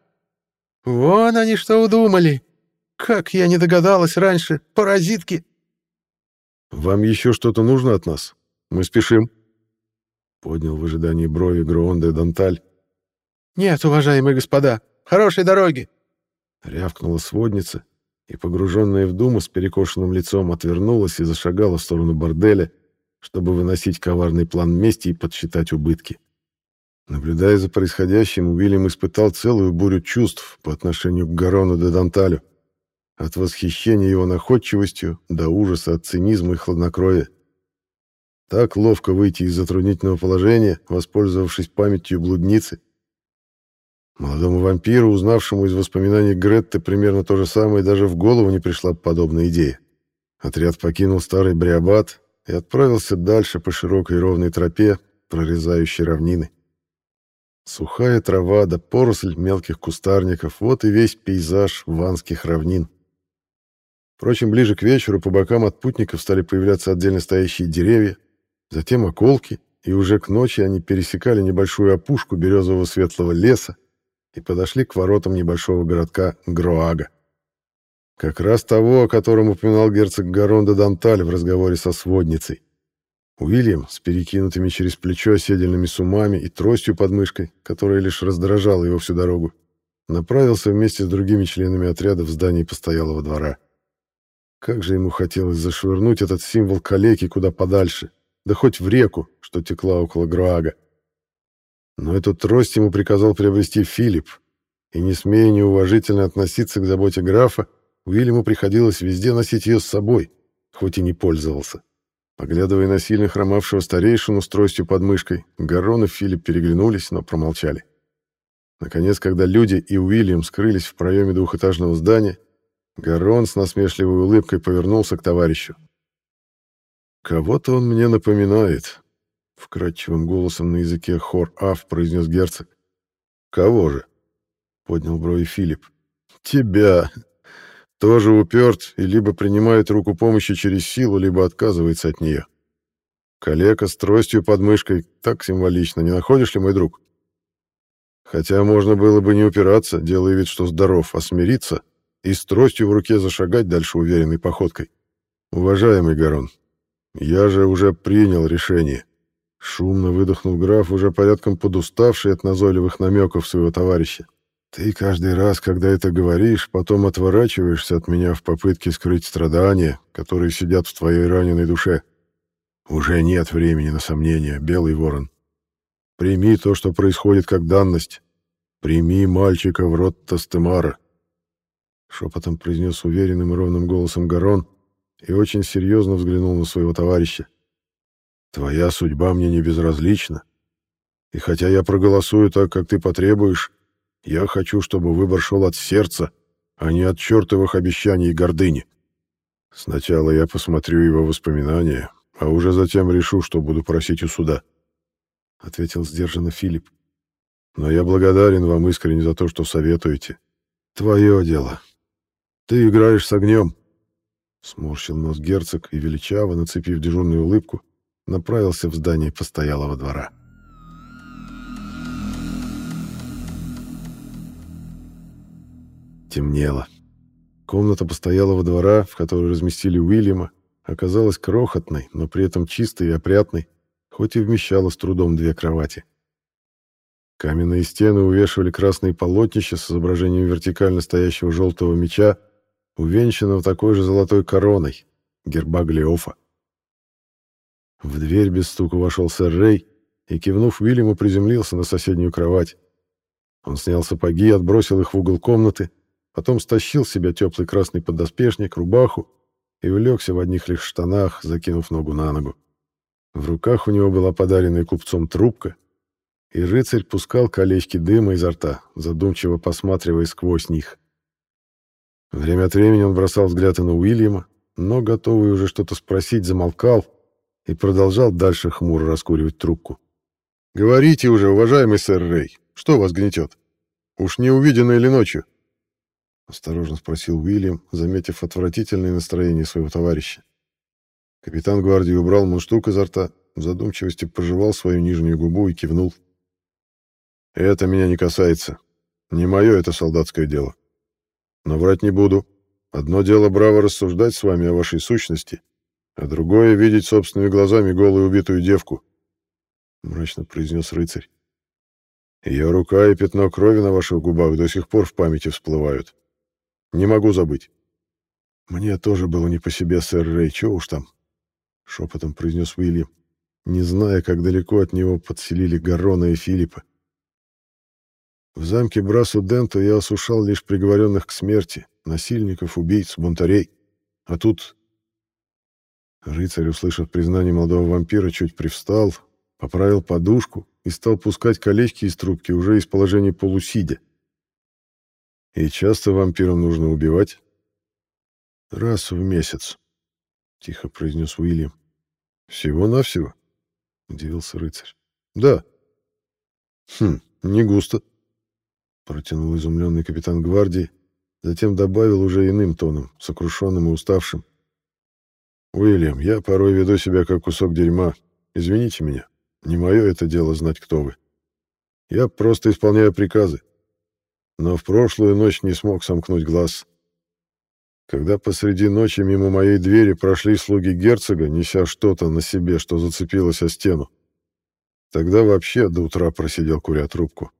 Вон они что удумали. Как я не догадалась раньше, паразитки. Вам еще что-то нужно от нас? Мы спешим. Поднял в ожидании брови Гроонде Данталь. Нет, уважаемые господа, хорошей дороги. Рявкнула сводница и, погруженная в думу с перекошенным лицом, отвернулась и зашагала в сторону борделя, чтобы выносить коварный план мести и подсчитать убытки. Наблюдая за происходящим, Уильям испытал целую бурю чувств по отношению к Гарону де Данталю. От восхищения его находчивостью до ужаса от цинизма и хладнокровия. Так ловко выйти из затруднительного положения, воспользовавшись памятью блудницы. Молодому вампиру, узнавшему из воспоминаний Гретты примерно то же самое, даже в голову не пришла подобная идея. Отряд покинул старый Бриабат и отправился дальше по широкой ровной тропе, прорезающей равнины. Сухая трава да поросль мелких кустарников — вот и весь пейзаж ванских равнин. Впрочем, ближе к вечеру по бокам от путников стали появляться отдельно стоящие деревья, затем околки и уже к ночи они пересекали небольшую опушку березового светлого леса и подошли к воротам небольшого городка Гроага. Как раз того, о котором упоминал герцог Гарон де Данталь в разговоре со сводницей. Уильям с перекинутыми через плечо седельными сумами и тростью под мышкой, которая лишь раздражала его всю дорогу, направился вместе с другими членами отряда в здание постоялого двора. Как же ему хотелось зашвырнуть этот символ калеки куда подальше, да хоть в реку, что текла около Гроага. Но эту трость ему приказал приобрести Филипп, и, не смея неуважительно относиться к заботе графа, Уильяму приходилось везде носить ее с собой, хоть и не пользовался. Поглядывая на сильно хромавшего старейшину с тростью под мышкой, Гарон и Филипп переглянулись, но промолчали. Наконец, когда люди и Уильям скрылись в проеме двухэтажного здания, Гарон с насмешливой улыбкой повернулся к товарищу. «Кого-то он мне напоминает», — вкрадчивым голосом на языке хор-аф произнес герцог. «Кого же?» — поднял брови Филипп. «Тебя!» Тоже уперт и либо принимает руку помощи через силу, либо отказывается от нее. Калека с тростью под мышкой так символично, не находишь ли, мой друг? Хотя можно было бы не упираться, делая вид, что здоров, а смириться и с тростью в руке зашагать дальше уверенной походкой. Уважаемый Гарон, я же уже принял решение. Шумно выдохнул граф, уже порядком подуставший от назойливых намеков своего товарища. Ты каждый раз, когда это говоришь, потом отворачиваешься от меня в попытке скрыть страдания, которые сидят в твоей раненой душе. Уже нет времени на сомнения, Белый Ворон. Прими то, что происходит, как данность. Прими мальчика в рот Тастемара. Шепотом произнес уверенным и ровным голосом Гарон и очень серьезно взглянул на своего товарища. Твоя судьба мне не безразлична. И хотя я проголосую так, как ты потребуешь, я хочу, чтобы выбор шел от сердца, а не от чертовых обещаний и гордыни. Сначала я посмотрю его воспоминания, а уже затем решу, что буду просить у суда», — ответил сдержанно Филипп. «Но я благодарен вам искренне за то, что советуете. Твое дело. Ты играешь с огнем». Сморщил нос герцог и величаво, нацепив дежурную улыбку, направился в здание постоялого двора. Темнело. Комната постоялого двора, в которой разместили Уильяма, оказалась крохотной, но при этом чистой и опрятной, хоть и вмещала с трудом две кровати. Каменные стены увешивали красные полотнища с изображением вертикально стоящего желтого меча, увенчанного такой же золотой короной, герба Глеофа. В дверь без стука вошел сэр Рэй и, кивнув Уильяму, приземлился на соседнюю кровать. Он снял сапоги, отбросил их в угол комнаты Потом стащил с себя теплый красный поддоспешник, рубаху и улегся в одних лишь штанах, закинув ногу на ногу. В руках у него была подаренная купцом трубка, и рыцарь пускал колечки дыма изо рта, задумчиво посматривая сквозь них. Время от времени он бросал взгляды на Уильяма, но, готовый уже что-то спросить, замолкал и продолжал дальше хмуро раскуривать трубку. «Говорите уже, уважаемый сэр Рэй, что вас гнетет? Уж не увиденное ли ночью?» — осторожно спросил Уильям, заметив отвратительное настроение своего товарища. Капитан гвардии убрал мундштук изо рта, в задумчивости пожевал свою нижнюю губу и кивнул. «Это меня не касается. Не мое это солдатское дело. Но врать не буду. Одно дело браво рассуждать с вами о вашей сущности, а другое — видеть собственными глазами голую убитую девку», — мрачно произнес рыцарь. «Ее рука и пятно крови на ваших губах до сих пор в памяти всплывают. Не могу забыть. Мне тоже было не по себе, сэр Рэй, чего уж там, шепотом произнес Уильям, не зная, как далеко от него подселили Гарона и Филиппа. В замке Брасу Денту я осушал лишь приговоренных к смерти, насильников, убийц, бунтарей. А тут... Рыцарь, услышав признание молодого вампира, чуть привстал, поправил подушку и стал пускать колечки из трубки уже из положения полусидя. И часто вампирам нужно убивать? Раз в месяц, тихо произнес Уильям. Всего-навсего? Удивился рыцарь. Да. Хм, не густо. Протянул изумленный капитан гвардии, затем добавил уже иным тоном, сокрушенным и уставшим. «Уильям, я порой веду себя как кусок дерьма. Извините меня. Не мое это дело знать, кто вы. Я просто исполняю приказы. Но в прошлую ночь не смог сомкнуть глаз. Когда посреди ночи мимо моей двери прошли слуги герцога, неся что-то на себе, что зацепилось о стену. Тогда вообще до утра просидел, куря трубку.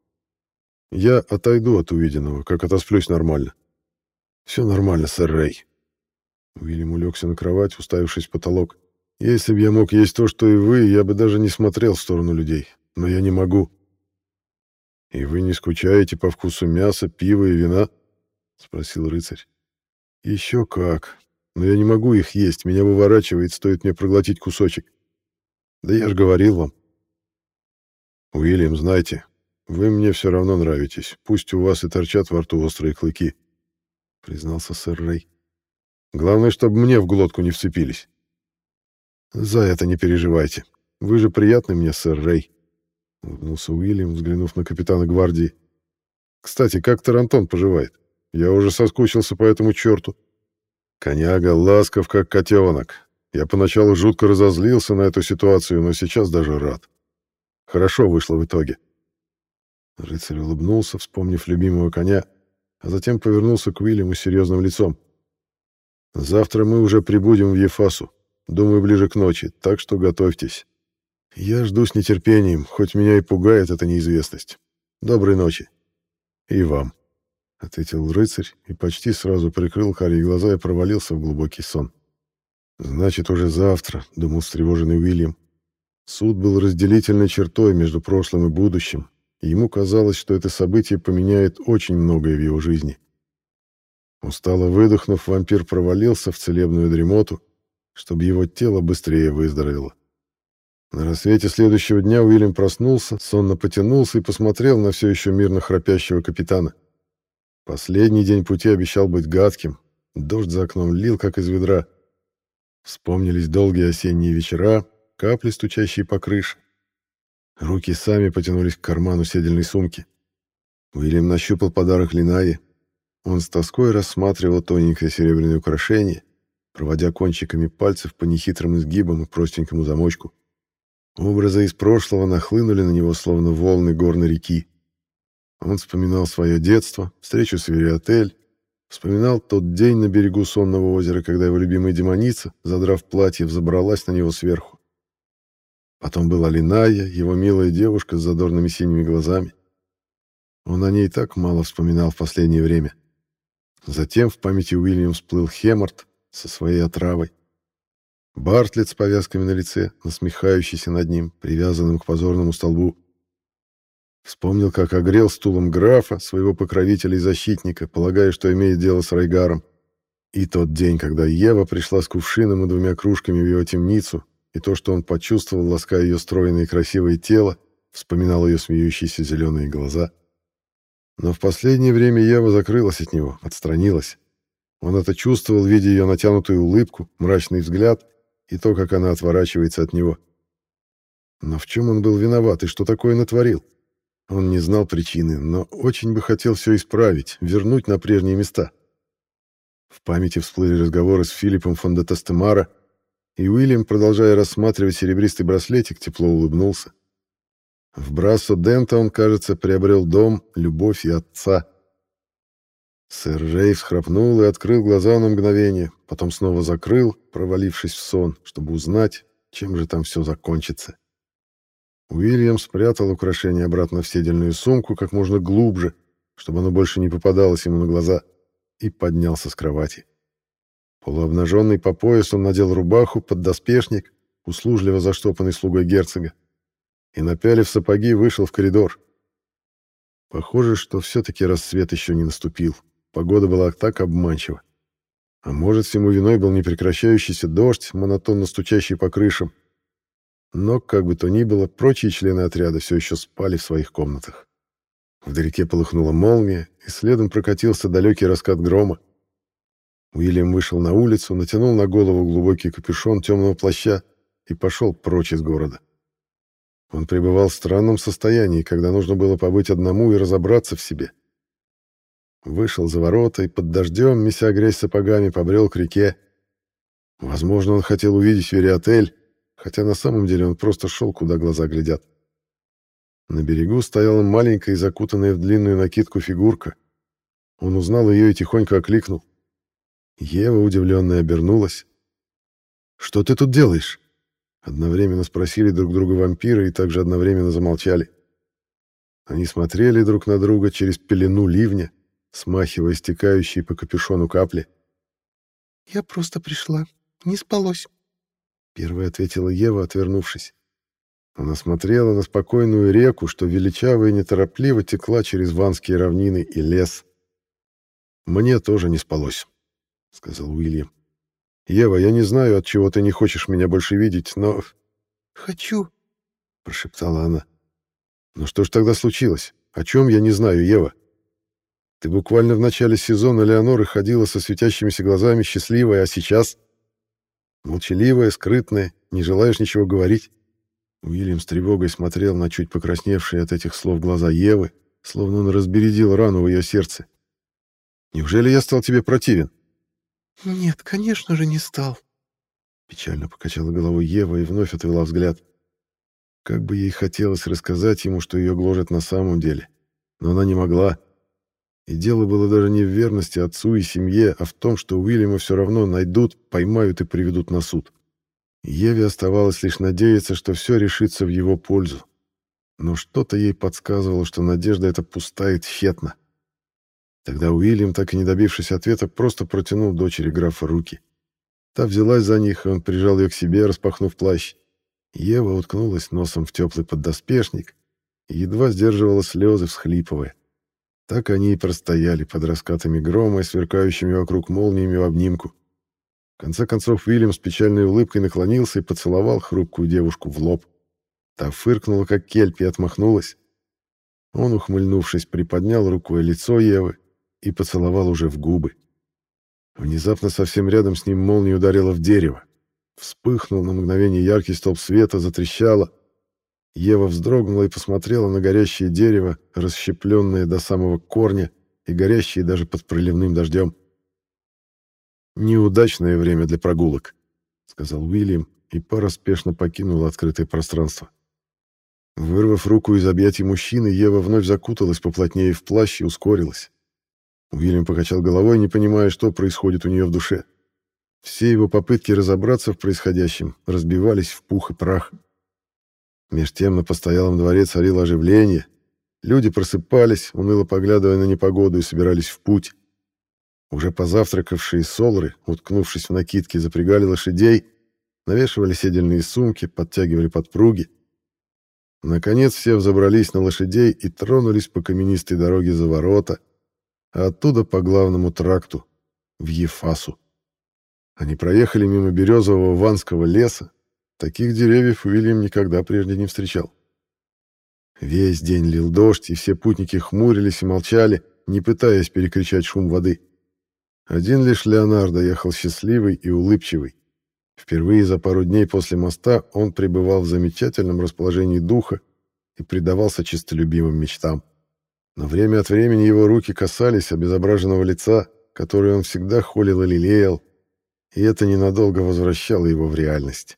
Я отойду от увиденного, как отосплюсь нормально. Все нормально, сэр Рэй. Уильям улегся на кровать, уставившись в потолок. Если бы я мог есть то, что и вы, я бы даже не смотрел в сторону людей. Но я не могу. И вы не скучаете по вкусу мяса, пива и вина? Спросил рыцарь. Еще как. Но я не могу их есть, меня выворачивает, стоит мне проглотить кусочек. Да я же говорил вам. Уильям, знаете, вы мне все равно нравитесь. Пусть у вас и торчат во рту острые клыки, признался сэр Рэй. Главное, чтобы мне в глотку не вцепились. За это не переживайте. Вы же приятный мне, сэр Рэй. Улыбнулся Уильям, взглянув на капитана гвардии. Кстати, как Тарантон поживает? Я уже соскучился по этому черту. Коняга ласков, как котенок. Я поначалу жутко разозлился на эту ситуацию, но сейчас даже рад. Хорошо вышло в итоге. Рыцарь улыбнулся, вспомнив любимого коня, а затем повернулся к Уильяму серьезным лицом. Завтра мы уже прибудем в Ефасу. Думаю, ближе к ночи, так что готовьтесь. Я жду с нетерпением, хоть меня и пугает эта неизвестность. Доброй ночи. И вам, — ответил рыцарь и почти сразу прикрыл карие глаза и провалился в глубокий сон. Значит, уже завтра, — думал встревоженный Уильям. Суд был разделительной чертой между прошлым и будущим, и ему казалось, что это событие поменяет очень многое в его жизни. Устало выдохнув, вампир провалился в целебную дремоту, чтобы его тело быстрее выздоровело. На рассвете следующего дня Уильям проснулся, сонно потянулся и посмотрел на все еще мирно храпящего капитана. Последний день пути обещал быть гадким. Дождь за окном лил, как из ведра. Вспомнились долгие осенние вечера, капли, стучащие по крыше. Руки сами потянулись к карману седельной сумки. Уильям нащупал подарок Линаи, он с тоской рассматривал тоненькое серебряное украшение, проводя кончиками пальцев по нехитрым изгибам и простенькому замочку. Образы из прошлого нахлынули на него, словно волны горной реки. Он вспоминал свое детство, встречу с Вериотель, вспоминал тот день на берегу сонного озера, когда его любимая демоница, задрав платье, взобралась на него сверху. Потом была Линая, его милая девушка с задорными синими глазами. Он о ней так мало вспоминал в последнее время. Затем в памяти Уильям всплыл Хемарт со своей отравой. Бартлетт с повязками на лице, насмехающийся над ним, привязанным к позорному столбу. Вспомнил, как огрел стулом графа, своего покровителя и защитника, полагая, что имеет дело с Райгаром. И тот день, когда Ева пришла с кувшином и двумя кружками в его темницу, и то, что он почувствовал, лаская ее стройное и красивое тело, вспоминал ее смеющиеся зеленые глаза — но в последнее время Ева закрылась от него, отстранилась. Он это чувствовал, видя ее натянутую улыбку, мрачный взгляд и то, как она отворачивается от него. Но в чем он был виноват и что такое натворил? Он не знал причины, но очень бы хотел все исправить, вернуть на прежние места. В памяти всплыли разговоры с Филиппом фон де Тестемара, и Уильям, продолжая рассматривать серебристый браслетик, тепло улыбнулся. В Брасо Дента он, кажется, приобрел дом, любовь и отца. Сэр Рэй всхрапнул и открыл глаза на мгновение, потом снова закрыл, провалившись в сон, чтобы узнать, чем же там все закончится. Уильям спрятал украшение обратно в седельную сумку как можно глубже, чтобы оно больше не попадалось ему на глаза, и поднялся с кровати. Полуобнаженный по пояс он надел рубаху под доспешник, услужливо заштопанный слугой герцога, и, напялив сапоги, вышел в коридор. Похоже, что все-таки рассвет еще не наступил. Погода была так обманчива. А может, всему виной был непрекращающийся дождь, монотонно стучащий по крышам. Но, как бы то ни было, прочие члены отряда все еще спали в своих комнатах. Вдалеке полыхнула молния, и следом прокатился далекий раскат грома. Уильям вышел на улицу, натянул на голову глубокий капюшон темного плаща и пошел прочь из города. Он пребывал в странном состоянии, когда нужно было побыть одному и разобраться в себе. Вышел за ворота и под дождем, меся грязь сапогами, побрел к реке. Возможно, он хотел увидеть Вериотель, хотя на самом деле он просто шел, куда глаза глядят. На берегу стояла маленькая и закутанная в длинную накидку фигурка. Он узнал ее и тихонько окликнул. Ева, удивленная, обернулась. «Что ты тут делаешь?» Одновременно спросили друг друга вампиры и также одновременно замолчали. Они смотрели друг на друга через пелену ливня, смахивая стекающие по капюшону капли. «Я просто пришла. Не спалось», — первая ответила Ева, отвернувшись. Она смотрела на спокойную реку, что величаво и неторопливо текла через ванские равнины и лес. «Мне тоже не спалось», — сказал Уильям. «Ева, я не знаю, от чего ты не хочешь меня больше видеть, но...» «Хочу», — прошептала она. «Ну что ж тогда случилось? О чем я не знаю, Ева?» Ты буквально в начале сезона Леоноры ходила со светящимися глазами, счастливая, а сейчас... Молчаливая, скрытная, не желаешь ничего говорить. Уильям с тревогой смотрел на чуть покрасневшие от этих слов глаза Евы, словно он разбередил рану в ее сердце. «Неужели я стал тебе противен?» «Нет, конечно же, не стал», — печально покачала головой Ева и вновь отвела взгляд. Как бы ей хотелось рассказать ему, что ее гложет на самом деле, но она не могла. И дело было даже не в верности отцу и семье, а в том, что Уильяма все равно найдут, поймают и приведут на суд. Еве оставалось лишь надеяться, что все решится в его пользу. Но что-то ей подсказывало, что надежда эта пустая и тщетна. Тогда Уильям, так и не добившись ответа, просто протянул дочери графа руки. Та взялась за них, и он прижал ее к себе, распахнув плащ. Ева уткнулась носом в теплый поддоспешник и едва сдерживала слезы, всхлипывая. Так они и простояли под раскатами грома и сверкающими вокруг молниями в обнимку. В конце концов Уильям с печальной улыбкой наклонился и поцеловал хрупкую девушку в лоб. Та фыркнула, как кельп, и отмахнулась. Он, ухмыльнувшись, приподнял рукой лицо Евы и поцеловал уже в губы. Внезапно совсем рядом с ним молния ударила в дерево. Вспыхнул на мгновение яркий столб света, затрещало — Ева вздрогнула и посмотрела на горящее дерево, расщепленное до самого корня и горящее даже под проливным дождем. «Неудачное время для прогулок», — сказал Уильям, и пара спешно покинула открытое пространство. Вырвав руку из объятий мужчины, Ева вновь закуталась поплотнее в плащ и ускорилась. Уильям покачал головой, не понимая, что происходит у нее в душе. Все его попытки разобраться в происходящем разбивались в пух и прах. Меж тем на постоялом дворе царило оживление. Люди просыпались, уныло поглядывая на непогоду, и собирались в путь. Уже позавтракавшие солры, уткнувшись в накидки, запрягали лошадей, навешивали седельные сумки, подтягивали подпруги. Наконец все взобрались на лошадей и тронулись по каменистой дороге за ворота, а оттуда по главному тракту, в Ефасу. Они проехали мимо березового ванского леса, Таких деревьев Уильям никогда прежде не встречал. Весь день лил дождь, и все путники хмурились и молчали, не пытаясь перекричать шум воды. Один лишь Леонардо ехал счастливый и улыбчивый. Впервые за пару дней после моста он пребывал в замечательном расположении духа и предавался чистолюбимым мечтам. Но время от времени его руки касались обезображенного лица, которое он всегда холил и лелеял, и это ненадолго возвращало его в реальность.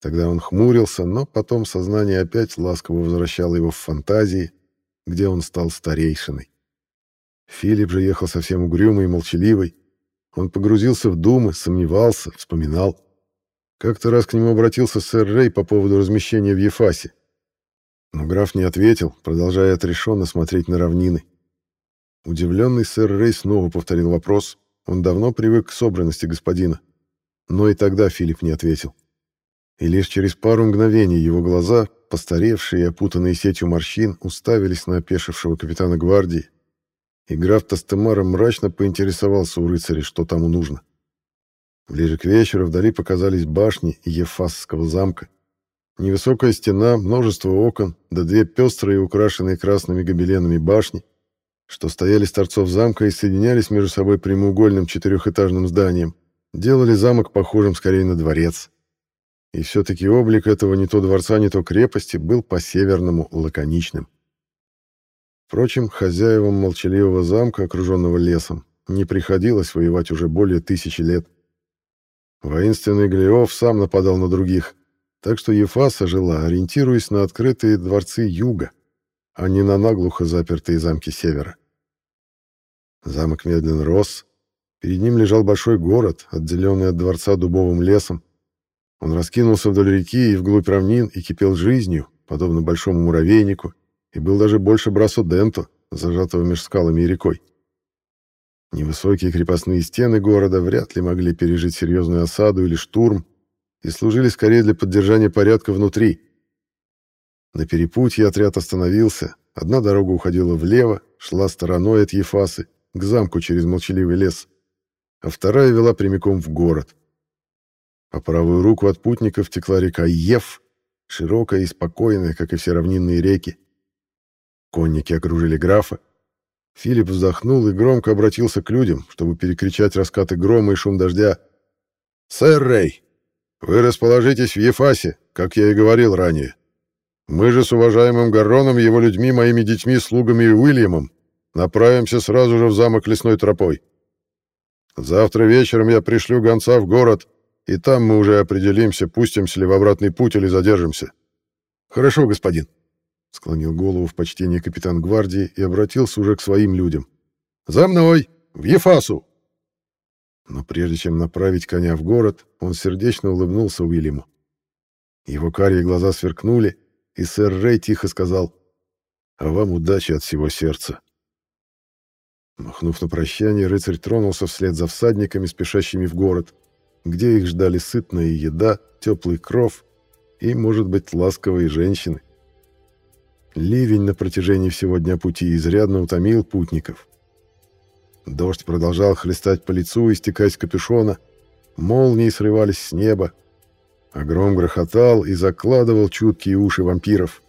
Тогда он хмурился, но потом сознание опять ласково возвращало его в фантазии, где он стал старейшиной. Филипп же ехал совсем угрюмый и молчаливый. Он погрузился в думы, сомневался, вспоминал. Как-то раз к нему обратился сэр Рэй по поводу размещения в Ефасе. Но граф не ответил, продолжая отрешенно смотреть на равнины. Удивленный сэр Рэй снова повторил вопрос. Он давно привык к собранности господина. Но и тогда Филипп не ответил и лишь через пару мгновений его глаза, постаревшие и опутанные сетью морщин, уставились на опешившего капитана гвардии, и граф Тастемара мрачно поинтересовался у рыцаря, что тому нужно. Ближе к вечеру вдали показались башни Ефасского замка. Невысокая стена, множество окон, да две пестрые, украшенные красными гобеленами башни, что стояли с торцов замка и соединялись между собой прямоугольным четырехэтажным зданием, делали замок похожим скорее на дворец. И все-таки облик этого не то дворца, не то крепости был по-северному лаконичным. Впрочем, хозяевам молчаливого замка, окруженного лесом, не приходилось воевать уже более тысячи лет. Воинственный Глиов сам нападал на других, так что Ефаса жила, ориентируясь на открытые дворцы юга, а не на наглухо запертые замки севера. Замок медленно рос, перед ним лежал большой город, отделенный от дворца дубовым лесом. Он раскинулся вдоль реки и вглубь равнин и кипел жизнью, подобно большому муравейнику, и был даже больше Брасо-Денто, зажатого меж скалами и рекой. Невысокие крепостные стены города вряд ли могли пережить серьезную осаду или штурм и служили скорее для поддержания порядка внутри. На перепутье отряд остановился, одна дорога уходила влево, шла стороной от Ефасы, к замку через молчаливый лес, а вторая вела прямиком в город. По правую руку от путников текла река Ев, широкая и спокойная, как и все равнинные реки. Конники окружили графа, Филипп вздохнул и громко обратился к людям, чтобы перекричать раскаты грома и шум дождя. «Сэр Рэй, вы расположитесь в Ефасе, как я и говорил ранее. Мы же с уважаемым Гарроном, его людьми, моими детьми, слугами и Уильямом направимся сразу же в замок лесной тропой. Завтра вечером я пришлю гонца в город, и там мы уже определимся, пустимся ли в обратный путь или задержимся». «Хорошо, господин», Склонил голову в почтении капитан гвардии и обратился уже к своим людям. «За мной! В Ефасу!» Но прежде чем направить коня в город, он сердечно улыбнулся Уильяму. Его карие глаза сверкнули, и сэр Рэй тихо сказал «А вам удачи от всего сердца». Махнув на прощание, рыцарь тронулся вслед за всадниками, спешащими в город, где их ждали сытная еда, теплый кров и, может быть, ласковые женщины. Ливень на протяжении всего дня пути изрядно утомил путников. Дождь продолжал хлестать по лицу и стекать с капюшона, молнии срывались с неба, а гром грохотал и закладывал чуткие уши вампиров.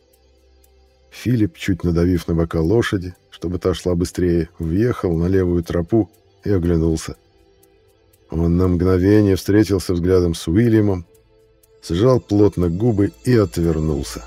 Филипп, чуть надавив на бока лошади, чтобы та шла быстрее, въехал на левую тропу и оглянулся. Он на мгновение встретился взглядом с Уильямом, сжал плотно губы и отвернулся.